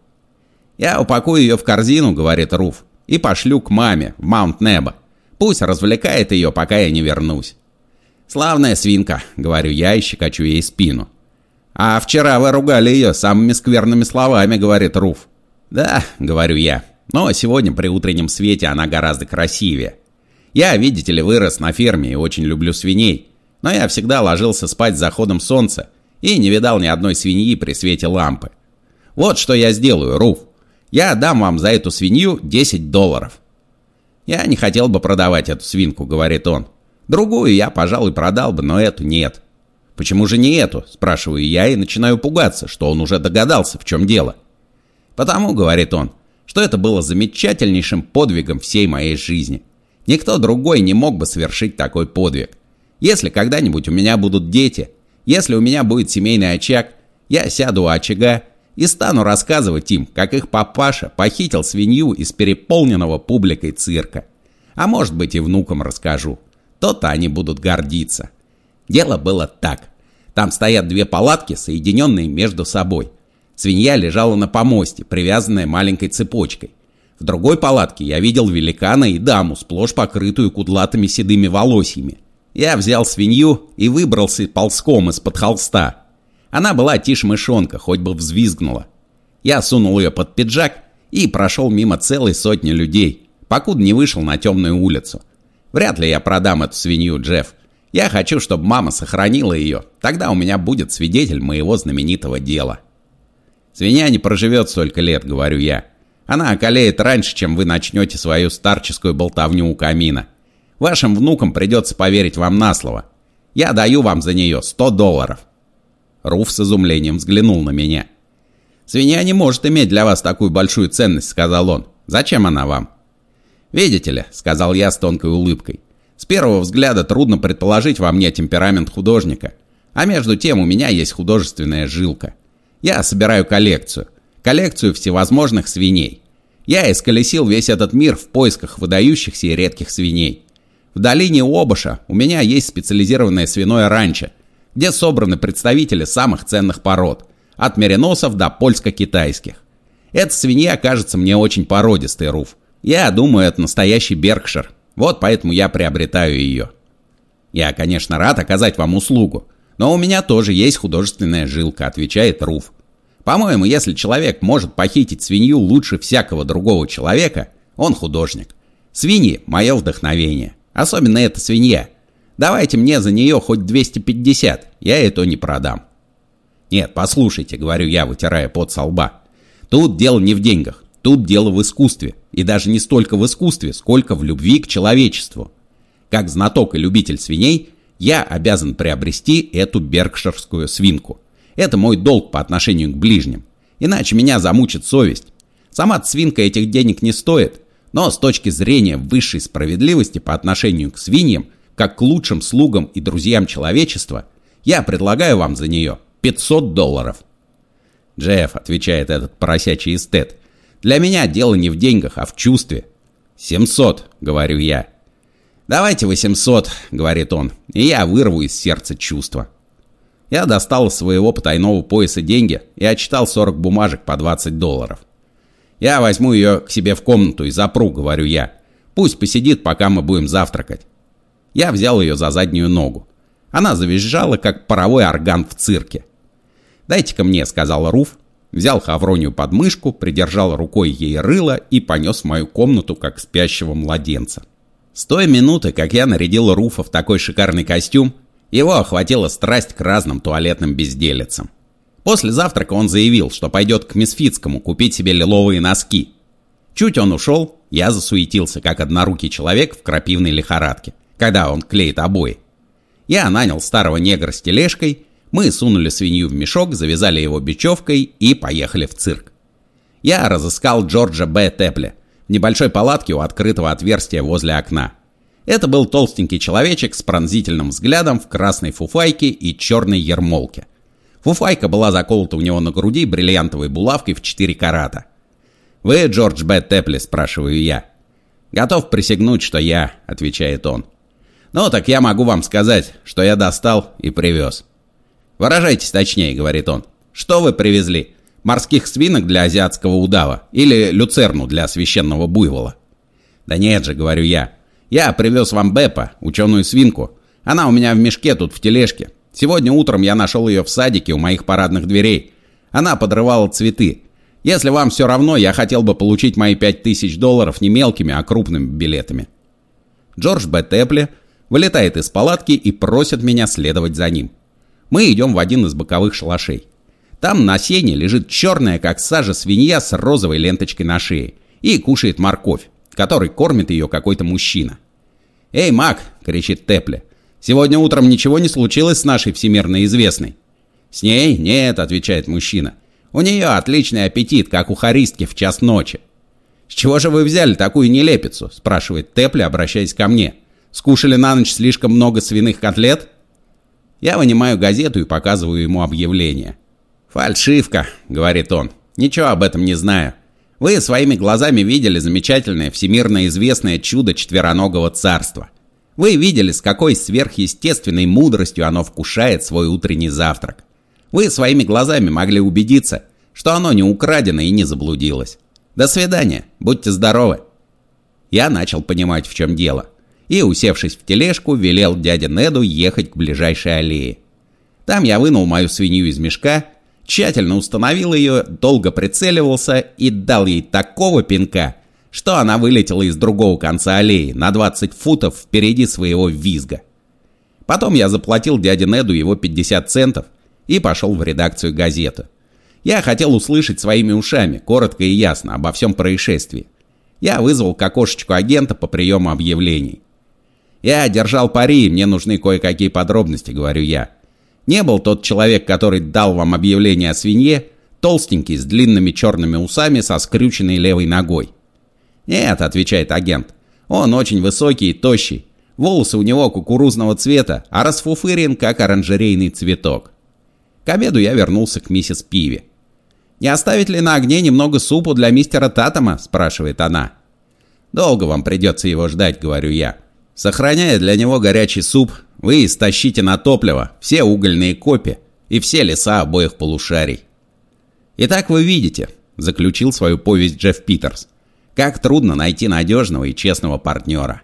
«Я упакую ее в корзину», — говорит Руф, — «и пошлю к маме в Маунт-Небо. Пусть развлекает ее, пока я не вернусь». «Славная свинка», — говорю я и щекочу ей спину. «А вчера вы ругали ее самыми скверными словами», — говорит Руф. «Да», — говорю я, — «но сегодня при утреннем свете она гораздо красивее. Я, видите ли, вырос на ферме и очень люблю свиней, но я всегда ложился спать с заходом солнца и не видал ни одной свиньи при свете лампы. Вот что я сделаю, Руф. Я дам вам за эту свинью 10 долларов». «Я не хотел бы продавать эту свинку», — говорит он. «Другую я, пожалуй, продал бы, но эту нет». «Почему же не эту?» – спрашиваю я и начинаю пугаться, что он уже догадался, в чем дело. «Потому», – говорит он, – «что это было замечательнейшим подвигом всей моей жизни. Никто другой не мог бы совершить такой подвиг. Если когда-нибудь у меня будут дети, если у меня будет семейный очаг, я сяду у очага и стану рассказывать им, как их папаша похитил свинью из переполненного публикой цирка. А может быть и внукам расскажу. То-то они будут гордиться». Дело было так. Там стоят две палатки, соединенные между собой. Свинья лежала на помосте, привязанная маленькой цепочкой. В другой палатке я видел великана и даму, сплошь покрытую кудлатыми седыми волосьями. Я взял свинью и выбрался ползком из-под холста. Она была тише мышонка, хоть бы взвизгнула. Я сунул ее под пиджак и прошел мимо целой сотни людей, покуда не вышел на темную улицу. Вряд ли я продам эту свинью, Джефф. Я хочу, чтобы мама сохранила ее. Тогда у меня будет свидетель моего знаменитого дела. Свинья не проживет столько лет, говорю я. Она околеет раньше, чем вы начнете свою старческую болтовню у камина. Вашим внукам придется поверить вам на слово. Я даю вам за нее 100 долларов. Руф с изумлением взглянул на меня. «Свинья не может иметь для вас такую большую ценность», — сказал он. «Зачем она вам?» «Видите ли», — сказал я с тонкой улыбкой, с первого взгляда трудно предположить во мне темперамент художника. А между тем у меня есть художественная жилка. Я собираю коллекцию. Коллекцию всевозможных свиней. Я исколесил весь этот мир в поисках выдающихся и редких свиней. В долине Обыша у меня есть специализированное свиное ранчо, где собраны представители самых ценных пород, от мериносов до польско-китайских. Эта свинья кажется мне очень породистой, Руф. Я думаю, это настоящий Беркшир, вот поэтому я приобретаю ее. Я, конечно, рад оказать вам услугу, но у меня тоже есть художественная жилка, отвечает Руф. По-моему, если человек может похитить свинью лучше всякого другого человека, он художник. Свиньи – мое вдохновение. Особенно эта свинья. Давайте мне за нее хоть 250, я это не продам. Нет, послушайте, говорю я, вытирая пот со лба. Тут дело не в деньгах. Тут дело в искусстве. И даже не столько в искусстве, сколько в любви к человечеству. Как знаток и любитель свиней, я обязан приобрести эту беркширскую свинку. Это мой долг по отношению к ближним. Иначе меня замучит совесть. Сама свинка этих денег не стоит, но с точки зрения высшей справедливости по отношению к свиньям, как к лучшим слугам и друзьям человечества, я предлагаю вам за нее 500 долларов. Джефф, отвечает этот поросячий эстет, для меня дело не в деньгах, а в чувстве. «Семьсот», — говорю я. «Давайте восемьсот», — говорит он, и я вырву из сердца чувства. Я достал из своего потайного пояса деньги и отчитал 40 бумажек по 20 долларов. «Я возьму ее к себе в комнату и запру», — говорю я. «Пусть посидит, пока мы будем завтракать». Я взял ее за заднюю ногу. Она завизжала, как паровой орган в цирке. «Дайте-ка мне», — сказал Руф, Взял Хавронию под мышку, придержал рукой ей рыло и понес в мою комнату, как спящего младенца. С той минуты, как я нарядил Руфа в такой шикарный костюм, его охватила страсть к разным туалетным безделицам. После завтрака он заявил, что пойдет к Мисфицкому купить себе лиловые носки. Чуть он ушел, я засуетился, как однорукий человек в крапивной лихорадке, когда он клеит обои. Я нанял старого негра с тележкой, мы сунули свинью в мешок, завязали его бечевкой и поехали в цирк. Я разыскал Джорджа Б. Тепля в небольшой палатке у открытого отверстия возле окна. Это был толстенький человечек с пронзительным взглядом в красной фуфайке и черной ермолке. Фуфайка была заколота у него на груди бриллиантовой булавкой в 4 карата. «Вы Джордж Б. Тепли?» – спрашиваю я. «Готов присягнуть, что я», – отвечает он. «Ну, так я могу вам сказать, что я достал и привез». «Выражайтесь точнее», — говорит он. «Что вы привезли? Морских свинок для азиатского удава или люцерну для священного буйвола?» «Да нет же», — говорю я. «Я привез вам Беппа, ученую свинку. Она у меня в мешке тут в тележке. Сегодня утром я нашел ее в садике у моих парадных дверей. Она подрывала цветы. Если вам все равно, я хотел бы получить мои пять тысяч долларов не мелкими, а крупными билетами». Джордж Б. Тепли вылетает из палатки и просит меня следовать за ним. Мы идем в один из боковых шалашей. Там на сене лежит черная, как сажа, свинья с розовой ленточкой на шее и кушает морковь, который кормит ее какой-то мужчина. «Эй, Мак!» — кричит Тепле. «Сегодня утром ничего не случилось с нашей всемирно известной?» «С ней? Нет», — отвечает мужчина. «У нее отличный аппетит, как у харистки в час ночи». «С чего же вы взяли такую нелепицу?» — спрашивает Тепле, обращаясь ко мне. «Скушали на ночь слишком много свиных котлет?» Я вынимаю газету и показываю ему объявление. «Фальшивка», — говорит он. «Ничего об этом не знаю. Вы своими глазами видели замечательное всемирно известное чудо четвероногого царства. Вы видели, с какой сверхъестественной мудростью оно вкушает свой утренний завтрак. Вы своими глазами могли убедиться, что оно не украдено и не заблудилось. До свидания, будьте здоровы». Я начал понимать, в чем дело и, усевшись в тележку, велел дяде Неду ехать к ближайшей аллее. Там я вынул мою свинью из мешка, тщательно установил ее, долго прицеливался и дал ей такого пинка, что она вылетела из другого конца аллеи на 20 футов впереди своего визга. Потом я заплатил дяде Неду его 50 центов и пошел в редакцию газеты. Я хотел услышать своими ушами, коротко и ясно, обо всем происшествии. Я вызвал к окошечку агента по приему объявлений. Я держал пари, мне нужны кое-какие подробности, говорю я. Не был тот человек, который дал вам объявление о свинье, толстенький, с длинными черными усами, со скрюченной левой ногой. Нет, отвечает агент. Он очень высокий и тощий. Волосы у него кукурузного цвета, а расфуфырен, как оранжерейный цветок. К обеду я вернулся к миссис Пиви. «Не оставить ли на огне немного супу для мистера Татама?» – спрашивает она. «Долго вам придется его ждать», – говорю я. Сохраняя для него горячий суп, вы истощите на топливо все угольные копи и все леса обоих полушарий. Итак, вы видите, заключил свою повесть Джефф Питерс, как трудно найти надежного и честного партнера.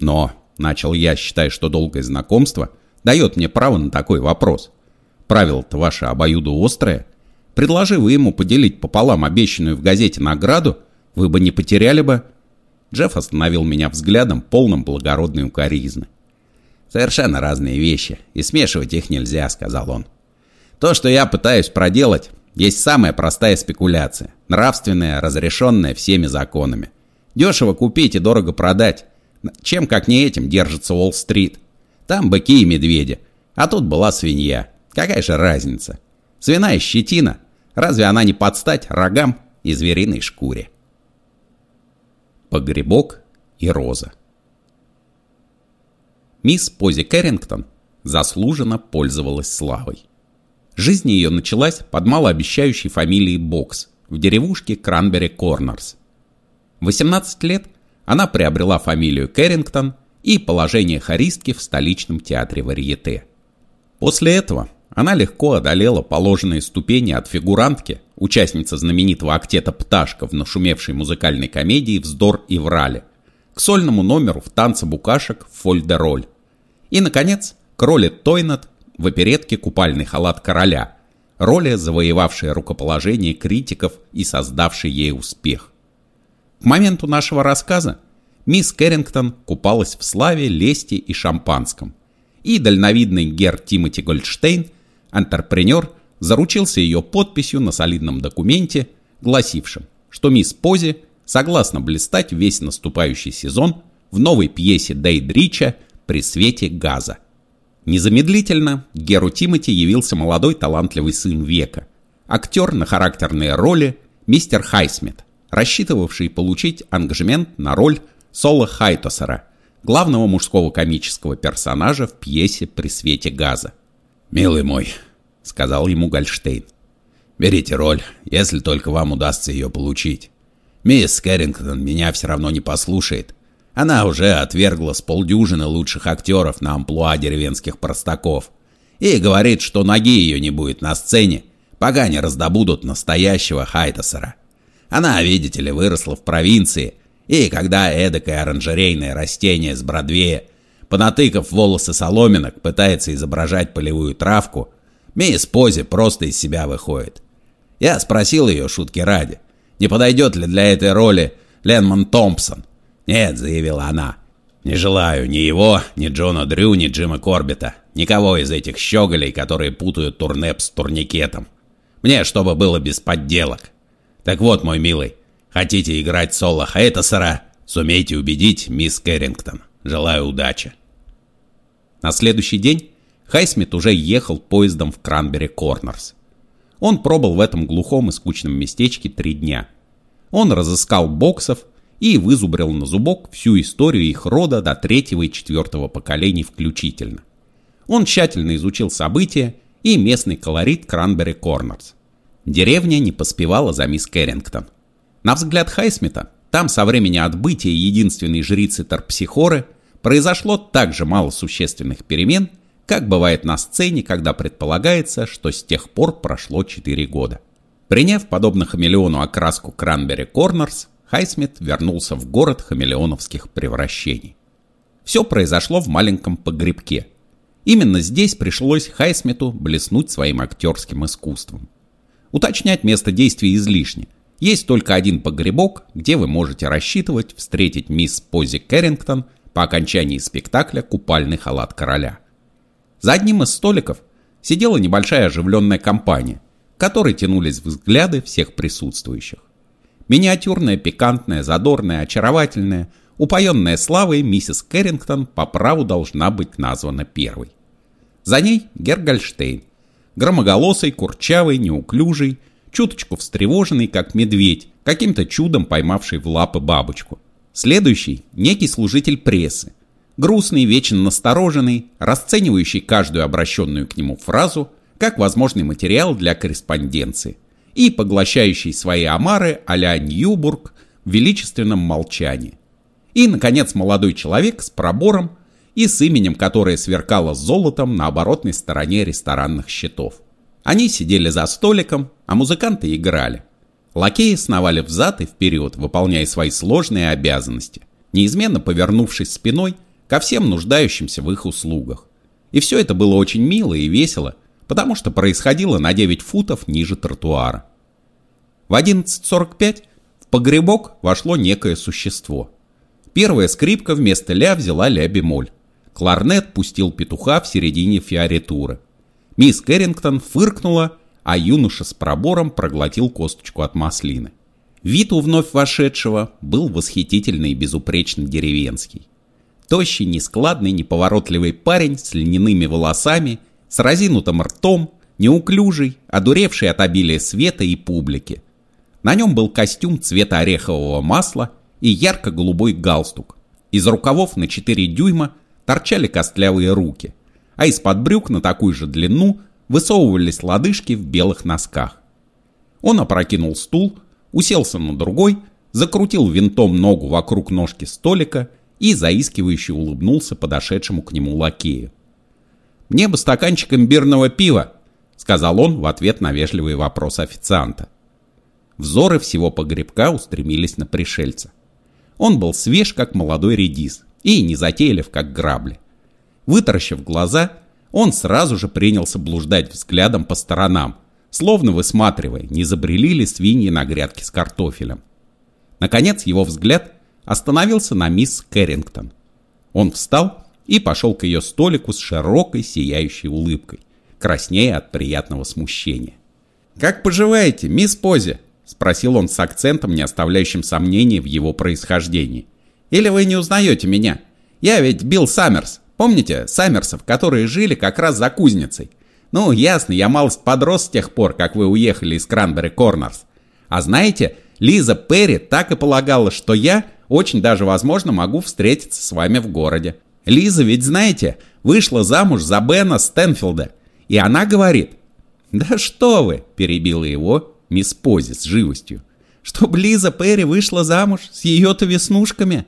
Но, начал я, считая, что долгое знакомство дает мне право на такой вопрос. Правило-то ваше обоюдоострое. Предложи вы ему поделить пополам обещанную в газете награду, вы бы не потеряли бы Джефф остановил меня взглядом, полным благородной укоризны. «Совершенно разные вещи, и смешивать их нельзя», — сказал он. «То, что я пытаюсь проделать, есть самая простая спекуляция, нравственная, разрешенная всеми законами. Дешево купить и дорого продать. Чем, как не этим, держится Уолл-стрит? Там быки и медведи, а тут была свинья. Какая же разница? Свиная щетина. Разве она не подстать рогам и звериной шкуре?» Погребок и роза. Мисс Пози Кэррингтон заслуженно пользовалась славой. Жизнь ее началась под малообещающей фамилией Бокс в деревушке Кранбери Корнерс. В 18 лет она приобрела фамилию Кэррингтон и положение хористки в столичном театре Варьете. После этого она легко одолела положенные ступени от фигурантки, участницы знаменитого актета «Пташка» в нашумевшей музыкальной комедии «Вздор и врали», к сольному номеру в танце букашек «Фольдероль». И, наконец, к роли Тойнат в оперетке «Купальный халат короля», роли, завоевавшей рукоположение критиков и создавшей ей успех. К моменту нашего рассказа мисс Кэррингтон купалась в славе, лести и шампанском. И дальновидный гер Тимоти Гольдштейн Антрепренер заручился ее подписью на солидном документе, гласившем, что мисс Пози согласна блистать весь наступающий сезон в новой пьесе Дейдрича «При свете газа». Незамедлительно Геру Тимати явился молодой талантливый сын века. Актер на характерные роли мистер Хайсмит, рассчитывавший получить ангажемент на роль Соло Хайтосера, главного мужского комического персонажа в пьесе «При свете газа». «Милый мой», — сказал ему Гольштейн, — «берите роль, если только вам удастся ее получить. Мисс Кэррингтон меня все равно не послушает. Она уже отвергла с полдюжины лучших актеров на амплуа деревенских простаков. И говорит, что ноги ее не будет на сцене, пока не раздобудут настоящего Хайтасера. Она, видите ли, выросла в провинции, и когда эдакое оранжерейное растение с Бродвея, понатыкав волосы соломинок, пытается изображать полевую травку, мисс Пози просто из себя выходит. Я спросил ее, шутки ради, не подойдет ли для этой роли Ленман Томпсон, «Нет», — заявила она, — «не желаю ни его, ни Джона Дрю, ни Джима Корбета, никого из этих щеголей, которые путают турнеп с турникетом. Мне, чтобы было без подделок. Так вот, мой милый, хотите играть соло Хейтасера, сумейте убедить мисс Кэррингтон. Желаю удачи». На следующий день Хайсмит уже ехал поездом в Кранбери Корнерс. Он пробыл в этом глухом и скучном местечке три дня. Он разыскал боксов, и вызубрил на зубок всю историю их рода до третьего и четвертого поколений включительно. Он тщательно изучил события и местный колорит Кранбери Корнерс. Деревня не поспевала за мисс Кэррингтон. На взгляд Хайсмита, там со времени отбытия единственной жрицы Тарпсихоры произошло так же мало существенных перемен, как бывает на сцене, когда предполагается, что с тех пор прошло 4 года. Приняв подобно хамелеону окраску Кранбери Корнерс, Хайсмит вернулся в город хамелеоновских превращений. Все произошло в маленьком погребке. Именно здесь пришлось Хайсмиту блеснуть своим актерским искусством. Уточнять место действия излишне. Есть только один погребок, где вы можете рассчитывать встретить мисс Пози Кэррингтон по окончании спектакля «Купальный халат короля». За одним из столиков сидела небольшая оживленная компания, к которой тянулись взгляды всех присутствующих. Миниатюрная, пикантная, задорная, очаровательная, упоенная славой миссис Кэррингтон по праву должна быть названа первой. За ней Гергальштейн, громоголосый, курчавый, неуклюжий, чуточку встревоженный, как медведь, каким-то чудом поймавший в лапы бабочку. Следующий – некий служитель прессы, грустный, вечно настороженный, расценивающий каждую обращенную к нему фразу как возможный материал для корреспонденции и поглощающий свои омары а-ля Ньюбург в величественном молчании. И, наконец, молодой человек с пробором и с именем, которое сверкало золотом на оборотной стороне ресторанных счетов. Они сидели за столиком, а музыканты играли. Лакеи сновали взад и вперед, выполняя свои сложные обязанности, неизменно повернувшись спиной ко всем нуждающимся в их услугах. И все это было очень мило и весело, потому что происходило на 9 футов ниже тротуара. В 11.45 в погребок вошло некое существо. Первая скрипка вместо ля взяла ля-бемоль. Кларнет пустил петуха в середине фиоритуры. Мисс Кэррингтон фыркнула, а юноша с пробором проглотил косточку от маслины. Вид у вновь вошедшего был восхитительный и безупречно деревенский. Тощий, нескладный, неповоротливый парень с льняными волосами – с разинутым ртом, неуклюжий, одуревший от обилия света и публики. На нем был костюм цвета орехового масла и ярко-голубой галстук. Из рукавов на 4 дюйма торчали костлявые руки, а из-под брюк на такую же длину высовывались лодыжки в белых носках. Он опрокинул стул, уселся на другой, закрутил винтом ногу вокруг ножки столика и заискивающе улыбнулся подошедшему к нему лакею. «Мне бы стаканчик имбирного пива», — сказал он в ответ на вежливый вопрос официанта. Взоры всего погребка устремились на пришельца. Он был свеж, как молодой редис, и незатейлив, как грабли. Вытаращив глаза, он сразу же принялся блуждать взглядом по сторонам, словно высматривая, не забрели ли свиньи на грядке с картофелем. Наконец его взгляд остановился на мисс Кэррингтон. Он встал и пошел к ее столику с широкой сияющей улыбкой, краснея от приятного смущения. «Как поживаете, мисс Пози?» – спросил он с акцентом, не оставляющим сомнений в его происхождении. Или вы не узнаете меня? Я ведь Билл Саммерс. Помните Саммерсов, которые жили как раз за кузницей? Ну, ясно, я малость подрос с тех пор, как вы уехали из Кранбери Корнерс. А знаете, Лиза Перри так и полагала, что я очень даже возможно могу встретиться с вами в городе. Лиза ведь, знаете, вышла замуж за Бена Стэнфилда. И она говорит... «Да что вы!» – перебила его мисс Пози с живостью. «Чтоб Лиза Перри вышла замуж с ее-то веснушками?»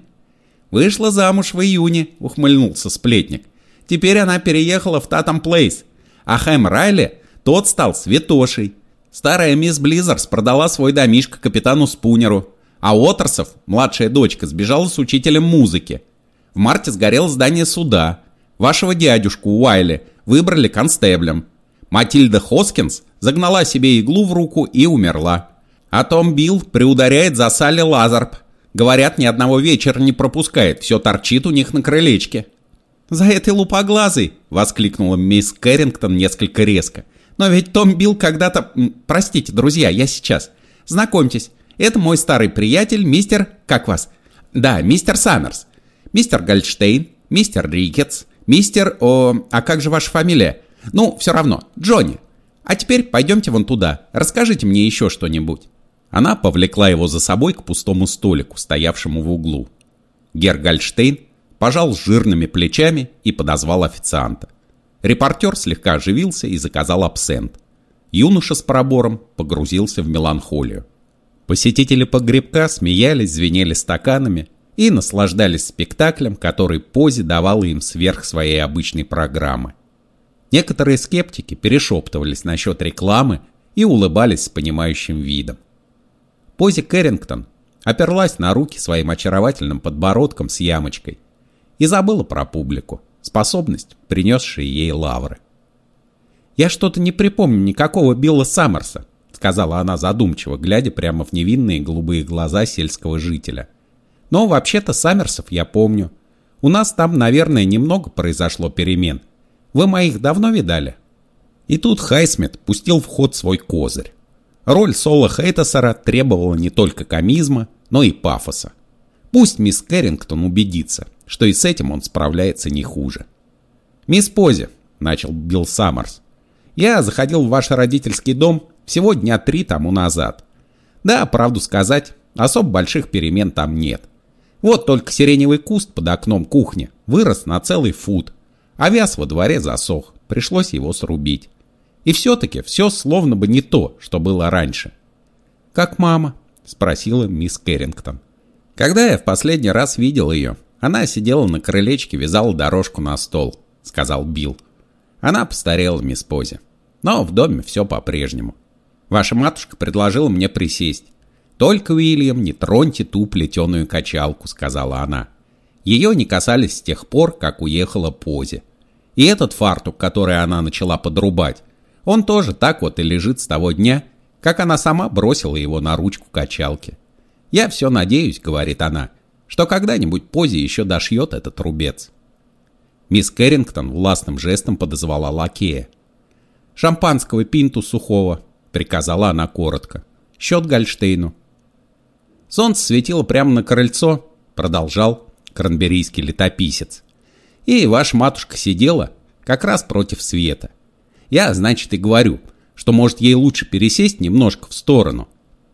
«Вышла замуж в июне», – ухмыльнулся сплетник. «Теперь она переехала в Татам Плейс. А Хэм Райли, тот стал святошей. Старая мисс Близзарс продала свой домишко капитану Спунеру. А Отерсов, младшая дочка, сбежала с учителем музыки. В марте сгорело здание суда. Вашего дядюшку Уайли выбрали констеблем. Матильда Хоскинс загнала себе иглу в руку и умерла. А Том Билл приударяет за Салли Лазарп. Говорят, ни одного вечера не пропускает, все торчит у них на крылечке. «За этой лупоглазой!» — воскликнула мисс Кэррингтон несколько резко. «Но ведь Том Билл когда-то... Простите, друзья, я сейчас. Знакомьтесь, это мой старый приятель, мистер... Как вас? Да, мистер Саммерс мистер Гольдштейн, мистер Рикетс, мистер... О, а как же ваша фамилия? Ну, все равно, Джонни. А теперь пойдемте вон туда, расскажите мне еще что-нибудь». Она повлекла его за собой к пустому столику, стоявшему в углу. Гер Гольдштейн пожал жирными плечами и подозвал официанта. Репортер слегка оживился и заказал абсент. Юноша с пробором погрузился в меланхолию. Посетители погребка смеялись, звенели стаканами, и наслаждались спектаклем, который Пози давала им сверх своей обычной программы. Некоторые скептики перешептывались насчет рекламы и улыбались с понимающим видом. Пози Кэррингтон оперлась на руки своим очаровательным подбородком с ямочкой и забыла про публику, способность, принесшие ей лавры. «Я что-то не припомню никакого Билла Саммерса», сказала она задумчиво, глядя прямо в невинные голубые глаза сельского жителя – но вообще-то Саммерсов я помню. У нас там, наверное, немного произошло перемен. Вы моих давно видали?» И тут Хайсмит пустил в ход свой козырь. Роль Соло Хейтасера требовала не только комизма, но и пафоса. Пусть мисс Кэррингтон убедится, что и с этим он справляется не хуже. «Мисс Пози», — начал Билл Саммерс, — «я заходил в ваш родительский дом всего дня три тому назад. Да, правду сказать, особо больших перемен там нет. Вот только сиреневый куст под окном кухни вырос на целый фут, а вяз во дворе засох, пришлось его срубить. И все-таки все словно бы не то, что было раньше. «Как мама?» – спросила мисс Кэррингтон. «Когда я в последний раз видел ее, она сидела на крылечке, вязала дорожку на стол», – сказал Билл. Она постарела, мисс Пози. Но в доме все по-прежнему. Ваша матушка предложила мне присесть. «Только, Уильям, не троньте ту плетеную качалку», — сказала она. Ее не касались с тех пор, как уехала Пози. И этот фартук, который она начала подрубать, он тоже так вот и лежит с того дня, как она сама бросила его на ручку качалки. «Я все надеюсь», — говорит она, — «что когда-нибудь Пози еще дошьет этот рубец». Мисс Кэррингтон властным жестом подозвала лакея. «Шампанского пинту сухого», — приказала она коротко. «Счет Гольштейну». Солнце светило прямо на крыльцо, продолжал кранберийский летописец. И ваша матушка сидела как раз против света. Я, значит, и говорю, что может ей лучше пересесть немножко в сторону.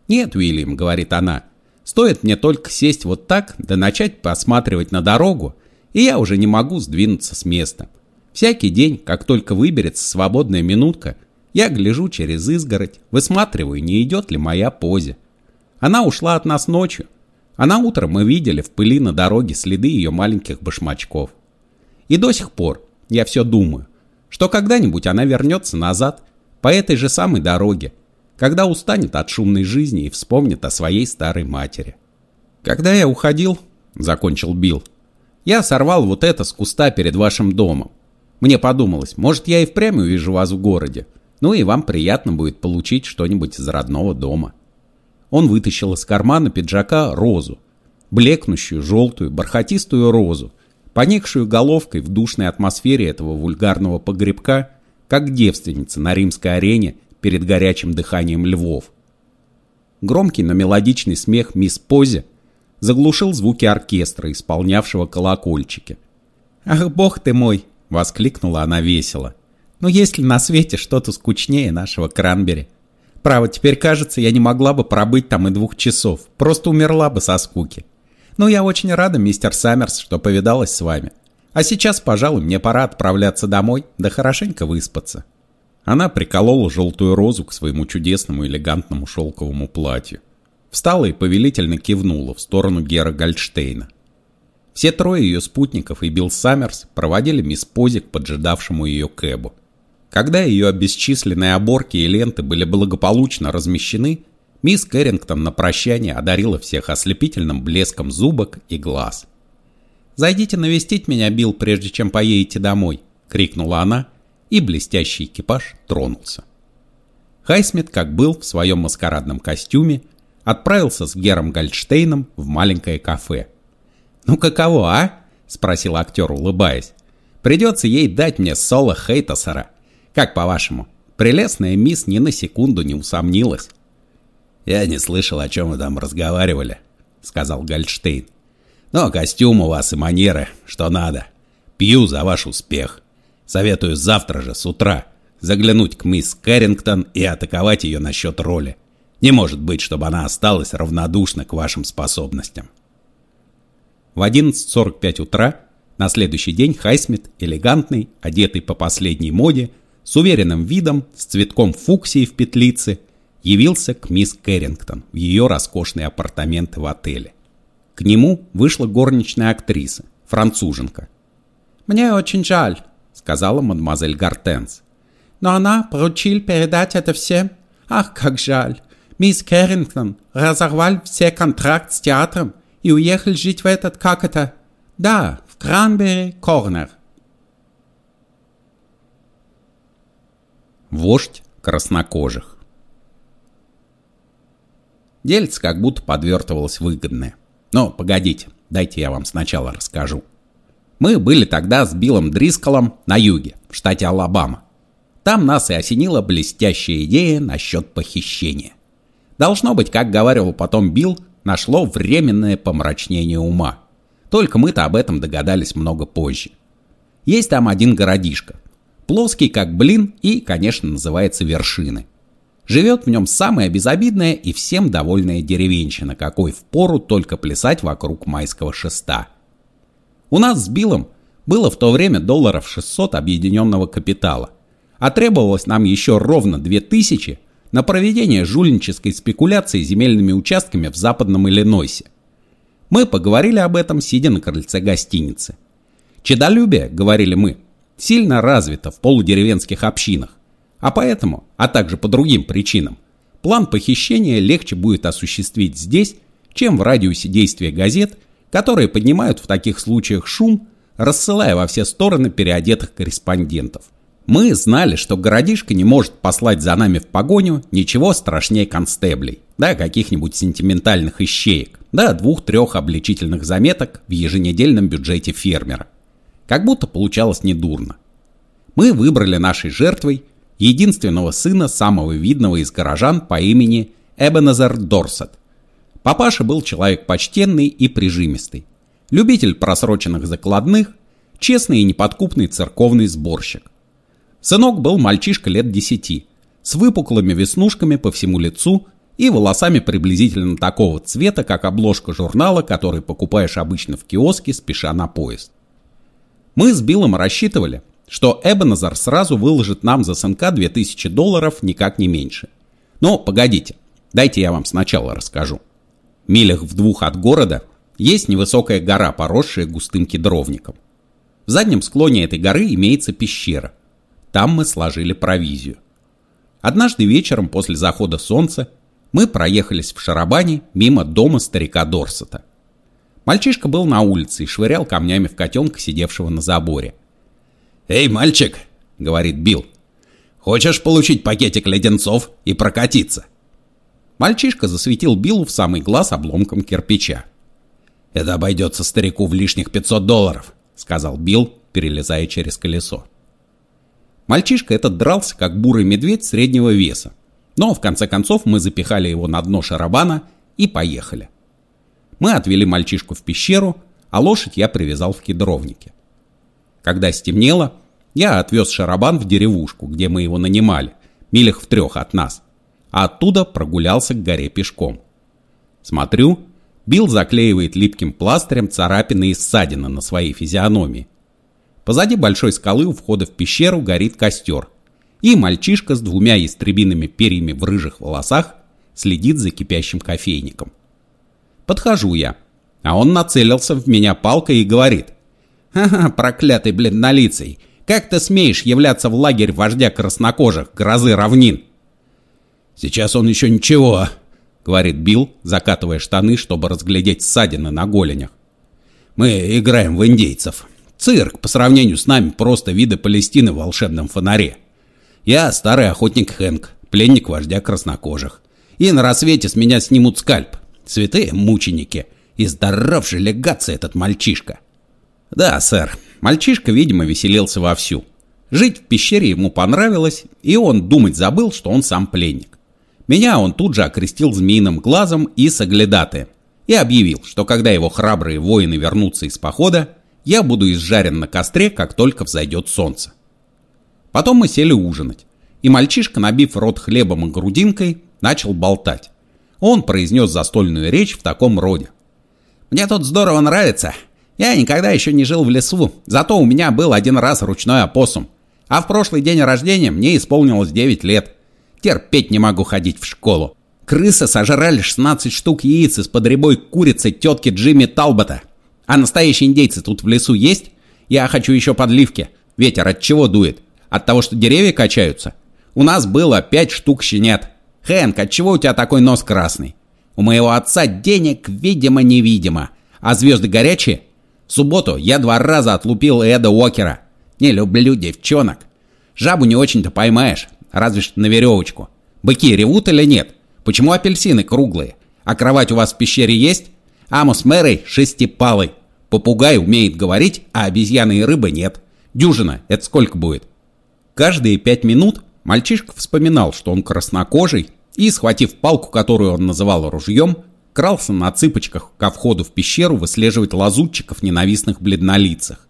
Нет, Уильям, говорит она, стоит мне только сесть вот так, да начать посматривать на дорогу, и я уже не могу сдвинуться с места. Всякий день, как только выберется свободная минутка, я гляжу через изгородь, высматриваю, не идет ли моя позе. Она ушла от нас ночью, а на утро мы видели в пыли на дороге следы ее маленьких башмачков. И до сих пор я все думаю, что когда-нибудь она вернется назад по этой же самой дороге, когда устанет от шумной жизни и вспомнит о своей старой матери. Когда я уходил, закончил Билл, я сорвал вот это с куста перед вашим домом. Мне подумалось, может я и впрямь увижу вас в городе, ну и вам приятно будет получить что-нибудь из родного дома. Он вытащил из кармана пиджака розу. Блекнущую, желтую, бархатистую розу, поникшую головкой в душной атмосфере этого вульгарного погребка, как девственница на римской арене перед горячим дыханием львов. Громкий, но мелодичный смех мисс Пози заглушил звуки оркестра, исполнявшего колокольчики. «Ах, бог ты мой!» — воскликнула она весело. «Ну есть ли на свете что-то скучнее нашего Кранбери? Право, теперь кажется, я не могла бы пробыть там и двух часов, просто умерла бы со скуки. Ну, я очень рада, мистер Саммерс, что повидалась с вами. А сейчас, пожалуй, мне пора отправляться домой, да хорошенько выспаться». Она приколола желтую розу к своему чудесному элегантному шелковому платью. Встала и повелительно кивнула в сторону Гера Гольдштейна. Все трое ее спутников и Билл Саммерс проводили мисс Пози к поджидавшему ее кэбу. Когда ее бесчисленные оборки и ленты были благополучно размещены, мисс Кэррингтон на прощание одарила всех ослепительным блеском зубок и глаз. «Зайдите навестить меня, Билл, прежде чем поедете домой», — крикнула она, и блестящий экипаж тронулся. Хайсмит, как был в своем маскарадном костюме, отправился с Гером Гольдштейном в маленькое кафе. «Ну каково, а?» – спросил актер, улыбаясь. «Придется ей дать мне соло Хейтасера. Как по-вашему, прелестная мисс ни на секунду не усомнилась?» «Я не слышал, о чем вы там разговаривали», — сказал Гольдштейн. «Но костюм у вас и манеры, что надо. Пью за ваш успех. Советую завтра же, с утра, заглянуть к мисс Кэррингтон и атаковать ее насчет роли. Не может быть, чтобы она осталась равнодушна к вашим способностям. В 11.45 утра на следующий день Хайсмит, элегантный, одетый по последней моде, с уверенным видом, с цветком фуксии в петлице, явился к мисс Кэррингтон в ее роскошные апартаменты в отеле. К нему вышла горничная актриса, француженка. «Мне очень жаль», сказала мадемуазель Гартенс. «Но она поручил передать это всем. Ах, как жаль! Мисс Керрингтон разорвал все контракт с театром и уехал жить в этот, как это? Да, в Кранбери Корнер». Вождь краснокожих Дельце как будто подвертывалось выгодное. Но погодите, дайте я вам сначала расскажу. Мы были тогда с Биллом Дрисколом на юге, в штате Алабама. Там нас и осенила блестящая идея насчет похищения. Должно быть, как говорил потом Билл, нашло временное помрачнение ума. Только мы-то об этом догадались много позже. Есть там один городишко. Плоский, как блин, и, конечно, называется Вершины. Живет в нем самая безобидная и всем довольная деревенщина, какой впору только плясать вокруг майского шеста. У нас с Биллом было в то время долларов 600 объединенного капитала, а требовалось нам еще ровно 2000 на проведение жульнической спекуляции земельными участками в западном Иллинойсе. Мы поговорили об этом, сидя на крыльце гостиницы. Чедолюбие, говорили мы, сильно развито в полудеревенских общинах, а поэтому, а также по другим причинам, план похищения легче будет осуществить здесь, чем в радиусе действия газет – которые поднимают в таких случаях шум, рассылая во все стороны переодетых корреспондентов. Мы знали, что городишко не может послать за нами в погоню ничего страшнее констеблей, да каких-нибудь сентиментальных ищеек, да двух-трех обличительных заметок в еженедельном бюджете фермера. Как будто получалось недурно. Мы выбрали нашей жертвой единственного сына самого видного из горожан по имени Эбенезер Дорсет, Папаша был человек почтенный и прижимистый. Любитель просроченных закладных, честный и неподкупный церковный сборщик. Сынок был мальчишка лет десяти, с выпуклыми веснушками по всему лицу и волосами приблизительно такого цвета, как обложка журнала, который покупаешь обычно в киоске, спеша на поезд. Мы с Биллом рассчитывали, что Эбенезер сразу выложит нам за сынка 2000 долларов, никак не меньше. Но погодите, дайте я вам сначала расскажу. Милях в двух от города есть невысокая гора, поросшая густым кедровником. В заднем склоне этой горы имеется пещера. Там мы сложили провизию. Однажды вечером после захода солнца мы проехались в Шарабане мимо дома старика Дорсета. Мальчишка был на улице и швырял камнями в котенка, сидевшего на заборе. «Эй, мальчик!» — говорит Билл. «Хочешь получить пакетик леденцов и прокатиться?» Мальчишка засветил Биллу в самый глаз обломком кирпича. «Это обойдется старику в лишних 500 долларов», — сказал Билл, перелезая через колесо. Мальчишка этот дрался, как бурый медведь среднего веса. Но в конце концов мы запихали его на дно шарабана и поехали. Мы отвели мальчишку в пещеру, а лошадь я привязал в кедровнике. Когда стемнело, я отвез Шарабан в деревушку, где мы его нанимали, милях в трех от нас, а оттуда прогулялся к горе пешком. Смотрю, Билл заклеивает липким пластырем царапины и ссадины на своей физиономии. Позади большой скалы у входа в пещеру горит костер, и мальчишка с двумя истребиными перьями в рыжих волосах следит за кипящим кофейником. Подхожу я, а он нацелился в меня палкой и говорит. «Ха-ха, проклятый бледнолицый, как ты смеешь являться в лагерь вождя краснокожих, грозы равнин?» «Сейчас он еще ничего», — говорит Билл, закатывая штаны, чтобы разглядеть ссадины на голенях. «Мы играем в индейцев. Цирк по сравнению с нами просто виды Палестины в волшебном фонаре. Я старый охотник Хэнк, пленник вождя краснокожих. И на рассвете с меня снимут скальп. Святые мученики. И здоров же легаться этот мальчишка». «Да, сэр. Мальчишка, видимо, веселился вовсю. Жить в пещере ему понравилось, и он думать забыл, что он сам пленник. Меня он тут же окрестил змеиным глазом и соглядатаем и объявил, что когда его храбрые воины вернутся из похода, я буду изжарен на костре, как только взойдет солнце. Потом мы сели ужинать, и мальчишка, набив рот хлебом и грудинкой, начал болтать. Он произнес застольную речь в таком роде. «Мне тут здорово нравится. Я никогда еще не жил в лесу, зато у меня был один раз ручной опоссум. А в прошлый день рождения мне исполнилось 9 лет. Терпеть не могу ходить в школу. Крысы сожрали 16 штук яиц из-под рябой курицы тетки Джимми Талбота. А настоящие индейцы тут в лесу есть? Я хочу еще подливки. Ветер от чего дует? От того, что деревья качаются? У нас было 5 штук щенят. Хэнк, от чего у тебя такой нос красный? У моего отца денег видимо-невидимо. А звезды горячие? В субботу я два раза отлупил Эда Уокера. Не люблю девчонок. Жабу не очень-то поймаешь, разве что на веревочку. Быки ревут или нет? Почему апельсины круглые? А кровать у вас в пещере есть? Амус Мэрой шестипалый. Попугай умеет говорить, а обезьяны и рыбы нет. Дюжина, это сколько будет? Каждые пять минут мальчишка вспоминал, что он краснокожий, и, схватив палку, которую он называл ружьем, крался на цыпочках ко входу в пещеру выслеживать лазутчиков ненавистных бледнолицах.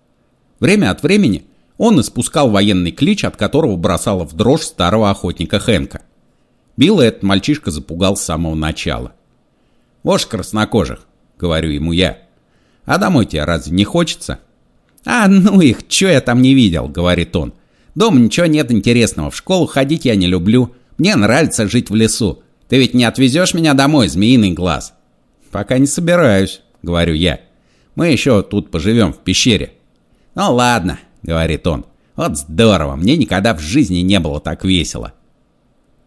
Время от времени он испускал военный клич, от которого бросало в дрожь старого охотника Хэнка. Билла этот мальчишка запугал с самого начала. «Вошь краснокожих», — говорю ему я. «А домой тебе разве не хочется?» «А, ну их, чё я там не видел», — говорит он. «Дома ничего нет интересного, в школу ходить я не люблю. Мне нравится жить в лесу. Ты ведь не отвезешь меня домой, змеиный глаз?» «Пока не собираюсь», — говорю я. «Мы еще тут поживем в пещере». «Ну ладно», — говорит он. «Вот здорово, мне никогда в жизни не было так весело».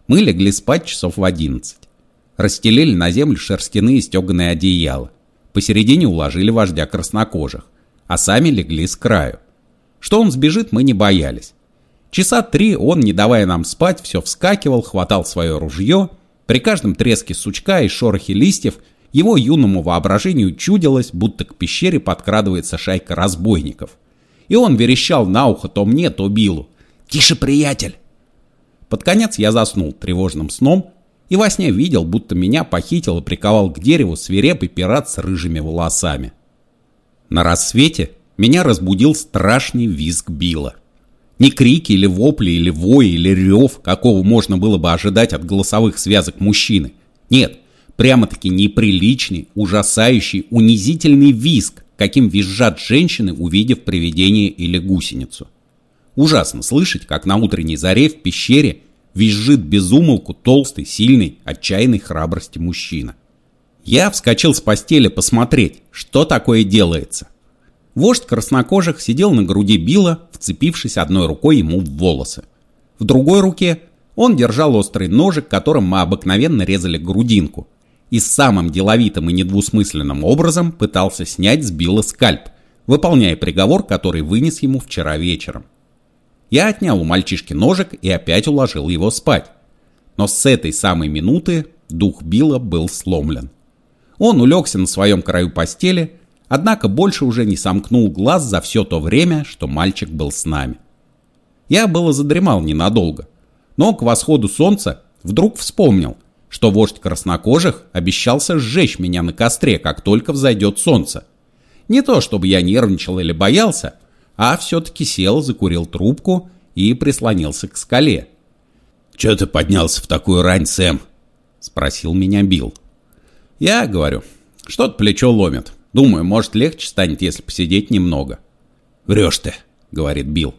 Мы легли спать часов в одиннадцать. Расстелили на землю шерстяные стеганые одеяла. Посередине уложили вождя краснокожих, а сами легли с краю. Что он сбежит, мы не боялись. Часа три он, не давая нам спать, все вскакивал, хватал свое ружье. При каждом треске сучка и шорохе листьев его юному воображению чудилось, будто к пещере подкрадывается шайка разбойников – и он верещал на ухо то мне, то Биллу. «Тише, приятель!» Под конец я заснул тревожным сном и во сне видел, будто меня похитил и приковал к дереву свирепый пират с рыжими волосами. На рассвете меня разбудил страшный визг Билла. Не крики или вопли, или вой, или рев, какого можно было бы ожидать от голосовых связок мужчины. Нет, прямо-таки неприличный, ужасающий, унизительный визг, каким визжат женщины, увидев привидение или гусеницу. Ужасно слышать, как на утренней заре в пещере визжит безумолку толстый, сильный, отчаянной храбрости мужчина. Я вскочил с постели посмотреть, что такое делается. Вождь краснокожих сидел на груди Билла, вцепившись одной рукой ему в волосы. В другой руке он держал острый ножик, которым мы обыкновенно резали грудинку, и самым деловитым и недвусмысленным образом пытался снять с Билла скальп, выполняя приговор, который вынес ему вчера вечером. Я отнял у мальчишки ножик и опять уложил его спать. Но с этой самой минуты дух Билла был сломлен. Он улегся на своем краю постели, однако больше уже не сомкнул глаз за все то время, что мальчик был с нами. Я было задремал ненадолго, но к восходу солнца вдруг вспомнил, что вождь краснокожих обещался сжечь меня на костре, как только взойдет солнце. Не то, чтобы я нервничал или боялся, а все-таки сел, закурил трубку и прислонился к скале. «Че ты поднялся в такую рань, Сэм?» — спросил меня Билл. «Я говорю, что-то плечо ломит. Думаю, может легче станет, если посидеть немного». «Врешь ты», — говорит Билл.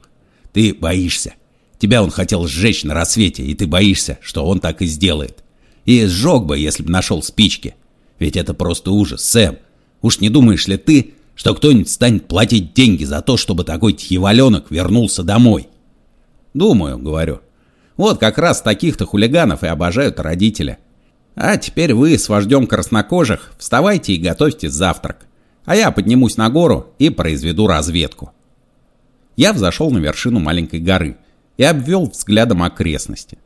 «Ты боишься. Тебя он хотел сжечь на рассвете, и ты боишься, что он так и сделает. И сжег бы, если бы нашел спички. Ведь это просто ужас, Сэм. Уж не думаешь ли ты, что кто-нибудь станет платить деньги за то, чтобы такой тхиваленок вернулся домой?» «Думаю», — говорю. «Вот как раз таких-то хулиганов и обожают родители. А теперь вы с вождем краснокожих вставайте и готовьте завтрак. А я поднимусь на гору и произведу разведку». Я взошел на вершину маленькой горы и обвел взглядом окрестности.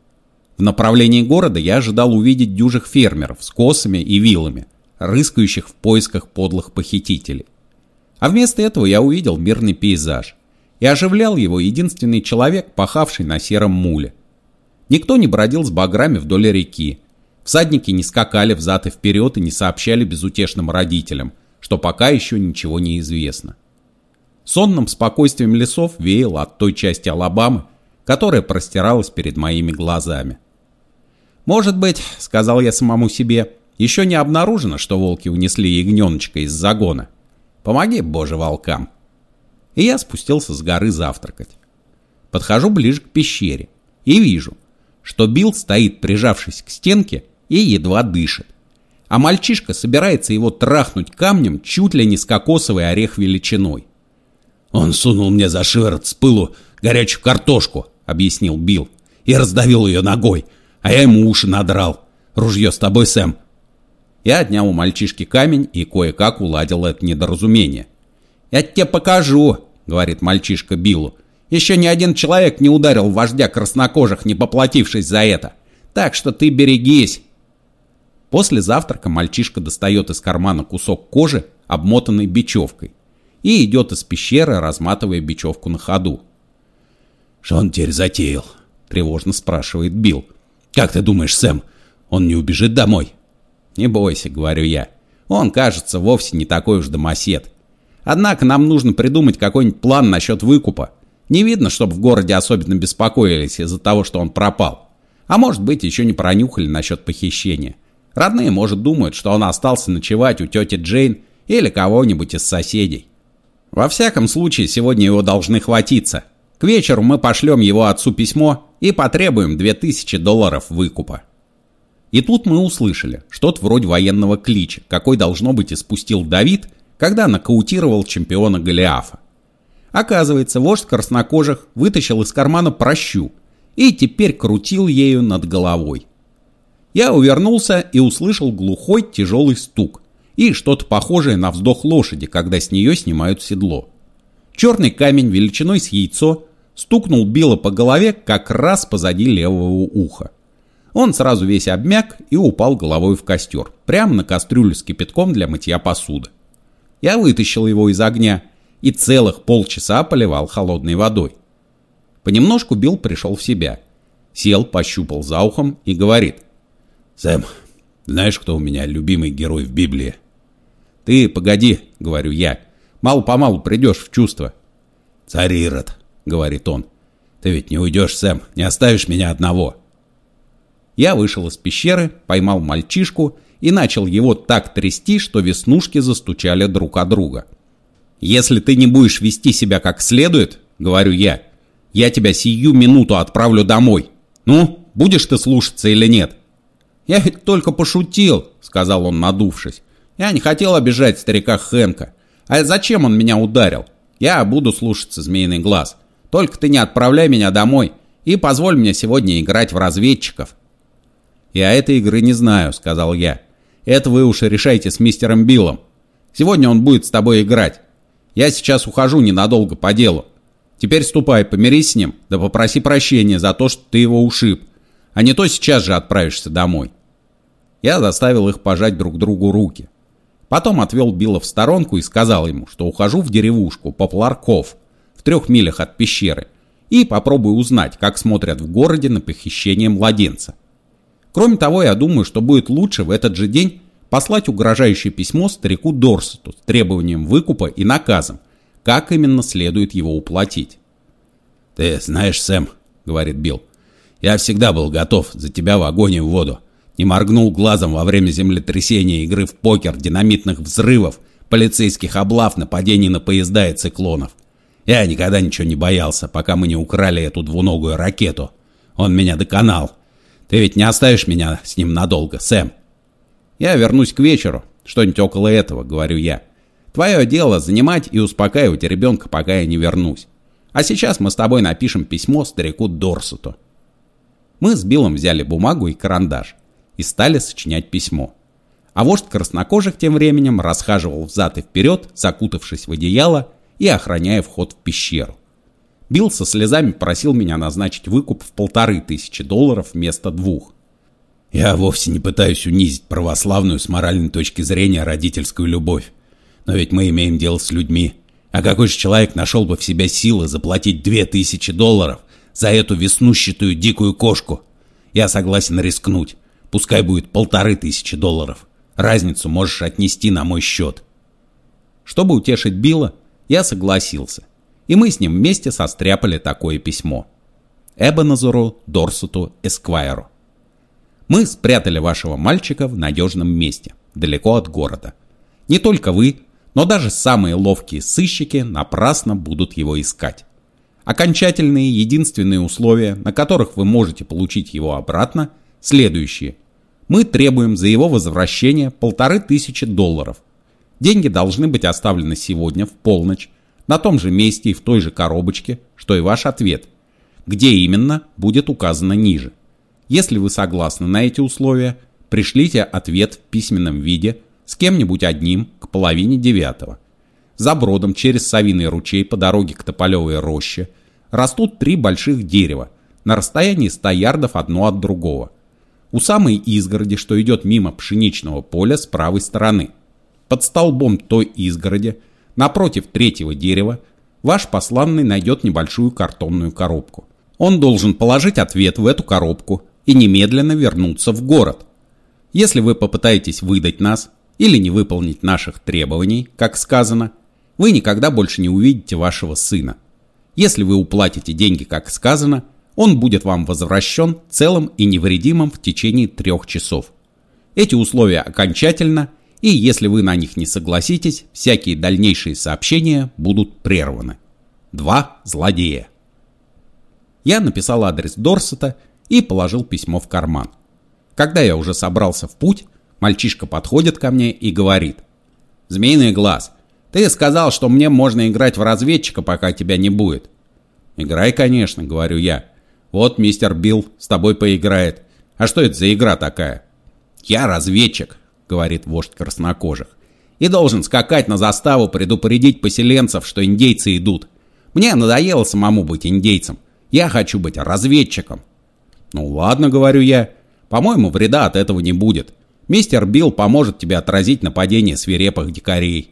В направлении города я ожидал увидеть дюжих фермеров с косами и вилами, рыскающих в поисках подлых похитителей. А вместо этого я увидел мирный пейзаж. И оживлял его единственный человек, пахавший на сером муле. Никто не бродил с баграми вдоль реки. Всадники не скакали взад и вперед и не сообщали безутешным родителям, что пока еще ничего не известно. Сонным спокойствием лесов веяло от той части Алабамы, которая простиралась перед моими глазами. «Может быть, — сказал я самому себе, — еще не обнаружено, что волки унесли ягненочка из загона. Помоги, боже, волкам!» И я спустился с горы завтракать. Подхожу ближе к пещере и вижу, что Билл стоит, прижавшись к стенке, и едва дышит. А мальчишка собирается его трахнуть камнем чуть ли не с кокосовый орех величиной. «Он сунул мне за шиворот с пылу горячую картошку», — объяснил Билл, «и раздавил ее ногой, а я ему уши надрал. Ружье с тобой, Сэм, я отнял у мальчишки камень и кое-как уладил это недоразумение. «Я тебе покажу», — говорит мальчишка Биллу. «Еще ни один человек не ударил вождя краснокожих, не поплатившись за это. Так что ты берегись». После завтрака мальчишка достает из кармана кусок кожи, обмотанный бечевкой, и идет из пещеры, разматывая бечевку на ходу. «Что он теперь затеял?» — тревожно спрашивает Билл. «Как ты думаешь, Сэм, он не убежит домой?» «Не бойся», — говорю я. «Он, кажется, вовсе не такой уж домосед. Однако нам нужно придумать какой-нибудь план насчет выкупа. Не видно, чтобы в городе особенно беспокоились из-за того, что он пропал. А может быть, еще не пронюхали насчет похищения. Родные, может, думают, что он остался ночевать у тети Джейн или кого-нибудь из соседей. Во всяком случае, сегодня его должны хватиться. К вечеру мы пошлем его отцу письмо и потребуем 2000 долларов выкупа. И тут мы услышали что-то вроде военного клича, какой должно быть испустил Давид, когда нокаутировал чемпиона Голиафа. Оказывается, вождь краснокожих вытащил из кармана прощу и теперь крутил ею над головой. Я увернулся и услышал глухой тяжелый стук и что-то похожее на вздох лошади, когда с нее снимают седло. Черный камень величиной с яйцо стукнул Билла по голове как раз позади левого уха. Он сразу весь обмяк и упал головой в костер, прямо на кастрюлю с кипятком для мытья посуды. Я вытащил его из огня и целых полчаса поливал холодной водой. Понемножку Билл пришел в себя. Сел, пощупал за ухом и говорит. «Сэм, знаешь, кто у меня любимый герой в Библии?» «Ты погоди», — говорю я. «Мало-помалу придешь в чувство». «Царь Ирод», — говорит он. «Ты ведь не уйдешь, Сэм, не оставишь меня одного». Я вышел из пещеры, поймал мальчишку и начал его так трясти, что веснушки застучали друг о друга. «Если ты не будешь вести себя как следует, — говорю я, — я тебя сию минуту отправлю домой. Ну, будешь ты слушаться или нет?» «Я ведь только пошутил», — сказал он, надувшись. «Я не хотел обижать старика Хэнка. А зачем он меня ударил? Я буду слушаться, змеиный глаз. Только ты не отправляй меня домой и позволь мне сегодня играть в разведчиков». «Я этой игры не знаю», — сказал я. «Это вы уж решайте с мистером Биллом. Сегодня он будет с тобой играть. Я сейчас ухожу ненадолго по делу. Теперь ступай, помирись с ним, да попроси прощения за то, что ты его ушиб. А не то сейчас же отправишься домой». Я заставил их пожать друг другу руки. Потом отвел Билла в сторонку и сказал ему, что ухожу в деревушку Попларков, в трех милях от пещеры, и попробую узнать, как смотрят в городе на похищение младенца. Кроме того, я думаю, что будет лучше в этот же день послать угрожающее письмо старику Дорсету с требованием выкупа и наказом, как именно следует его уплатить. «Ты знаешь, Сэм», — говорит Билл, — «я всегда был готов за тебя в огонь и в воду. Не моргнул глазом во время землетрясения, игры в покер, динамитных взрывов, полицейских облав, нападений на поезда и циклонов. Я никогда ничего не боялся, пока мы не украли эту двуногую ракету. Он меня доконал. Ты ведь не оставишь меня с ним надолго, Сэм?» «Я вернусь к вечеру. Что-нибудь около этого», — говорю я. «Твое дело занимать и успокаивать ребенка, пока я не вернусь. А сейчас мы с тобой напишем письмо старику Дорсету». Мы с Биллом взяли бумагу и карандаш и стали сочинять письмо. А вождь краснокожих тем временем расхаживал взад и вперед, закутавшись в одеяло и охраняя вход в пещеру. Билл со слезами просил меня назначить выкуп в полторы тысячи долларов вместо двух. Я вовсе не пытаюсь унизить православную с моральной точки зрения родительскую любовь. Но ведь мы имеем дело с людьми. А какой же человек нашел бы в себя силы заплатить две тысячи долларов за эту веснущатую дикую кошку? Я согласен рискнуть. Пускай будет полторы тысячи долларов. Разницу можешь отнести на мой счет. Чтобы утешить Билла, я согласился. И мы с ним вместе состряпали такое письмо. Эбоназуру Дорсуту Эсквайру. Мы спрятали вашего мальчика в надежном месте, далеко от города. Не только вы, но даже самые ловкие сыщики напрасно будут его искать. Окончательные единственные условия, на которых вы можете получить его обратно, следующие. Мы требуем за его возвращение полторы тысячи долларов. Деньги должны быть оставлены сегодня в полночь, на том же месте и в той же коробочке, что и ваш ответ, где именно будет указано ниже. Если вы согласны на эти условия, пришлите ответ в письменном виде с кем-нибудь одним к половине девятого. За бродом через Савиный ручей по дороге к Тополевой роще растут три больших дерева на расстоянии 100 ярдов одно от другого. У самой изгороди, что идет мимо пшеничного поля с правой стороны. Под столбом той изгороди, напротив третьего дерева, ваш посланный найдет небольшую картонную коробку. Он должен положить ответ в эту коробку и немедленно вернуться в город. Если вы попытаетесь выдать нас или не выполнить наших требований, как сказано, вы никогда больше не увидите вашего сына. Если вы уплатите деньги, как сказано, он будет вам возвращен целым и невредимым в течение трех часов. Эти условия окончательно, и если вы на них не согласитесь, всякие дальнейшие сообщения будут прерваны. Два злодея. Я написал адрес Дорсета и положил письмо в карман. Когда я уже собрался в путь, мальчишка подходит ко мне и говорит. «Змеиный глаз, ты сказал, что мне можно играть в разведчика, пока тебя не будет». «Играй, конечно», — говорю я. «Вот мистер Билл с тобой поиграет. А что это за игра такая?» «Я разведчик», — говорит вождь краснокожих. «И должен скакать на заставу, предупредить поселенцев, что индейцы идут. Мне надоело самому быть индейцем. Я хочу быть разведчиком». «Ну ладно», — говорю я. «По-моему, вреда от этого не будет. Мистер Билл поможет тебе отразить нападение свирепых дикарей».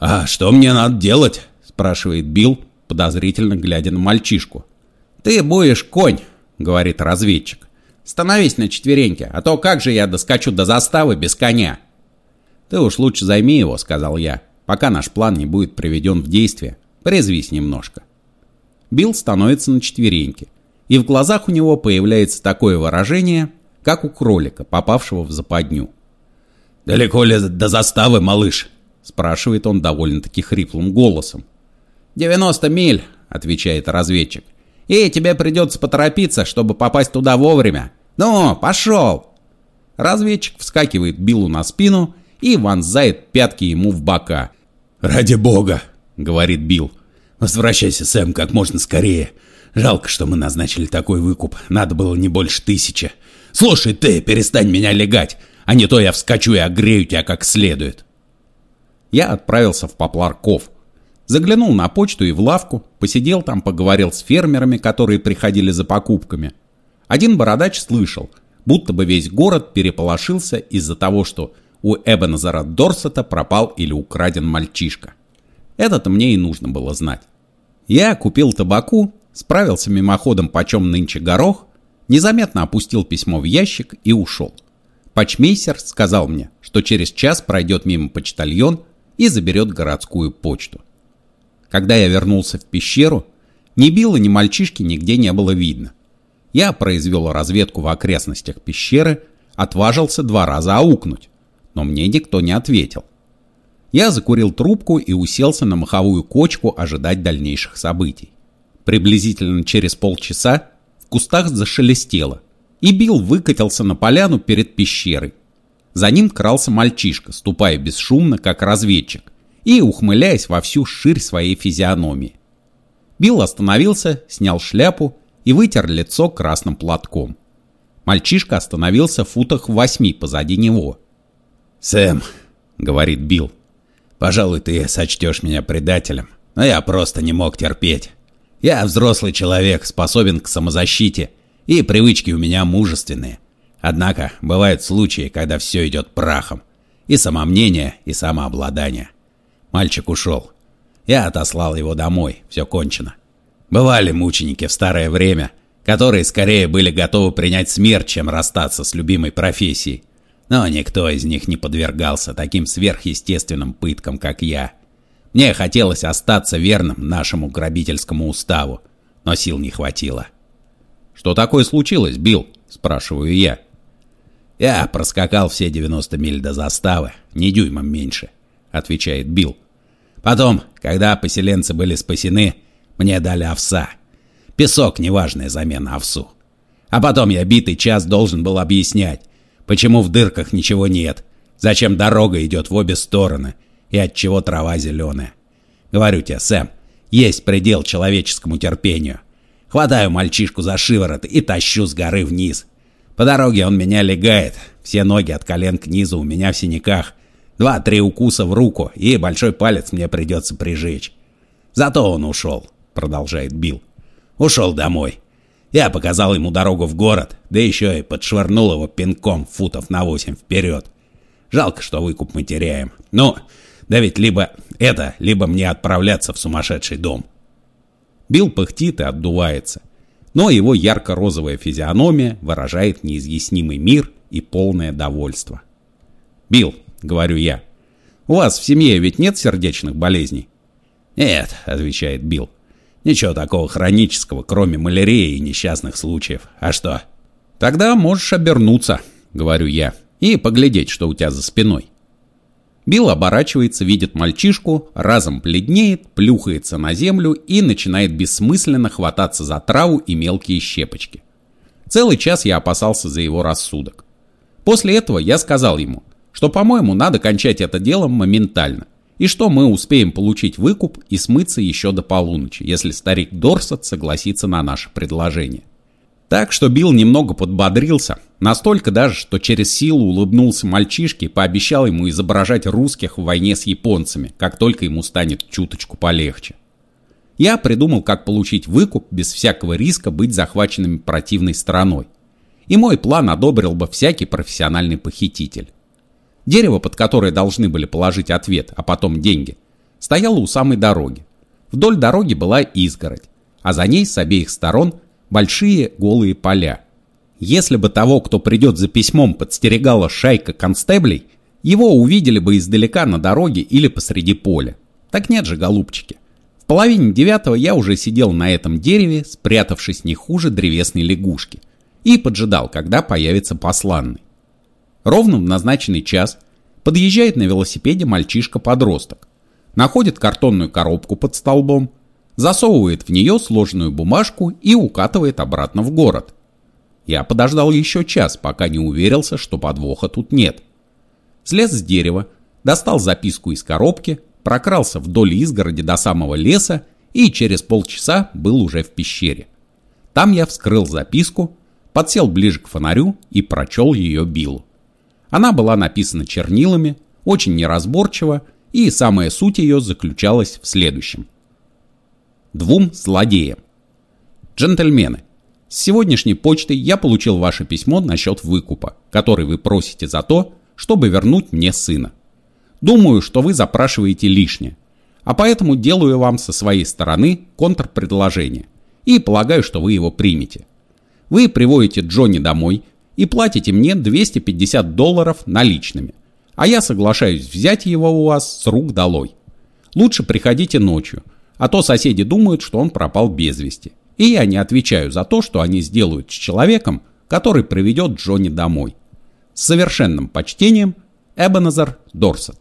«А что мне надо делать?» — спрашивает Билл, подозрительно глядя на мальчишку. «Ты будешь конь», — говорит разведчик. «Становись на четвереньки, а то как же я доскочу до заставы без коня?» «Ты уж лучше займи его», — сказал я, «пока наш план не будет приведен в действие. Порезвись немножко». Билл становится на четвереньки и в глазах у него появляется такое выражение, как у кролика, попавшего в западню. «Далеко ли до заставы, малыш?» – спрашивает он довольно-таки хриплым голосом. «90 миль», – отвечает разведчик. «И тебе придется поторопиться, чтобы попасть туда вовремя. Ну, пошел!» Разведчик вскакивает Биллу на спину и вонзает пятки ему в бока. «Ради бога!» — говорит Билл. «Возвращайся, Сэм, как можно скорее. Жалко, что мы назначили такой выкуп. Надо было не больше тысячи. Слушай, ты, перестань меня легать, а не то я вскочу и огрею тебя как следует. Я отправился в Попларков. Заглянул на почту и в лавку, посидел там, поговорил с фермерами, которые приходили за покупками. Один бородач слышал, будто бы весь город переполошился из-за того, что у Эбенезера Дорсета пропал или украден мальчишка. Это-то мне и нужно было знать. Я купил табаку справился мимоходом почем нынче горох, Незаметно опустил письмо в ящик и ушел. Почмейсер сказал мне, что через час пройдет мимо почтальон и заберет городскую почту. Когда я вернулся в пещеру, ни Билла, ни мальчишки нигде не было видно. Я произвел разведку в окрестностях пещеры, отважился два раза аукнуть, но мне никто не ответил. Я закурил трубку и уселся на маховую кочку ожидать дальнейших событий. Приблизительно через полчаса в кустах зашелестело, и Билл выкатился на поляну перед пещерой. За ним крался мальчишка, ступая бесшумно, как разведчик, и ухмыляясь во всю ширь своей физиономии. Билл остановился, снял шляпу и вытер лицо красным платком. Мальчишка остановился в футах восьми позади него. «Сэм», — говорит Билл, — «пожалуй, ты сочтешь меня предателем, но я просто не мог терпеть. Я взрослый человек, способен к самозащите, и привычки у меня мужественные. Однако бывают случаи, когда все идет прахом. И самомнение, и самообладание. Мальчик ушел. Я отослал его домой, все кончено. Бывали мученики в старое время, которые скорее были готовы принять смерть, чем расстаться с любимой профессией. Но никто из них не подвергался таким сверхъестественным пыткам, как я. Мне хотелось остаться верным нашему грабительскому уставу, но сил не хватило. «Что такое случилось, Билл?» – спрашиваю я. «Я проскакал все 90 миль до заставы, не дюймом меньше», – отвечает Билл. «Потом, когда поселенцы были спасены, мне дали овса. Песок – неважная замена овсу. А потом я битый час должен был объяснять, почему в дырках ничего нет, зачем дорога идет в обе стороны и от чего трава зеленая. Говорю тебе, Сэм, есть предел человеческому терпению. Хватаю мальчишку за шиворот и тащу с горы вниз. По дороге он меня легает, все ноги от колен к низу у меня в синяках. Два-три укуса в руку, и большой палец мне придется прижечь. Зато он ушел, продолжает Билл. Ушел домой. Я показал ему дорогу в город, да еще и подшвырнул его пинком футов на восемь вперед. Жалко, что выкуп мы теряем. Ну, да ведь либо это, либо мне отправляться в сумасшедший дом. Билл пыхтит и отдувается. Но его ярко-розовая физиономия выражает неизъяснимый мир и полное довольство. «Билл», — говорю я, — «у вас в семье ведь нет сердечных болезней?» «Нет», — отвечает Билл. «Ничего такого хронического, кроме малярии и несчастных случаев. А что?» «Тогда можешь обернуться», — говорю я, — «и поглядеть, что у тебя за спиной». Билл оборачивается, видит мальчишку, разом бледнеет, плюхается на землю и начинает бессмысленно хвататься за траву и мелкие щепочки. Целый час я опасался за его рассудок. После этого я сказал ему, что, по-моему, надо кончать это дело моментально, и что мы успеем получить выкуп и смыться еще до полуночи, если старик Дорсет согласится на наше предложение. Так что Билл немного подбодрился, настолько даже, что через силу улыбнулся мальчишке и пообещал ему изображать русских в войне с японцами, как только ему станет чуточку полегче. Я придумал, как получить выкуп без всякого риска быть захваченными противной стороной. И мой план одобрил бы всякий профессиональный похититель. Дерево, под которое должны были положить ответ, а потом деньги, стояло у самой дороги. Вдоль дороги была изгородь, а за ней с обеих сторон – большие голые поля. Если бы того, кто придет за письмом, подстерегала шайка констеблей, его увидели бы издалека на дороге или посреди поля. Так нет же, голубчики. В половине девятого я уже сидел на этом дереве, спрятавшись не хуже древесной лягушки, и поджидал, когда появится посланный. Ровно в назначенный час подъезжает на велосипеде мальчишка-подросток, находит картонную коробку под столбом, засовывает в нее сложенную бумажку и укатывает обратно в город. Я подождал еще час, пока не уверился, что подвоха тут нет. Слез с дерева, достал записку из коробки, прокрался вдоль изгороди до самого леса и через полчаса был уже в пещере. Там я вскрыл записку, подсел ближе к фонарю и прочел ее Биллу. Она была написана чернилами, очень неразборчиво, и самая суть ее заключалась в следующем – двум злодеям. Джентльмены, с сегодняшней почтой я получил ваше письмо насчет выкупа, который вы просите за то, чтобы вернуть мне сына. Думаю, что вы запрашиваете лишнее, а поэтому делаю вам со своей стороны контрпредложение и полагаю, что вы его примете. Вы приводите Джонни домой и платите мне 250 долларов наличными, а я соглашаюсь взять его у вас с рук долой. Лучше приходите ночью, а то соседи думают, что он пропал без вести. И я не отвечаю за то, что они сделают с человеком, который приведет Джонни домой. С совершенным почтением, Эбенезер Дорсет.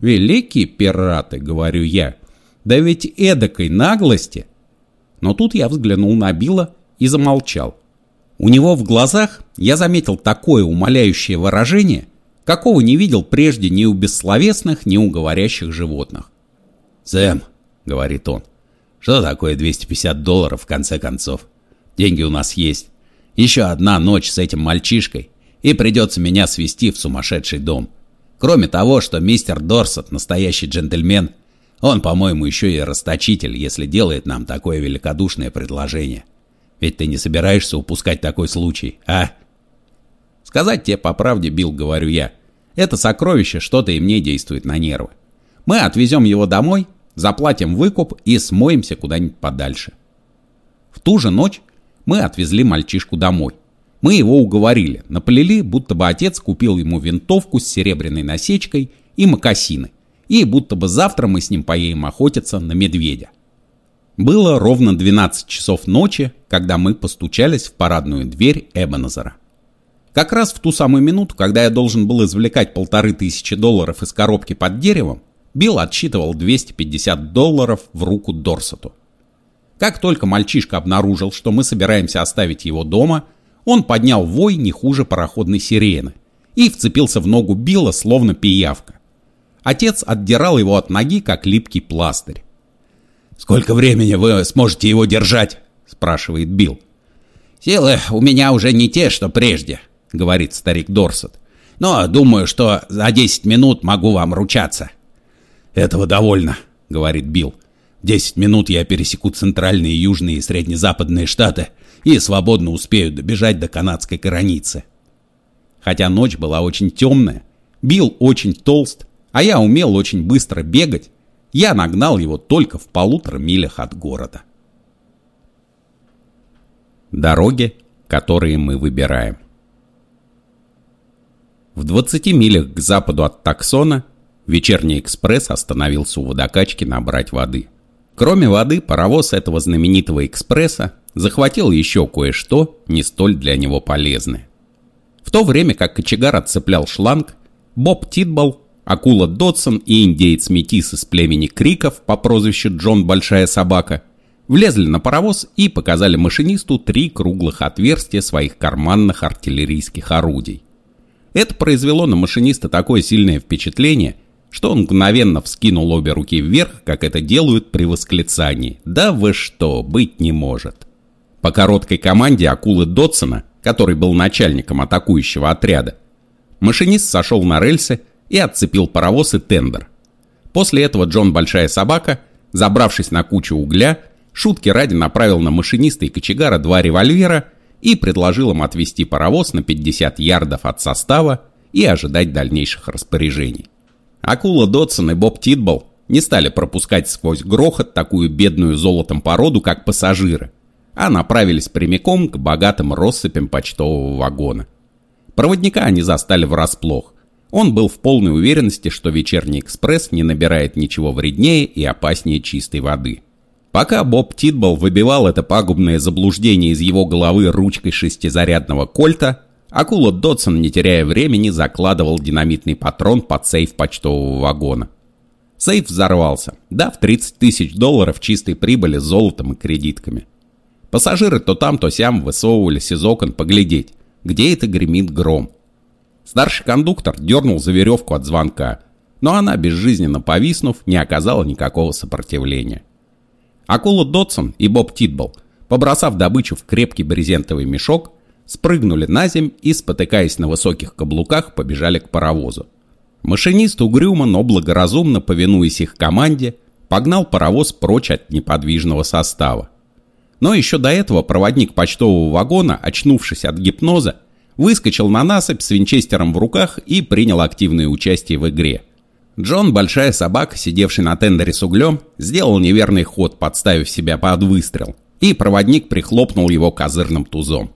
«Великие пираты», — говорю я, — «да ведь эдакой наглости». Но тут я взглянул на Билла и замолчал. У него в глазах я заметил такое умоляющее выражение, какого не видел прежде ни у бессловесных, ни у говорящих животных. «Сэм», — говорит он, — «что такое 250 долларов в конце концов? Деньги у нас есть. Еще одна ночь с этим мальчишкой, и придется меня свести в сумасшедший дом. Кроме того, что мистер Дорсет настоящий джентльмен, он, по-моему, еще и расточитель, если делает нам такое великодушное предложение. Ведь ты не собираешься упускать такой случай, а?» Сказать тебе по правде, Билл, говорю я. Это сокровище что-то и мне действует на нервы. Мы отвезем его домой, заплатим выкуп и смоемся куда-нибудь подальше. В ту же ночь мы отвезли мальчишку домой. Мы его уговорили, наплели, будто бы отец купил ему винтовку с серебряной насечкой и мокасины, и будто бы завтра мы с ним поедем охотиться на медведя. Было ровно 12 часов ночи, когда мы постучались в парадную дверь Эбенезера. Как раз в ту самую минуту, когда я должен был извлекать полторы тысячи долларов из коробки под деревом, Билл отсчитывал 250 долларов в руку Дорсету. Как только мальчишка обнаружил, что мы собираемся оставить его дома, он поднял вой не хуже пароходной сирены и вцепился в ногу Билла, словно пиявка. Отец отдирал его от ноги, как липкий пластырь. «Сколько времени вы сможете его держать?» – спрашивает Билл. «Силы у меня уже не те, что прежде», — говорит старик Дорсет. «Но думаю, что за 10 минут могу вам ручаться». «Этого довольно», — говорит Билл. «Десять минут я пересеку центральные, южные и среднезападные штаты и свободно успею добежать до канадской границы». Хотя ночь была очень темная, Билл очень толст, а я умел очень быстро бегать, я нагнал его только в полутора милях от города. Дороги, которые мы выбираем. В 20 милях к западу от Таксона вечерний экспресс остановился у водокачки набрать воды. Кроме воды, паровоз этого знаменитого экспресса захватил еще кое-что, не столь для него полезное. В то время как кочегар отцеплял шланг, Боб Титбол, акула Додсон и индеец Метис из племени Криков по прозвищу Джон Большая Собака влезли на паровоз и показали машинисту три круглых отверстия своих карманных артиллерийских орудий. Это произвело на машиниста такое сильное впечатление, что он мгновенно вскинул обе руки вверх, как это делают при восклицании. «Да вы что, быть не может!» По короткой команде акулы Дотсона, который был начальником атакующего отряда, машинист сошел на рельсы и отцепил паровоз и тендер. После этого Джон Большая Собака, забравшись на кучу угля, шутки ради направил на машиниста и кочегара два револьвера и предложил им отвести паровоз на 50 ярдов от состава и ожидать дальнейших распоряжений. Акула Додсон и Боб Титбол не стали пропускать сквозь грохот такую бедную золотом породу, как пассажиры, а направились прямиком к богатым россыпям почтового вагона. Проводника они застали врасплох. Он был в полной уверенности, что вечерний экспресс не набирает ничего вреднее и опаснее чистой воды. Пока Боб Титбол выбивал это пагубное заблуждение из его головы ручкой шестизарядного кольта, акула Додсон, не теряя времени, закладывал динамитный патрон под сейф почтового вагона. Сейф взорвался, дав 30 тысяч долларов чистой прибыли с золотом и кредитками. Пассажиры то там, то сям высовывались из окон поглядеть, где это гремит гром. Старший кондуктор дернул за веревку от звонка, но она, безжизненно повиснув, не оказала никакого сопротивления. Акула Дотсон и Боб Титбол, побросав добычу в крепкий брезентовый мешок, спрыгнули на земь и, спотыкаясь на высоких каблуках, побежали к паровозу. Машинист угрюмо, но благоразумно, повинуясь их команде, погнал паровоз прочь от неподвижного состава. Но еще до этого проводник почтового вагона, очнувшись от гипноза, выскочил на насыпь с винчестером в руках и принял активное участие в игре – Джон, большая собака, сидевший на тендере с углем, сделал неверный ход, подставив себя под выстрел, и проводник прихлопнул его козырным тузом.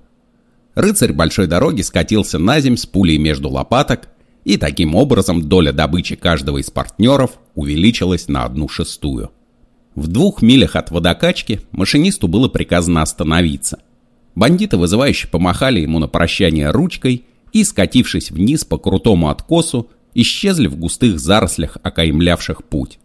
Рыцарь большой дороги скатился на земь с пулей между лопаток, и таким образом доля добычи каждого из партнеров увеличилась на одну шестую. В двух милях от водокачки машинисту было приказано остановиться. Бандиты вызывающе помахали ему на прощание ручкой и, скатившись вниз по крутому откосу, исчезли в густых зарослях, окаймлявших путь.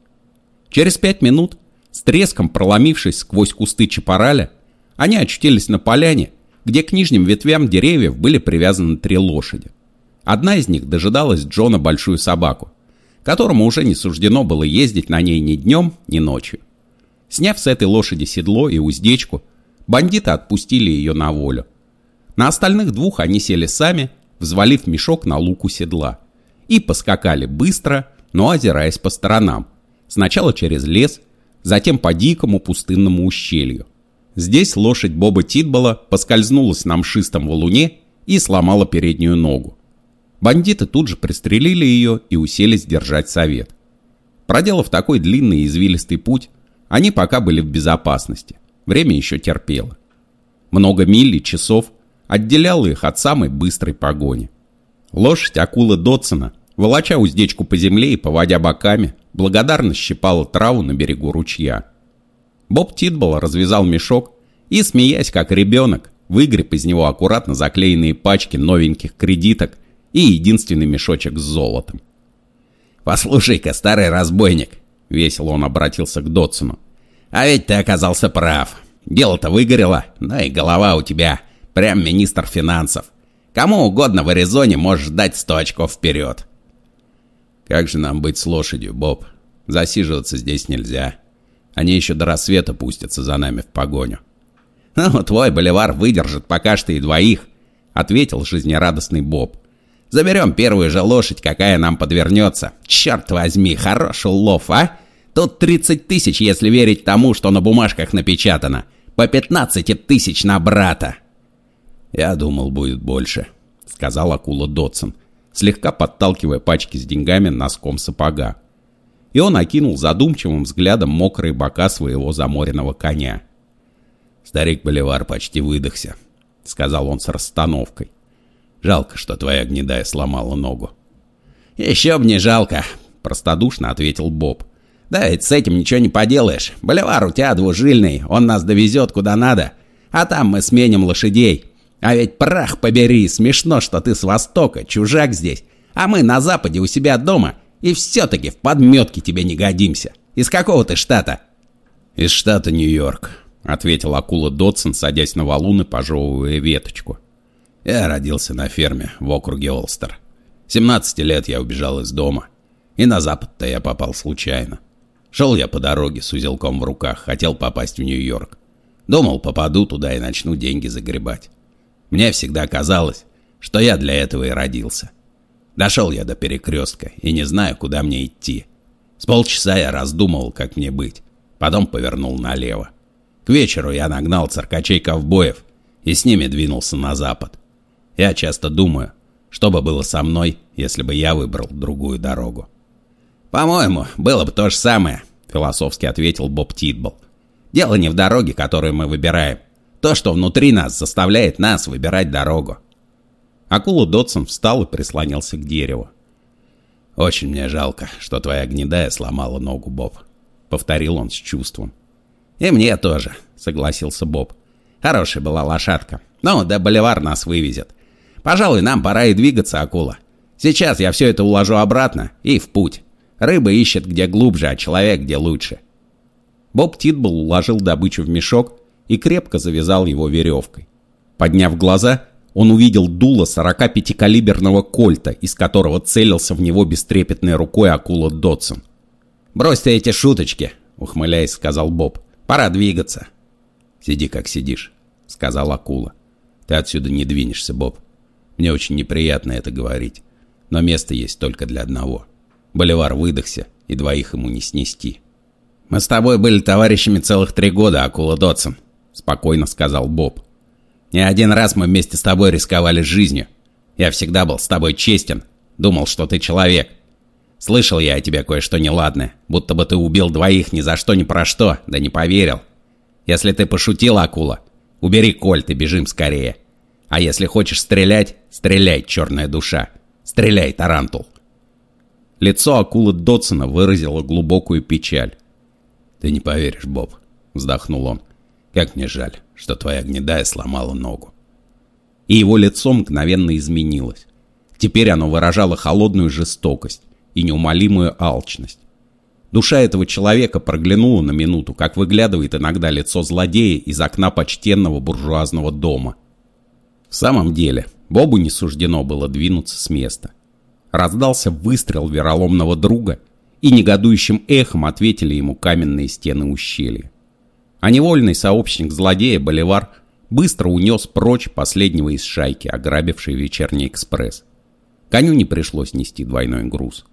Через пять минут, с треском проломившись сквозь кусты чапараля, они очутились на поляне, где к нижним ветвям деревьев были привязаны три лошади. Одна из них дожидалась Джона большую собаку, которому уже не суждено было ездить на ней ни днем, ни ночью. Сняв с этой лошади седло и уздечку, бандиты отпустили ее на волю. На остальных двух они сели сами, взвалив мешок на луку седла, и поскакали быстро, но озираясь по сторонам, сначала через лес, затем по дикому пустынному ущелью. Здесь лошадь Боба Титбола поскользнулась на мшистом валуне и сломала переднюю ногу. Бандиты тут же пристрелили ее и уселись держать совет. Проделав такой длинный и извилистый путь, они пока были в безопасности. Время еще терпело. Много миль и часов отделяло их от самой быстрой погони. Лошадь акулы Дотсона, волоча уздечку по земле и поводя боками, благодарно щипала траву на берегу ручья. Боб Титбол развязал мешок и, смеясь как ребенок, выгреб из него аккуратно заклеенные пачки новеньких кредиток и единственный мешочек с золотом. «Послушай-ка, старый разбойник!» — весело он обратился к Дотсону. «А ведь ты оказался прав. Дело-то выгорело, но и голова у тебя прям министр финансов. Кому угодно в Аризоне можешь дать сто очков вперед». «Как же нам быть с лошадью, Боб? Засиживаться здесь нельзя. Они еще до рассвета пустятся за нами в погоню. «Ну, твой боливар выдержит пока что и двоих», — ответил жизнерадостный Боб. «Заберем первую же лошадь, какая нам подвернется. Черт возьми, хороший улов, а? Тут 30 тысяч, если верить тому, что на бумажках напечатано. По 15 тысяч на брата». «Я думал, будет больше», — сказал акула Дотсон, слегка подталкивая пачки с деньгами носком сапога и он окинул задумчивым взглядом мокрые бока своего заморенного коня. «Старик Боливар почти выдохся», — сказал он с расстановкой. «Жалко, что твоя гнедая сломала ногу». «Еще б не жалко», — простодушно ответил Боб. «Да ведь с этим ничего не поделаешь. Боливар у тебя двужильный, он нас довезет куда надо. А там мы сменим лошадей. А ведь прах побери, смешно, что ты с востока, чужак здесь. А мы на западе у себя дома и все-таки в подметке тебе не годимся. Из какого ты штата?» «Из штата Нью-Йорк», — ответил акула Дотсон, садясь на валун и пожевывая веточку. «Я родился на ферме в округе Олстер. 17 лет я убежал из дома. И на запад-то я попал случайно. Шел я по дороге с узелком в руках, хотел попасть в Нью-Йорк. Думал, попаду туда и начну деньги загребать. Мне всегда казалось, что я для этого и родился. Дошел я до перекрестка и не знаю, куда мне идти. С полчаса я раздумывал, как мне быть. Потом повернул налево. К вечеру я нагнал циркачей-ковбоев и с ними двинулся на запад. Я часто думаю, что бы было со мной, если бы я выбрал другую дорогу. «По-моему, было бы то же самое», — философски ответил Боб Титбол. «Дело не в дороге, которую мы выбираем. То, что внутри нас, заставляет нас выбирать дорогу. Акула Дотсон встал и прислонился к дереву. «Очень мне жалко, что твоя гнедая сломала ногу, Боб», — повторил он с чувством. «И мне тоже», — согласился Боб. «Хорошая была лошадка. Ну, да боливар нас вывезет. Пожалуй, нам пора и двигаться, акула. Сейчас я все это уложу обратно и в путь. Рыба ищет где глубже, а человек где лучше». Боб Титбл уложил добычу в мешок и крепко завязал его веревкой. Подняв глаза, он увидел дуло 45-калиберного кольта, из которого целился в него бестрепетной рукой акула Дотсон. «Брось эти шуточки», — ухмыляясь, сказал Боб. «Пора двигаться». «Сиди, как сидишь», — сказал акула. «Ты отсюда не двинешься, Боб. Мне очень неприятно это говорить, но место есть только для одного. Боливар выдохся, и двоих ему не снести». «Мы с тобой были товарищами целых три года, акула Дотсон», — спокойно сказал Боб. Не один раз мы вместе с тобой рисковали жизнью. Я всегда был с тобой честен. Думал, что ты человек. Слышал я о тебе кое-что неладное. Будто бы ты убил двоих ни за что ни про что, да не поверил. Если ты пошутила, акула, убери кольт и бежим скорее. А если хочешь стрелять, стреляй, черная душа. Стреляй, тарантул. Лицо акулы Дотсона выразило глубокую печаль. «Ты не поверишь, Боб», — вздохнул он. «Как мне жаль, что твоя гнедая сломала ногу». И его лицо мгновенно изменилось. Теперь оно выражало холодную жестокость и неумолимую алчность. Душа этого человека проглянула на минуту, как выглядывает иногда лицо злодея из окна почтенного буржуазного дома. В самом деле, Бобу не суждено было двинуться с места. Раздался выстрел вероломного друга, и негодующим эхом ответили ему каменные стены ущелья. А невольный сообщник злодея Боливар быстро унес прочь последнего из шайки, ограбивший вечерний экспресс. Коню не пришлось нести двойной груз.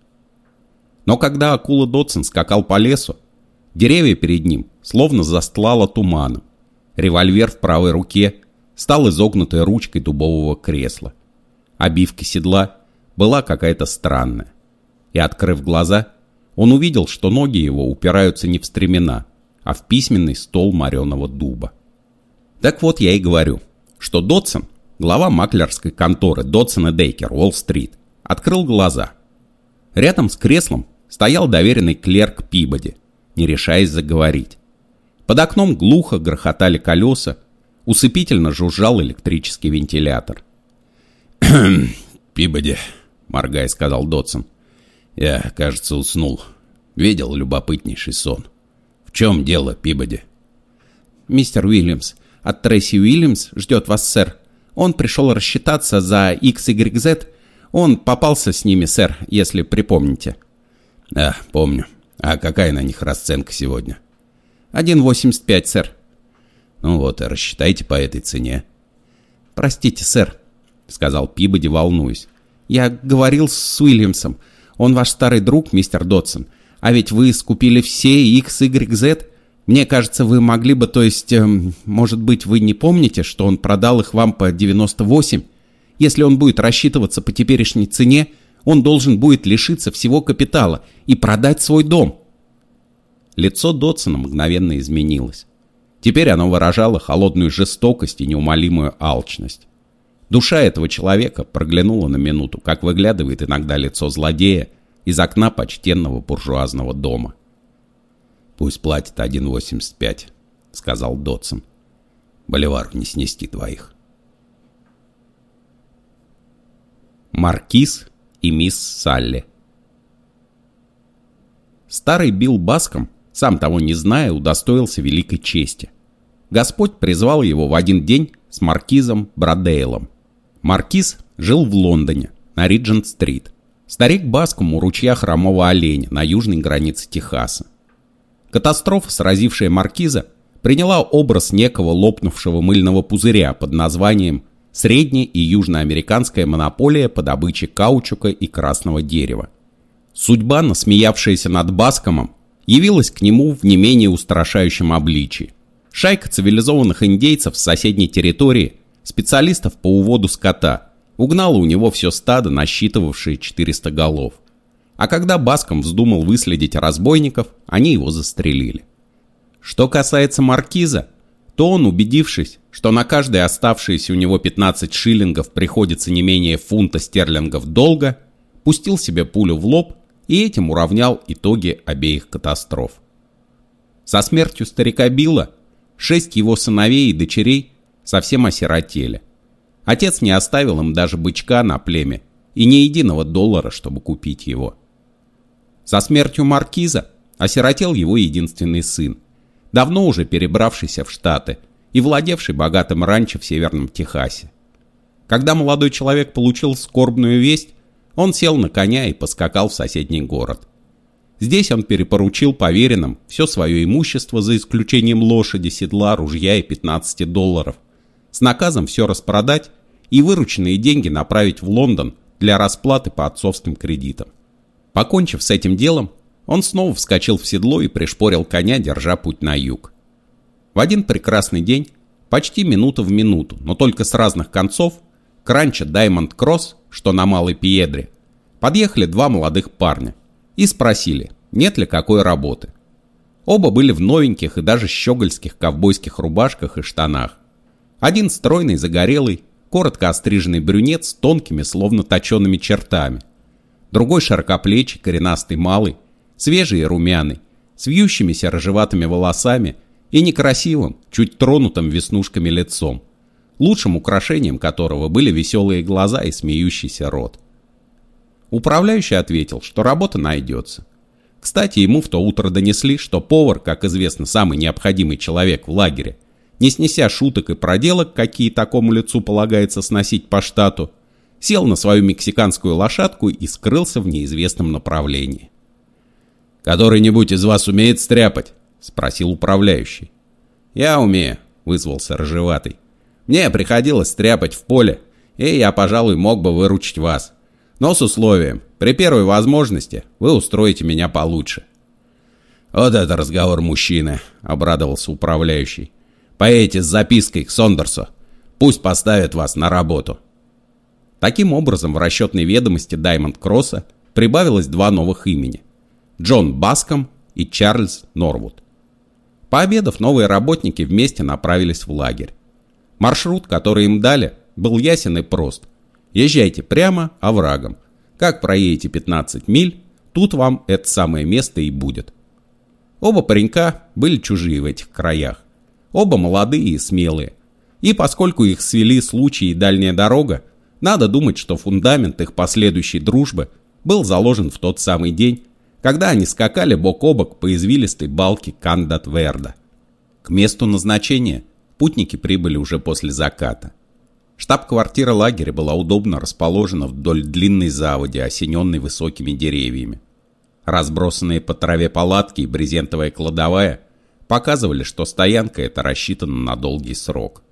Но когда акула Дотсон скакал по лесу, деревья перед ним словно застлало туманом. Револьвер в правой руке стал изогнутой ручкой дубового кресла. Обивка седла была какая-то странная. И, открыв глаза, он увидел, что ноги его упираются не в стремена, а в письменный стол мореного дуба. Так вот я и говорю, что Дотсон, глава маклерской конторы Дотсон и Дейкер, Уолл-стрит, открыл глаза. Рядом с креслом стоял доверенный клерк Пибоди, не решаясь заговорить. Под окном глухо грохотали колеса, усыпительно жужжал электрический вентилятор. «Пибоди», — моргая сказал Дотсон, — «я, кажется, уснул. Видел любопытнейший сон. В чем дело, Пибоди?» «Мистер Уильямс, от Трейси Уильямс ждет вас, сэр. Он пришел рассчитаться за XYZ. Он попался с ними, сэр, если припомните». Да, помню. А какая на них расценка сегодня? 1,85, сэр. Ну вот, рассчитайте по этой цене. Простите, сэр, сказал Пибоди, волнуясь. Я говорил с Уильямсом. Он ваш старый друг, мистер Дотсон. А ведь вы скупили все X, Y, Z. Мне кажется, вы могли бы, то есть, эм, может быть, вы не помните, что он продал их вам по 98? Если он будет рассчитываться по теперешней цене, он должен будет лишиться всего капитала и продать свой дом. Лицо Дотсона мгновенно изменилось. Теперь оно выражало холодную жестокость и неумолимую алчность. Душа этого человека проглянула на минуту, как выглядывает иногда лицо злодея из окна почтенного буржуазного дома. «Пусть платит 1,85», — сказал Дотсон. «Боливар не снести твоих». Маркиз и мисс Салли. Старый Билл Баском, сам того не зная, удостоился великой чести. Господь призвал его в один день с маркизом Бродейлом. Маркиз жил в Лондоне, на Риджент-стрит. Старик Баском у ручья Хромого Оленя на южной границе Техаса. Катастрофа, сразившая маркиза, приняла образ некого лопнувшего мыльного пузыря под названием средне- и южноамериканская монополия по добыче каучука и красного дерева. Судьба, насмеявшаяся над Баскомом, явилась к нему в не менее устрашающем обличии. Шайка цивилизованных индейцев с соседней территории, специалистов по уводу скота, угнала у него все стадо, насчитывавшее 400 голов. А когда Баском вздумал выследить разбойников, они его застрелили. Что касается маркиза, то он, убедившись, что на каждые оставшиеся у него 15 шиллингов приходится не менее фунта стерлингов долга, пустил себе пулю в лоб и этим уравнял итоги обеих катастроф. Со смертью старика Билла шесть его сыновей и дочерей совсем осиротели. Отец не оставил им даже бычка на племя и ни единого доллара, чтобы купить его. Со смертью маркиза осиротел его единственный сын, давно уже перебравшийся в Штаты и владевший богатым ранчо в Северном Техасе. Когда молодой человек получил скорбную весть, он сел на коня и поскакал в соседний город. Здесь он перепоручил поверенным все свое имущество за исключением лошади, седла, ружья и 15 долларов, с наказом все распродать и вырученные деньги направить в Лондон для расплаты по отцовским кредитам. Покончив с этим делом, он снова вскочил в седло и пришпорил коня, держа путь на юг. В один прекрасный день, почти минуту в минуту, но только с разных концов, к ранчо Даймонд Кросс, что на Малой Пьедре, подъехали два молодых парня и спросили, нет ли какой работы. Оба были в новеньких и даже щегольских ковбойских рубашках и штанах. Один стройный, загорелый, коротко остриженный брюнет с тонкими, словно точеными чертами. Другой широкоплечий, коренастый малый, свежий и румяный, с вьющимися рыжеватыми волосами и некрасивым, чуть тронутым веснушками лицом, лучшим украшением которого были веселые глаза и смеющийся рот. Управляющий ответил, что работа найдется. Кстати, ему в то утро донесли, что повар, как известно, самый необходимый человек в лагере, не снеся шуток и проделок, какие такому лицу полагается сносить по штату, сел на свою мексиканскую лошадку и скрылся в неизвестном направлении. «Который-нибудь из вас умеет стряпать?» — спросил управляющий. «Я умею», — вызвался рыжеватый. «Мне приходилось стряпать в поле, и я, пожалуй, мог бы выручить вас. Но с условием, при первой возможности вы устроите меня получше». «Вот это разговор мужчины», — обрадовался управляющий. «Поедете с запиской к Сондерсу. Пусть поставят вас на работу». Таким образом, в расчетной ведомости Даймонд Кросса прибавилось два новых имени. Джон Баском и Чарльз Норвуд. Пообедав, новые работники вместе направились в лагерь. Маршрут, который им дали, был ясен и прост. Езжайте прямо оврагом. Как проедете 15 миль, тут вам это самое место и будет. Оба паренька были чужие в этих краях. Оба молодые и смелые. И поскольку их свели случаи и дальняя дорога, надо думать, что фундамент их последующей дружбы был заложен в тот самый день, когда они скакали бок о бок по извилистой балке Кандат-Верда. К месту назначения путники прибыли уже после заката. Штаб-квартира лагеря была удобно расположена вдоль длинной заводи, осененной высокими деревьями. Разбросанные по траве палатки и брезентовая кладовая показывали, что стоянка эта рассчитана на долгий срок.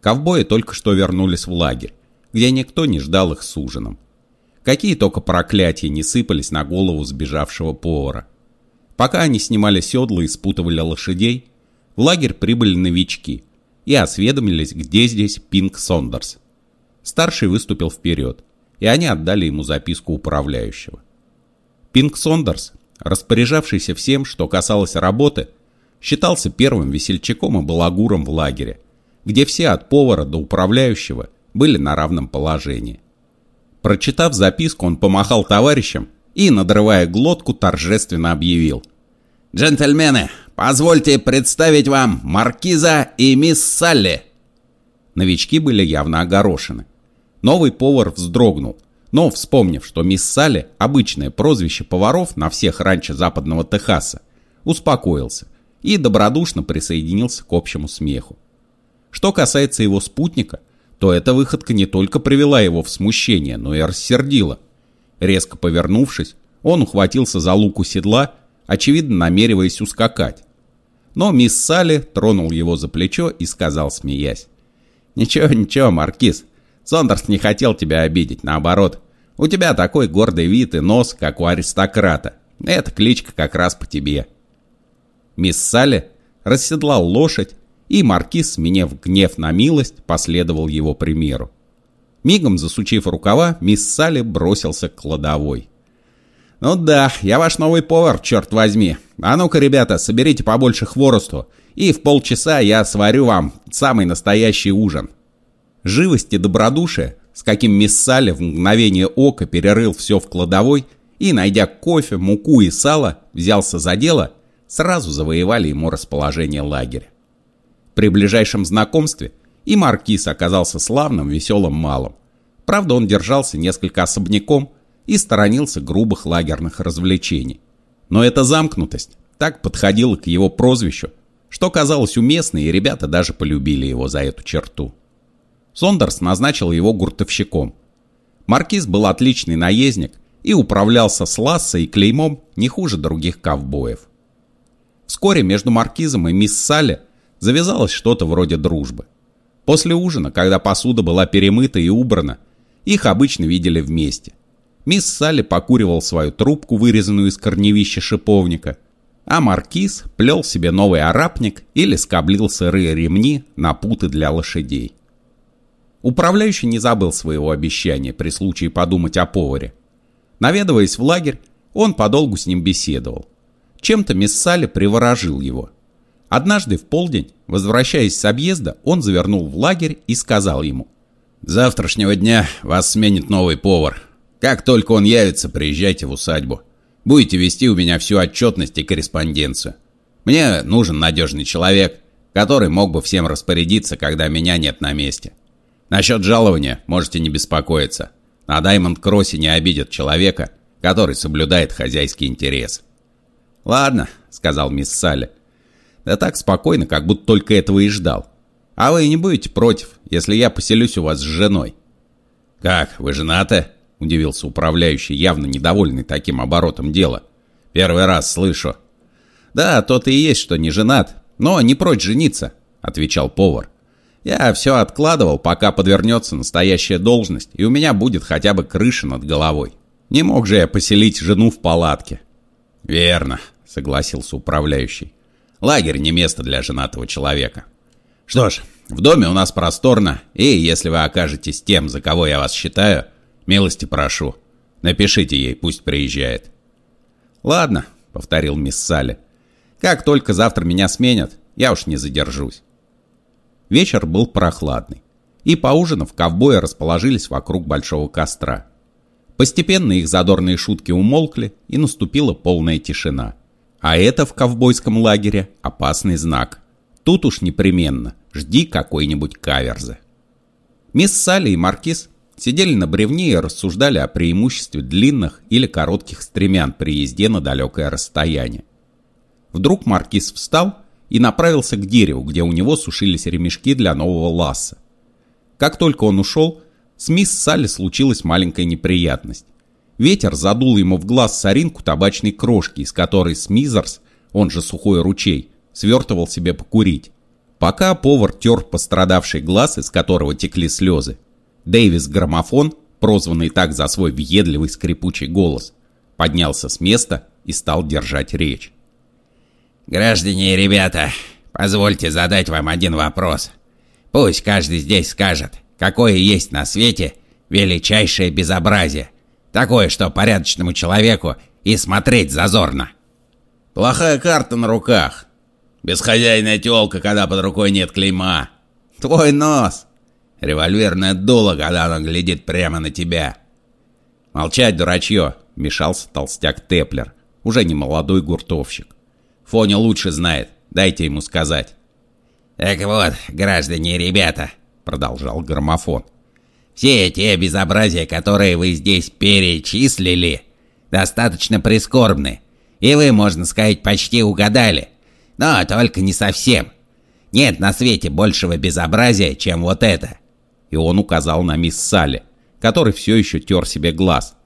Ковбои только что вернулись в лагерь, где никто не ждал их с ужином. Какие только проклятия не сыпались на голову сбежавшего повара. Пока они снимали седла и спутывали лошадей, в лагерь прибыли новички и осведомились, где здесь Пинк Сондерс. Старший выступил вперед, и они отдали ему записку управляющего. Пинк Сондерс, распоряжавшийся всем, что касалось работы, считался первым весельчаком и балагуром в лагере, где все от повара до управляющего были на равном положении. Прочитав записку, он помахал товарищам и, надрывая глотку, торжественно объявил. «Джентльмены, позвольте представить вам маркиза и мисс Салли!» Новички были явно огорошены. Новый повар вздрогнул, но, вспомнив, что мисс Салли – обычное прозвище поваров на всех ранчо западного Техаса, успокоился и добродушно присоединился к общему смеху. Что касается его спутника, то эта выходка не только привела его в смущение, но и рассердила. Резко повернувшись, он ухватился за луку седла, очевидно намереваясь ускакать. Но мисс Салли тронул его за плечо и сказал, смеясь. «Ничего, ничего, Маркиз, Сондерс не хотел тебя обидеть, наоборот. У тебя такой гордый вид и нос, как у аристократа. Эта кличка как раз по тебе». Мисс Салли расседлал лошадь и маркиз, сменив гнев на милость, последовал его примеру. Мигом засучив рукава, мисс Салли бросился к кладовой. «Ну да, я ваш новый повар, черт возьми. А ну-ка, ребята, соберите побольше хворосту, и в полчаса я сварю вам самый настоящий ужин». Живость и добродушие, с каким мисс Салли в мгновение ока перерыл все в кладовой и, найдя кофе, муку и сало, взялся за дело, сразу завоевали ему расположение лагеря. При ближайшем знакомстве и маркиз оказался славным, веселым малым. Правда, он держался несколько особняком и сторонился грубых лагерных развлечений. Но эта замкнутость так подходила к его прозвищу, что казалось уместной, и ребята даже полюбили его за эту черту. Сондерс назначил его гуртовщиком. Маркиз был отличный наездник и управлялся с лассой и клеймом не хуже других ковбоев. Вскоре между Маркизом и мисс Салли завязалось что-то вроде дружбы. После ужина, когда посуда была перемыта и убрана, их обычно видели вместе. Мисс Салли покуривал свою трубку, вырезанную из корневища шиповника, а Маркиз плел себе новый арапник или скоблил сырые ремни на путы для лошадей. Управляющий не забыл своего обещания при случае подумать о поваре. Наведываясь в лагерь, он подолгу с ним беседовал. Чем-то Миссали приворожил его. Однажды в полдень, возвращаясь с объезда, он завернул в лагерь и сказал ему. «Завтрашнего дня вас сменит новый повар. Как только он явится, приезжайте в усадьбу. Будете вести у меня всю отчетность и корреспонденцию. Мне нужен надежный человек, который мог бы всем распорядиться, когда меня нет на месте. Насчет жалования можете не беспокоиться. На Даймонд Кроссе не обидят человека, который соблюдает хозяйский интерес». «Ладно», — сказал мисс Салли. «Да так спокойно, как будто только этого и ждал. А вы не будете против, если я поселюсь у вас с женой?» «Как, вы женаты?» — удивился управляющий, явно недовольный таким оборотом дела. «Первый раз слышу». «Да, тот и есть, что не женат, но не прочь жениться», — отвечал повар. «Я все откладывал, пока подвернется настоящая должность, и у меня будет хотя бы крыша над головой. Не мог же я поселить жену в палатке». «Верно», согласился управляющий. Лагерь не место для женатого человека. Что ж, в доме у нас просторно, и если вы окажетесь тем, за кого я вас считаю, милости прошу. Напишите ей, пусть приезжает. Ладно, повторил мисс Салли. Как только завтра меня сменят, я уж не задержусь. Вечер был прохладный, и поужинав, ковбои расположились вокруг большого костра. Постепенно их задорные шутки умолкли, и наступила полная тишина. А это в ковбойском лагере опасный знак. Тут уж непременно жди какой-нибудь каверзы. Мисс Салли и Маркиз сидели на бревне и рассуждали о преимуществе длинных или коротких стремян при езде на далекое расстояние. Вдруг Маркиз встал и направился к дереву, где у него сушились ремешки для нового ласса. Как только он ушел, с мисс Салли случилась маленькая неприятность. Ветер задул ему в глаз соринку табачной крошки, из которой Смизерс, он же сухой ручей, свертывал себе покурить. Пока повар тер пострадавший глаз, из которого текли слезы, Дэвис Граммофон, прозванный так за свой въедливый скрипучий голос, поднялся с места и стал держать речь. «Граждане и ребята, позвольте задать вам один вопрос. Пусть каждый здесь скажет, какое есть на свете величайшее безобразие, Такое, что порядочному человеку и смотреть зазорно. Плохая карта на руках. Бесхозяйная тёлка, когда под рукой нет клейма. Твой нос. Револьверная дуло, когда она глядит прямо на тебя. Молчать, дурачье, мешался толстяк Теплер, уже не молодой гуртовщик. Фоня лучше знает, дайте ему сказать. «Так вот, граждане и ребята», — продолжал граммофон, все те безобразия, которые вы здесь перечислили, достаточно прискорбны. И вы, можно сказать, почти угадали. Но только не совсем. Нет на свете большего безобразия, чем вот это. И он указал на мисс Салли, который все еще тер себе глаз.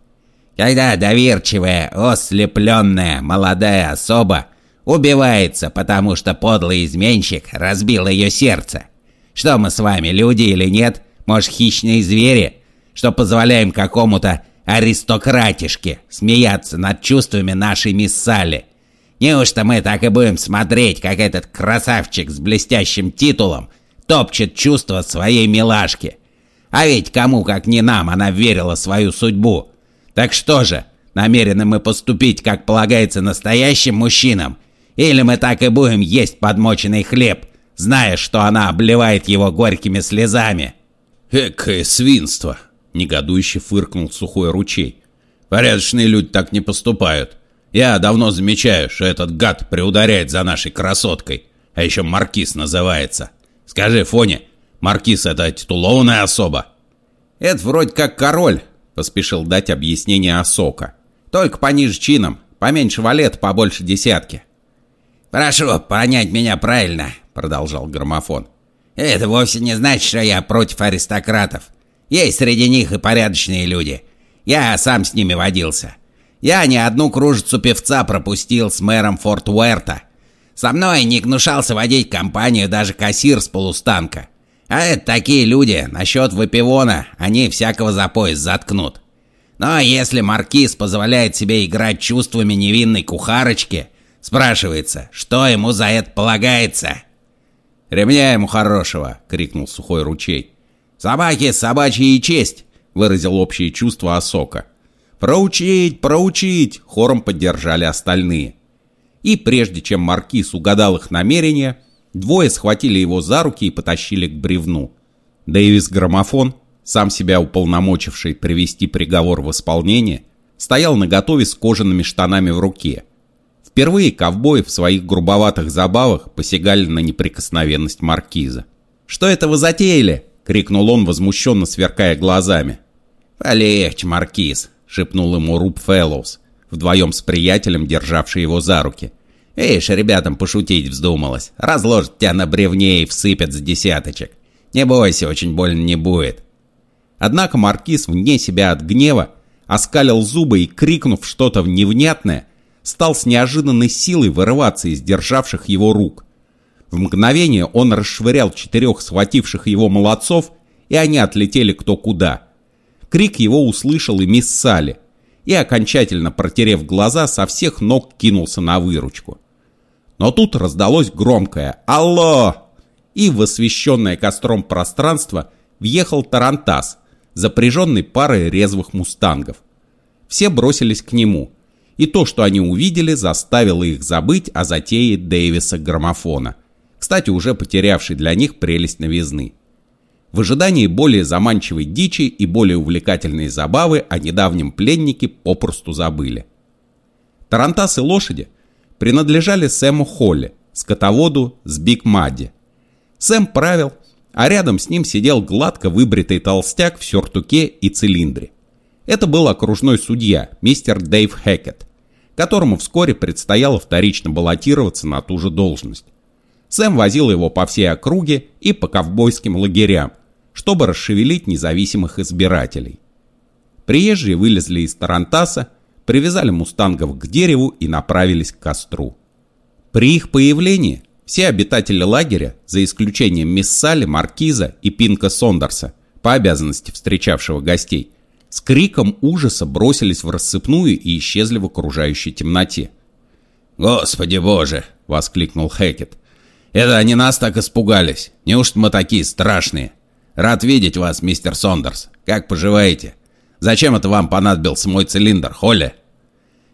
Когда доверчивая, ослепленная молодая особа убивается, потому что подлый изменщик разбил ее сердце. Что мы с вами, люди или нет, может, хищные звери, что позволяем какому-то аристократишке смеяться над чувствами нашей мисс Салли? Неужто мы так и будем смотреть, как этот красавчик с блестящим титулом топчет чувства своей милашки? А ведь кому, как не нам, она верила свою судьбу. Так что же, намерены мы поступить, как полагается настоящим мужчинам? Или мы так и будем есть подмоченный хлеб, зная, что она обливает его горькими слезами?» «Экое свинство!» — негодующе фыркнул сухой ручей. «Порядочные люди так не поступают. Я давно замечаю, что этот гад приударяет за нашей красоткой, а еще маркиз называется. Скажи, Фоне, маркиз — это титулованная особа?» «Это вроде как король», — поспешил дать объяснение Осока. «Только пониже чином, поменьше валет, побольше десятки». «Прошу понять меня правильно», — продолжал граммофон. Это вовсе не значит, что я против аристократов. Есть среди них и порядочные люди. Я сам с ними водился. Я ни одну кружицу певца пропустил с мэром Форт Уэрта. Со мной не гнушался водить компанию даже кассир с полустанка. А это такие люди, насчет выпивона, они всякого за пояс заткнут. Но если маркиз позволяет себе играть чувствами невинной кухарочки, спрашивается, что ему за это полагается?» «Ремня ему хорошего!» — крикнул сухой ручей. «Собаки, собачья честь!» — выразил общее чувство Осока. «Проучить, проучить!» — хором поддержали остальные. И прежде чем Маркиз угадал их намерения, двое схватили его за руки и потащили к бревну. Дэвис Граммофон, сам себя уполномочивший привести приговор в исполнение, стоял наготове с кожаными штанами в руке. Впервые ковбои в своих грубоватых забавах посягали на неприкосновенность маркиза. «Что это вы затеяли?» — крикнул он, возмущенно сверкая глазами. «Полегче, маркиз!» — шепнул ему Руб Фэллоус, вдвоем с приятелем, державший его за руки. «Ишь, ребятам пошутить вздумалось. Разложат тебя на бревне и всыпят с десяточек. Не бойся, очень больно не будет». Однако маркиз, вне себя от гнева, оскалил зубы и, крикнув что-то невнятное, стал с неожиданной силой вырываться из державших его рук. В мгновение он расшвырял четырех схвативших его молодцов, и они отлетели кто куда. Крик его услышал и мисс Салли, и, окончательно протерев глаза, со всех ног кинулся на выручку. Но тут раздалось громкое «Алло!» и в освещенное костром пространство въехал Тарантас, запряженный парой резвых мустангов. Все бросились к нему, и то, что они увидели, заставило их забыть о затее Дэвиса граммофона, кстати, уже потерявший для них прелесть новизны. В ожидании более заманчивой дичи и более увлекательной забавы о недавнем пленнике попросту забыли. Тарантас и лошади принадлежали Сэму Холли, скотоводу с Биг Мадди. Сэм правил, а рядом с ним сидел гладко выбритый толстяк в сюртуке и цилиндре. Это был окружной судья, мистер Дэйв Хэкет, которому вскоре предстояло вторично баллотироваться на ту же должность. Сэм возил его по всей округе и по ковбойским лагерям, чтобы расшевелить независимых избирателей. Приезжие вылезли из Тарантаса, привязали мустангов к дереву и направились к костру. При их появлении все обитатели лагеря, за исключением мисс Салли, Маркиза и Пинка Сондерса, по обязанности встречавшего гостей, с криком ужаса бросились в рассыпную и исчезли в окружающей темноте. «Господи боже!» — воскликнул Хэкет. «Это они нас так испугались. Неужто мы такие страшные? Рад видеть вас, мистер Сондерс. Как поживаете? Зачем это вам понадобился мой цилиндр, Холли?»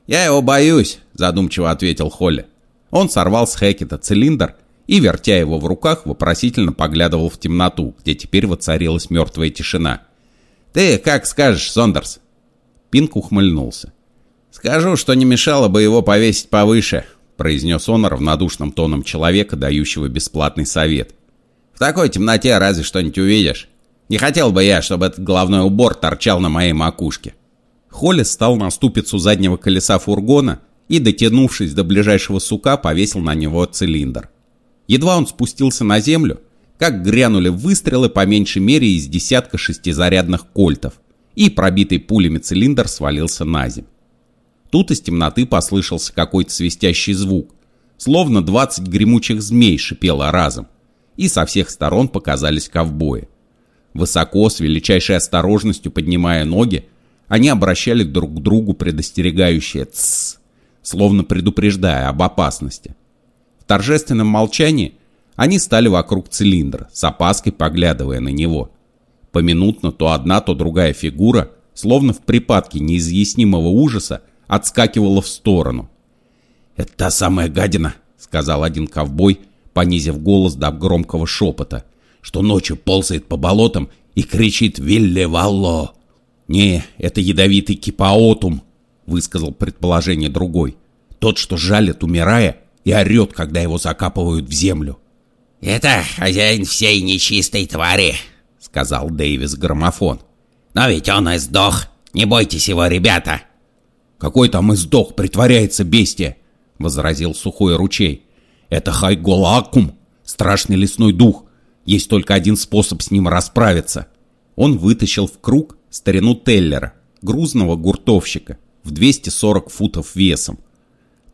«Я его боюсь», — задумчиво ответил Холли. Он сорвал с Хэкета цилиндр и, вертя его в руках, вопросительно поглядывал в темноту, где теперь воцарилась мертвая тишина. «Ты как скажешь, Сондерс?» Пинк ухмыльнулся. «Скажу, что не мешало бы его повесить повыше», произнес он равнодушным тоном человека, дающего бесплатный совет. В такой темноте разве что-нибудь увидишь. Не хотел бы я, чтобы этот головной убор торчал на моей макушке. Холли стал на ступицу заднего колеса фургона и, дотянувшись до ближайшего сука, повесил на него цилиндр. Едва он спустился на землю, как грянули выстрелы по меньшей мере из десятка шестизарядных кольтов, и пробитый пулями цилиндр свалился на землю. Тут из темноты послышался какой-то свистящий звук, словно двадцать гремучих змей шипело разом и со всех сторон показались ковбои. Высоко, с величайшей осторожностью поднимая ноги, они обращали друг к другу предостерегающее «тссс», словно предупреждая об опасности. В торжественном молчании они стали вокруг цилиндра, с опаской поглядывая на него. Поминутно то одна, то другая фигура, словно в припадке неизъяснимого ужаса, отскакивала в сторону. «Это та самая гадина», — сказал один ковбой, понизив голос до громкого шепота, что ночью ползает по болотам и кричит «Вилле Валло!» «Не, это ядовитый кипаотум», — высказал предположение другой. «Тот, что жалит, умирая, и орет, когда его закапывают в землю». «Это хозяин всей нечистой твари», — сказал Дэвис граммофон. «Но ведь он и сдох. Не бойтесь его, ребята». «Какой там и сдох, притворяется бестия», — возразил сухой ручей. Это Хайголакум, страшный лесной дух. Есть только один способ с ним расправиться. Он вытащил в круг старину Теллера, грузного гуртовщика, в 240 футов весом.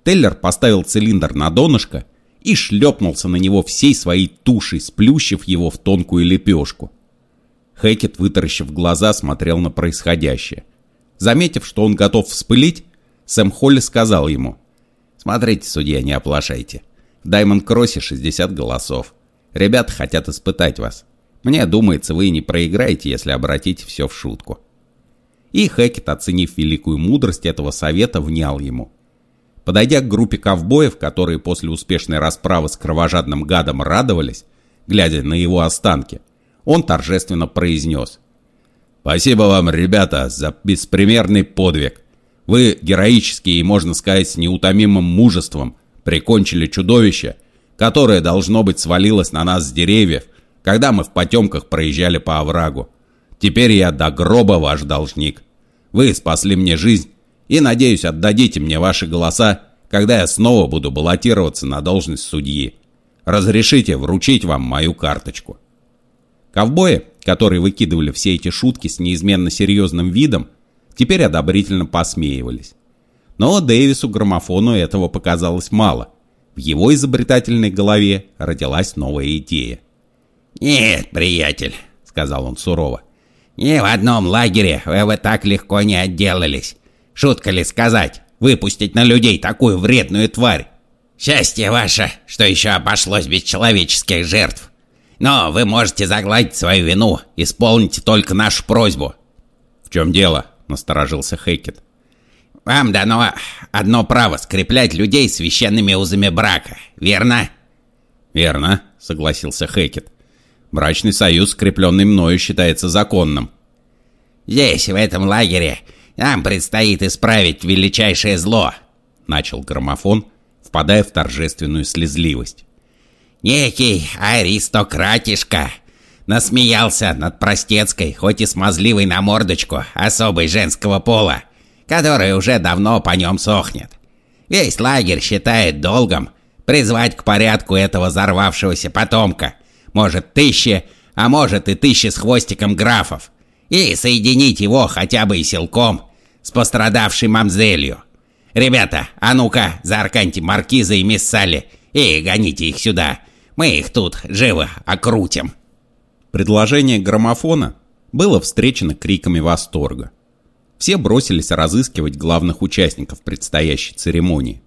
Теллер поставил цилиндр на донышко и шлепнулся на него всей своей тушей, сплющив его в тонкую лепешку. Хэкет, вытаращив глаза, смотрел на происходящее. Заметив, что он готов вспылить, Сэм Холли сказал ему, «Смотрите, судья, не оплошайте. В Даймонд Кроссе 60 голосов. Ребята хотят испытать вас. Мне думается, вы не проиграете, если обратите все в шутку. И Хэкет, оценив великую мудрость этого совета, внял ему. Подойдя к группе ковбоев, которые после успешной расправы с кровожадным гадом радовались, глядя на его останки, он торжественно произнес. «Спасибо вам, ребята, за беспримерный подвиг. Вы героически и, можно сказать, с неутомимым мужеством прикончили чудовище, которое, должно быть, свалилось на нас с деревьев, когда мы в потемках проезжали по оврагу. Теперь я до гроба ваш должник. Вы спасли мне жизнь и, надеюсь, отдадите мне ваши голоса, когда я снова буду баллотироваться на должность судьи. Разрешите вручить вам мою карточку». Ковбои, которые выкидывали все эти шутки с неизменно серьезным видом, теперь одобрительно посмеивались. Но Дэвису граммофону этого показалось мало. В его изобретательной голове родилась новая идея. «Нет, приятель», — сказал он сурово, — «ни в одном лагере вы бы так легко не отделались. Шутка ли сказать, выпустить на людей такую вредную тварь? Счастье ваше, что еще обошлось без человеческих жертв. Но вы можете загладить свою вину, исполните только нашу просьбу». «В чем дело?» — насторожился Хейкет. «Вам дано одно право скреплять людей священными узами брака, верно?» «Верно», — согласился Хейкет. «Брачный союз, скрепленный мною, считается законным». «Здесь, в этом лагере, нам предстоит исправить величайшее зло», — начал граммофон, впадая в торжественную слезливость. «Некий аристократишка насмеялся над простецкой, хоть и смазливой на мордочку, особой женского пола, которая уже давно по нем сохнет. Весь лагерь считает долгом призвать к порядку этого взорвавшегося потомка, может тысячи, а может и тысячи с хвостиком графов, и соединить его хотя бы и силком с пострадавшей мамзелью. Ребята, а ну-ка, заарканьте маркиза и мисс Салли и гоните их сюда. Мы их тут живо окрутим. Предложение граммофона было встречено криками восторга. Все бросились разыскивать главных участников предстоящей церемонии.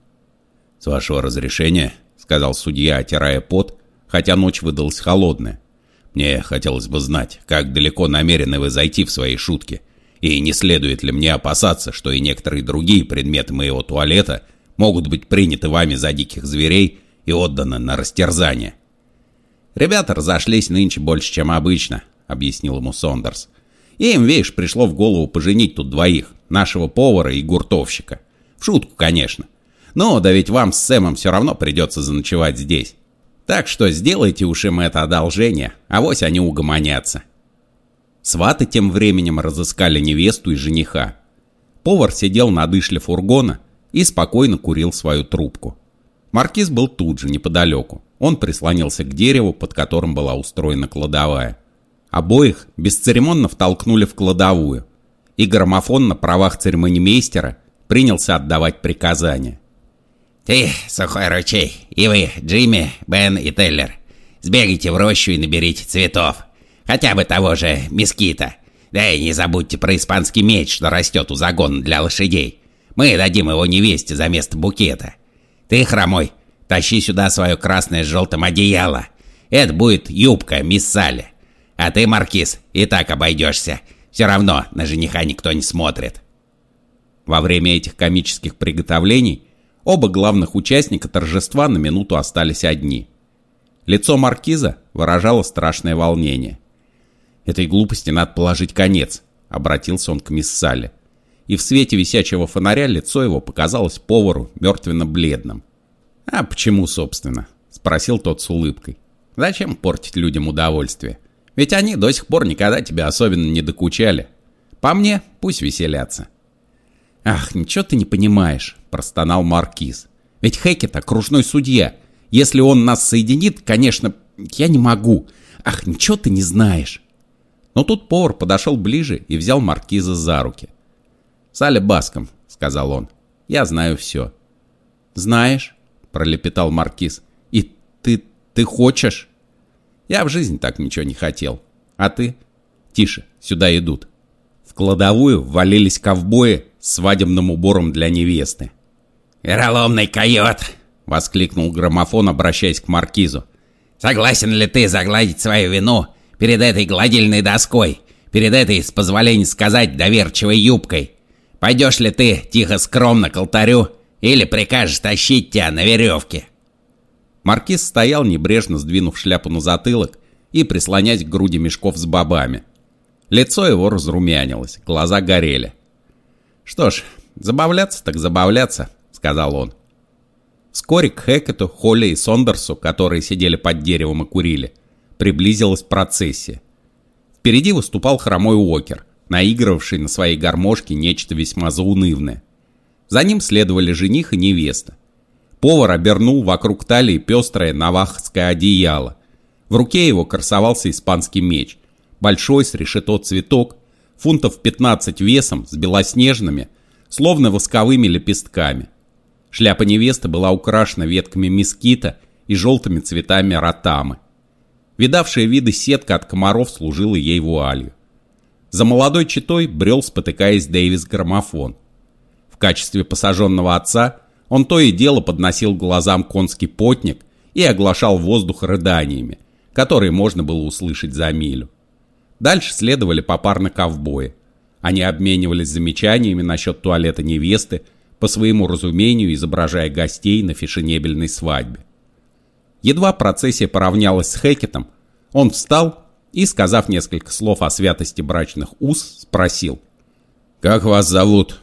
«С вашего разрешения», — сказал судья, отирая пот, хотя ночь выдалась холодная. «Мне хотелось бы знать, как далеко намерены вы зайти в своей шутке, и не следует ли мне опасаться, что и некоторые другие предметы моего туалета могут быть приняты вами за диких зверей и отданы на растерзание». «Ребята разошлись нынче больше, чем обычно», — объяснил ему Сондерс. «И им, видишь, пришло в голову поженить тут двоих, нашего повара и гуртовщика. В шутку, конечно. Но да ведь вам с Сэмом все равно придется заночевать здесь. Так что сделайте уж им это одолжение, а вось они угомонятся. Сваты тем временем разыскали невесту и жениха. Повар сидел на дышле фургона и спокойно курил свою трубку. Маркиз был тут же, неподалеку. Он прислонился к дереву, под которым была устроена кладовая. Обоих бесцеремонно втолкнули в кладовую, и граммофон на правах церемонимейстера принялся отдавать приказания. «Ты, сухой ручей, и вы, Джимми, Бен и Теллер, сбегайте в рощу и наберите цветов. Хотя бы того же мескита. Да и не забудьте про испанский меч, что растет у загона для лошадей. Мы дадим его невесте за место букета. Ты, хромой, тащи сюда свое красное с желтым одеяло. Это будет юбка, мисс Салли. А ты, Маркиз, и так обойдешься. Все равно на жениха никто не смотрит. Во время этих комических приготовлений оба главных участника торжества на минуту остались одни. Лицо маркиза выражало страшное волнение. «Этой глупости надо положить конец», — обратился он к мисс Салли. И в свете висячего фонаря лицо его показалось повару мертвенно-бледным. «А почему, собственно?» — спросил тот с улыбкой. «Зачем портить людям удовольствие? Ведь они до сих пор никогда тебя особенно не докучали. По мне, пусть веселятся». «Ах, ничего ты не понимаешь», — простонал Маркиз. «Ведь Хекет — окружной судья. Если он нас соединит, конечно, я не могу. Ах, ничего ты не знаешь». Но тут повар подошел ближе и взял маркиза за руки. «Салли Баском», — сказал он, — «я знаю все». «Знаешь?» — пролепетал маркиз. «И ты... ты хочешь?» «Я в жизни так ничего не хотел. А ты?» «Тише, сюда идут». В кладовую ввалились ковбои с свадебным убором для невесты. «Вероломный койот!» — воскликнул граммофон, обращаясь к маркизу. «Согласен ли ты загладить свою вину перед этой гладильной доской, перед этой, с позволения сказать, доверчивой юбкой. Пойдешь ли ты тихо-скромно к алтарю Или прикажешь тащить тебя на веревке?» Маркиз стоял, небрежно сдвинув шляпу на затылок и прислонясь к груди мешков с бобами. Лицо его разрумянилось, глаза горели. «Что ж, забавляться так забавляться», — сказал он. Вскоре к Хекету, Холли и Сондерсу, которые сидели под деревом и курили, приблизилась процессия. Впереди выступал хромой Уокер, наигравший на своей гармошке нечто весьма заунывное. За ним следовали жених и невеста. Повар обернул вокруг талии пестрое навахское одеяло. В руке его красовался испанский меч. Большой с решето цветок, фунтов 15 весом, с белоснежными, словно восковыми лепестками. Шляпа невесты была украшена ветками мескита и желтыми цветами ротамы. Видавшая виды сетка от комаров служила ей вуалью. За молодой читой брел, спотыкаясь Дэвис граммофон. В качестве посаженного отца он то и дело подносил глазам конский потник и оглашал воздух рыданиями, которые можно было услышать за милю. Дальше следовали попарно ковбои. Они обменивались замечаниями насчет туалета невесты, по своему разумению изображая гостей на фешенебельной свадьбе. Едва процессия поравнялась с Хекетом, он встал и, сказав несколько слов о святости брачных уз, спросил. «Как вас зовут?»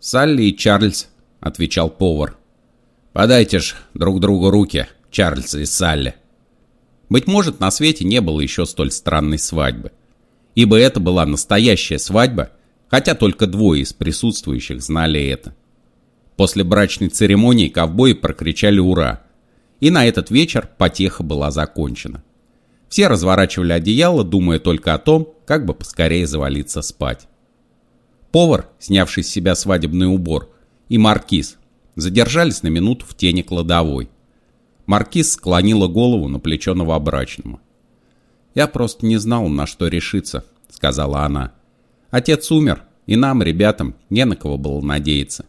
«Салли и Чарльз», — отвечал повар. «Подайте ж друг другу руки, Чарльз и Салли». Быть может, на свете не было еще столь странной свадьбы. Ибо это была настоящая свадьба, хотя только двое из присутствующих знали это. После брачной церемонии ковбои прокричали «Ура!», и на этот вечер потеха была закончена. Все разворачивали одеяло, думая только о том, как бы поскорее завалиться спать. Повар, снявший с себя свадебный убор, и маркиз задержались на минуту в тени кладовой. Маркиз склонила голову на плечо новобрачному. «Я просто не знал, на что решиться», — сказала она. «Отец умер, и нам, ребятам, не на кого было надеяться.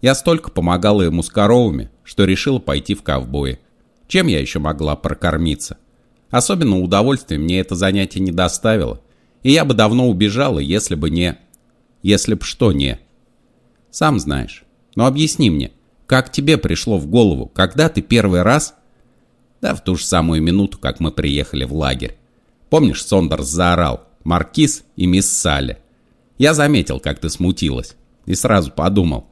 Я столько помогала ему с коровами, что решила пойти в ковбои. Чем я еще могла прокормиться? Особенно удовольствия мне это занятие не доставило, и я бы давно убежала, если бы не... Если б что не... Сам знаешь. Но объясни мне, как тебе пришло в голову, когда ты первый раз... Да в ту же самую минуту, как мы приехали в лагерь. Помнишь, Сондерс заорал «Маркиз и мисс Салли». Я заметил, как ты смутилась, и сразу подумал.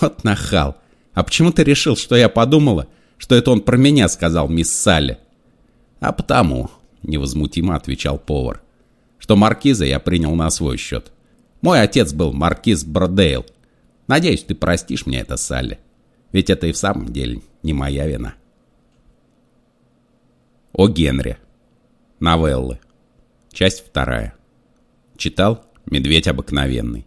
Вот нахал. А почему ты решил, что я подумала, что это он про меня сказал, мисс Салли. А потому, невозмутимо отвечал повар, что маркиза я принял на свой счет. Мой отец был маркиз Бродейл. Надеюсь, ты простишь мне это, Салли. Ведь это и в самом деле не моя вина. О Генри. Новеллы. Часть вторая. Читал Медведь обыкновенный.